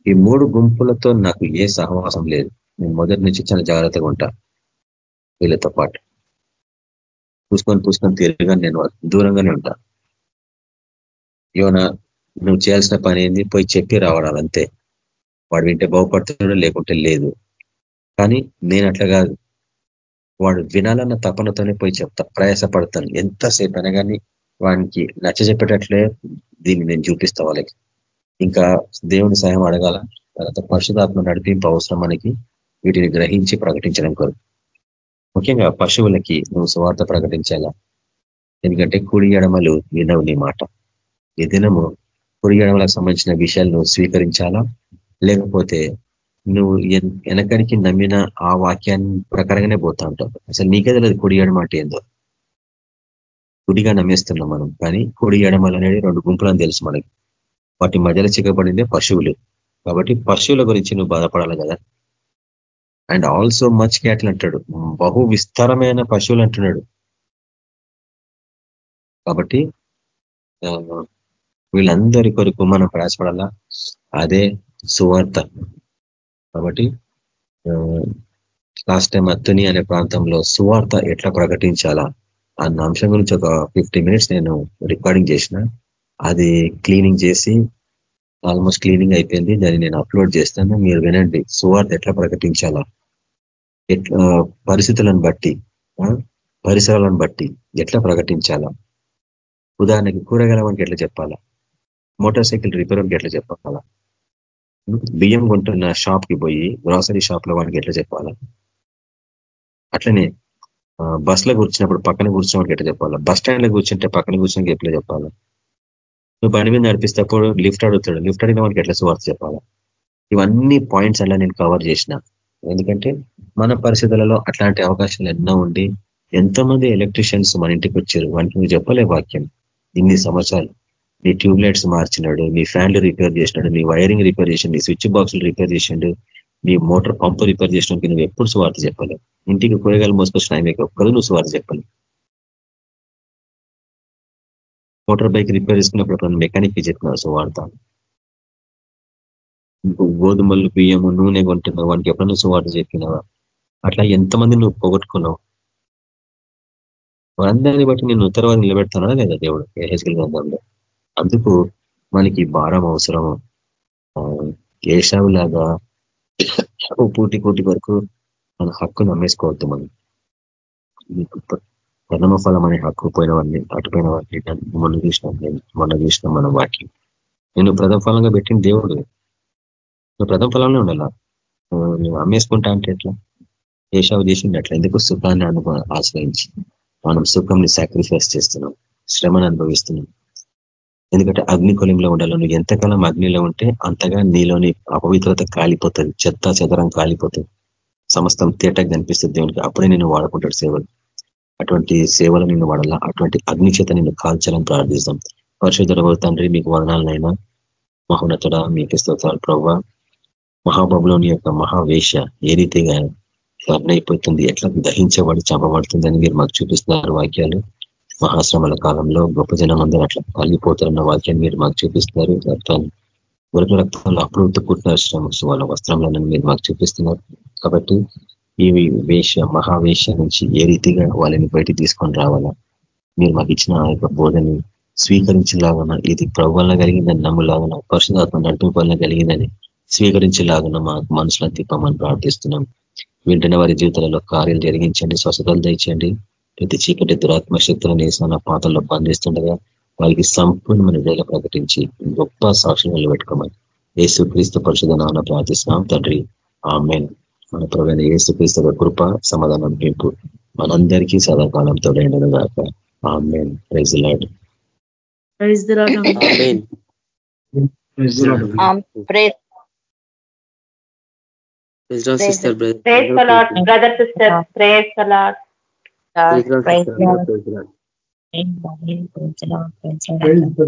ఈ మూడు గుంపులతో నాకు ఏ సహవాసం లేదు. నేను మొదటి నుంచి చాలా జాగ్రత్తగా ఉంటా వీళ్ళతో పాటు. పూసుకొని పూసుకొని తిరిగా నేను దూరంగానే ఉంటా. యోన నువ్వు చేయాల్సిన పని ఏంది? పోయి చెప్పి రావడాలి అంతే. వాడు వింటే బాగుపడుతున్నాడు లేకుంటే లేదు. కానీ నేను అట్లా కాదు. వాడు వినాలన్న తపనతోనే పోయి చెప్తా. ప్రయాసపడతాను. ఎంతసేపు అయినా కానీ వానికి నచ్చ చెప్పేటట్లే దీన్ని నేను చూపిస్తా వాళ్ళకి. ఇంకా దేవుని సహాయం అడగాల? తర్వాత పరిశుధాత్మ నడిపింపు అవసరం మనకి. వీటిని గ్రహించి ప్రకటించడం కొరకు. ముఖ్యంగా పశువులకి నువ్వు సువార్త ప్రకటించాలా. ఎందుకంటే కుడి ఎడమలు వినవు నీ మాట. ఈ దినము కుడి ఎడమలకు సంబంధించిన విషయాలు నువ్వు స్వీకరించాలా? లేకపోతే నువ్వు వెనకడికి నమ్మిన ఆ వాక్యాన్ని ప్రకారంగానే పోతా ఉంటావు. అసలు నీకే తెలియదు కుడి ఎడమాట ఏందో. కుడిగా నమ్మేస్తున్నాం మనం కానీ కుడి ఎడమలు అనేది రెండు గుంపులని తెలుసు మనకి. వాటి మధ్యలో చిక్కబడిందే పశువులు. కాబట్టి పశువుల గురించి నువ్వు బాధపడాలి కదా. అండ్ ఆల్సో మచ్ క్యాట్లు అంటాడు. బహు విస్తారమైన పశువులు అంటున్నాడు. కాబట్టి వీళ్ళందరి కొరకు మనం ప్రయాసపడాలా? అదే సువార్త. కాబట్టి లాస్ట్ టైం అత్తుని అనే ప్రాంతంలో సువార్త ఎట్లా ప్రకటించాలా అన్న అంశం గురించి ఒక ఫిఫ్టీ మినిట్స్ నేను రికార్డింగ్ చేసిన. అది క్లీనింగ్ చేసి ఆల్మోస్ట్ క్లీనింగ్ అయిపోయింది. దాన్ని నేను అప్లోడ్ చేస్తాను. మీరు వినండి సువార్త ఎట్లా ప్రకటించాలా? ఎట్లా పరిస్థితులను బట్టి పరిసరాలను బట్టి ఎట్లా ప్రకటించాలా? ఉదాహరణకి కూరగాయల వానికి ఎట్లా చెప్పాలా? మోటార్ సైకిల్ రిపేర్ వానికి ఎట్లా చెప్పాలా? బియ్యం కొంటున్న షాప్కి పోయి గ్రాసరీ షాప్లో ఎట్లా చెప్పాలా? అట్లనే బస్సులో కూర్చున్నప్పుడు పక్కన కూర్చున్నవాడికి ఎట్లా చెప్పాలా? బస్ స్టాండ్లో కూర్చుంటే పక్కన కూర్చున్నకి ఎట్లా చెప్పాలా? నువ్వు బండి మీద నడిపిస్తేప్పుడు లిఫ్ట్ అడుగుతాడు. లిఫ్ట్ అడిగిన వాడికి ఎట్లా సువార్త చెప్పాలా? ఇవన్నీ పాయింట్స్ అలా నేను కవర్ చేసిన. ఎందుకంటే మన పరిస్థితులలో అట్లాంటి అవకాశాలు ఎన్నో ఉండి ఎంతోమంది ఎలక్ట్రీషియన్స్ మన ఇంటికి వచ్చారు. వానికి నువ్వు చెప్పలే వాక్యం. ఇన్ని సంవత్సరాలు నీ ట్యూబ్లైట్స్ మార్చినాడు నీ ఫ్యాన్లు రిపేర్ చేసినాడు నీ వైరింగ్ రిపేర్ చేసిండు మీ స్విచ్ బాక్సులు రిపేర్ చేసిండు మీ మోటార్ పంపు రిపేర్ చేసినాక నువ్వు ఎప్పుడు స్వార్థ చెప్పాలి. ఇంటికి కూరగాయలు మోసుకొచ్చిన ఆయన ఒక్కరు నువ్వు స్వార్థ చెప్పాలి. మోటార్ బైక్ రిపేర్ చేసుకున్నప్పుడు మెకానిక్ చెప్పినావు సువార్త. గోధుమలు బియ్యము నూనె కొంటున్నావు వానికి ఎప్పుడన్నా సువార్త చెప్పినావా? అట్లా ఎంతమంది నువ్వు పోగొట్టుకున్నావు? వారందరిని బట్టి నేను ఉత్తరవాది నిలబెడతానా లేదా దేవుడు? హెచ్కల్ గ్రంథంలో. అందుకు మనకి భారం అవసరము కేశావులాగా పూటి పూటి వరకు మన హక్కును అమ్మేసుకోవద్దు మనం. ప్రథమ ఫలం అనే హక్కు పోయిన వాడిని అటుపోయిన వాడిని మొన్న చూసినాం నేను మొన్న చూసినాం మనం వాక్యం నేను ప్రథమ ఫలంగా పెట్టిన దేవుడు. నువ్వు ప్రథమ ఫలంలో ఉండాల? నువ్వు అమ్మేసుకుంటా అంటే ఎట్లా? ఏషావు చేసింది అట్లా. ఎందుకు? సుఖాన్ని అనుభవ ఆశ్రయించి. మనం సుఖంని సాక్రిఫైస్ చేస్తున్నాం. శ్రమను అనుభవిస్తున్నాం. ఎందుకంటే అగ్ని కొలింలో ఉండాలి. నువ్వు ఎంతకాలం అగ్నిలో ఉంటే అంతగా నీలోని అపవిత్రత కాలిపోతుంది. చెత్త చెదరం కాలిపోతుంది. సమస్తం తేటగా కనిపిస్తుంది దేవునికి. అప్పుడే నేను వాడుకుంటాడు సేవలు. అటువంటి సేవలు నేను వాడాలా? అటువంటి అగ్ని చేత నేను కాల్చాలని ప్రార్థిస్తాం. పరిశుద్ధ తండ్రి మీకు వదనాలనైనా. మహోన్నతుడ మీకు స్తోత్రాలు ప్రవ్వ. మహాబాబులోని యొక్క మహావేష ఏ రీతిగా టర్న్ అయిపోతుంది ఎట్లా దహించబడి చంపబడుతుందని మీరు మాకు చూపిస్తున్నారు వాక్యాలు. మహాశ్రమల కాలంలో గొప్ప జనం అందరూ అట్లా కలిగిపోతారన్న వాక్యాన్ని మీరు మాకు చూపిస్తున్నారు రక్తాన్ని గురక రక్తంలో అప్పుడు ఉత్తుకుంటున్నారు శ్రమ వాళ్ళ వస్త్రంలో మీరు మాకు చూపిస్తున్నారు. కాబట్టి ఈ వేష మహావేష నుంచి ఏ రీతిగా వాళ్ళని బయటికి తీసుకొని రావాలా? మీరు మాకు ఇచ్చిన ఆ యొక్క బోధని స్వీకరించేలాగన ఇది ప్రభు కలిగిందని నమ్ములాగన పరిశుధాత్మ నడుపు వల్ల కలిగిందని స్వీకరించేలాగా మా మనసులను తిప్పమని ప్రార్థిస్తున్నాం. వెంటనే వారి జీవితాలలో కార్యాలు జరిగించండి స్వస్థతలు తెచ్చండి ప్రతి చీకటి దురాత్మ శక్తులను వేసిన పాతల్లో బంధిస్తుండగా వాళ్ళకి సంపూర్ణమైన విడుదల ప్రకటించి గొప్ప సాక్షులు పెట్టుకోమని ఏసు క్రీస్తు పరిశుధ నాన్న ప్రార్థిస్తున్నాం తండ్రి. ఆమెన్. మన ప్రవీణ ఏసు క్రీస్తు కృప సమాధానం పెంపు మనందరికీ సదాకాలం తోడైండను గాక amen. Praise Lord praise. Praise God, sister, brother. Praise the Lord, brother, sister. Praise the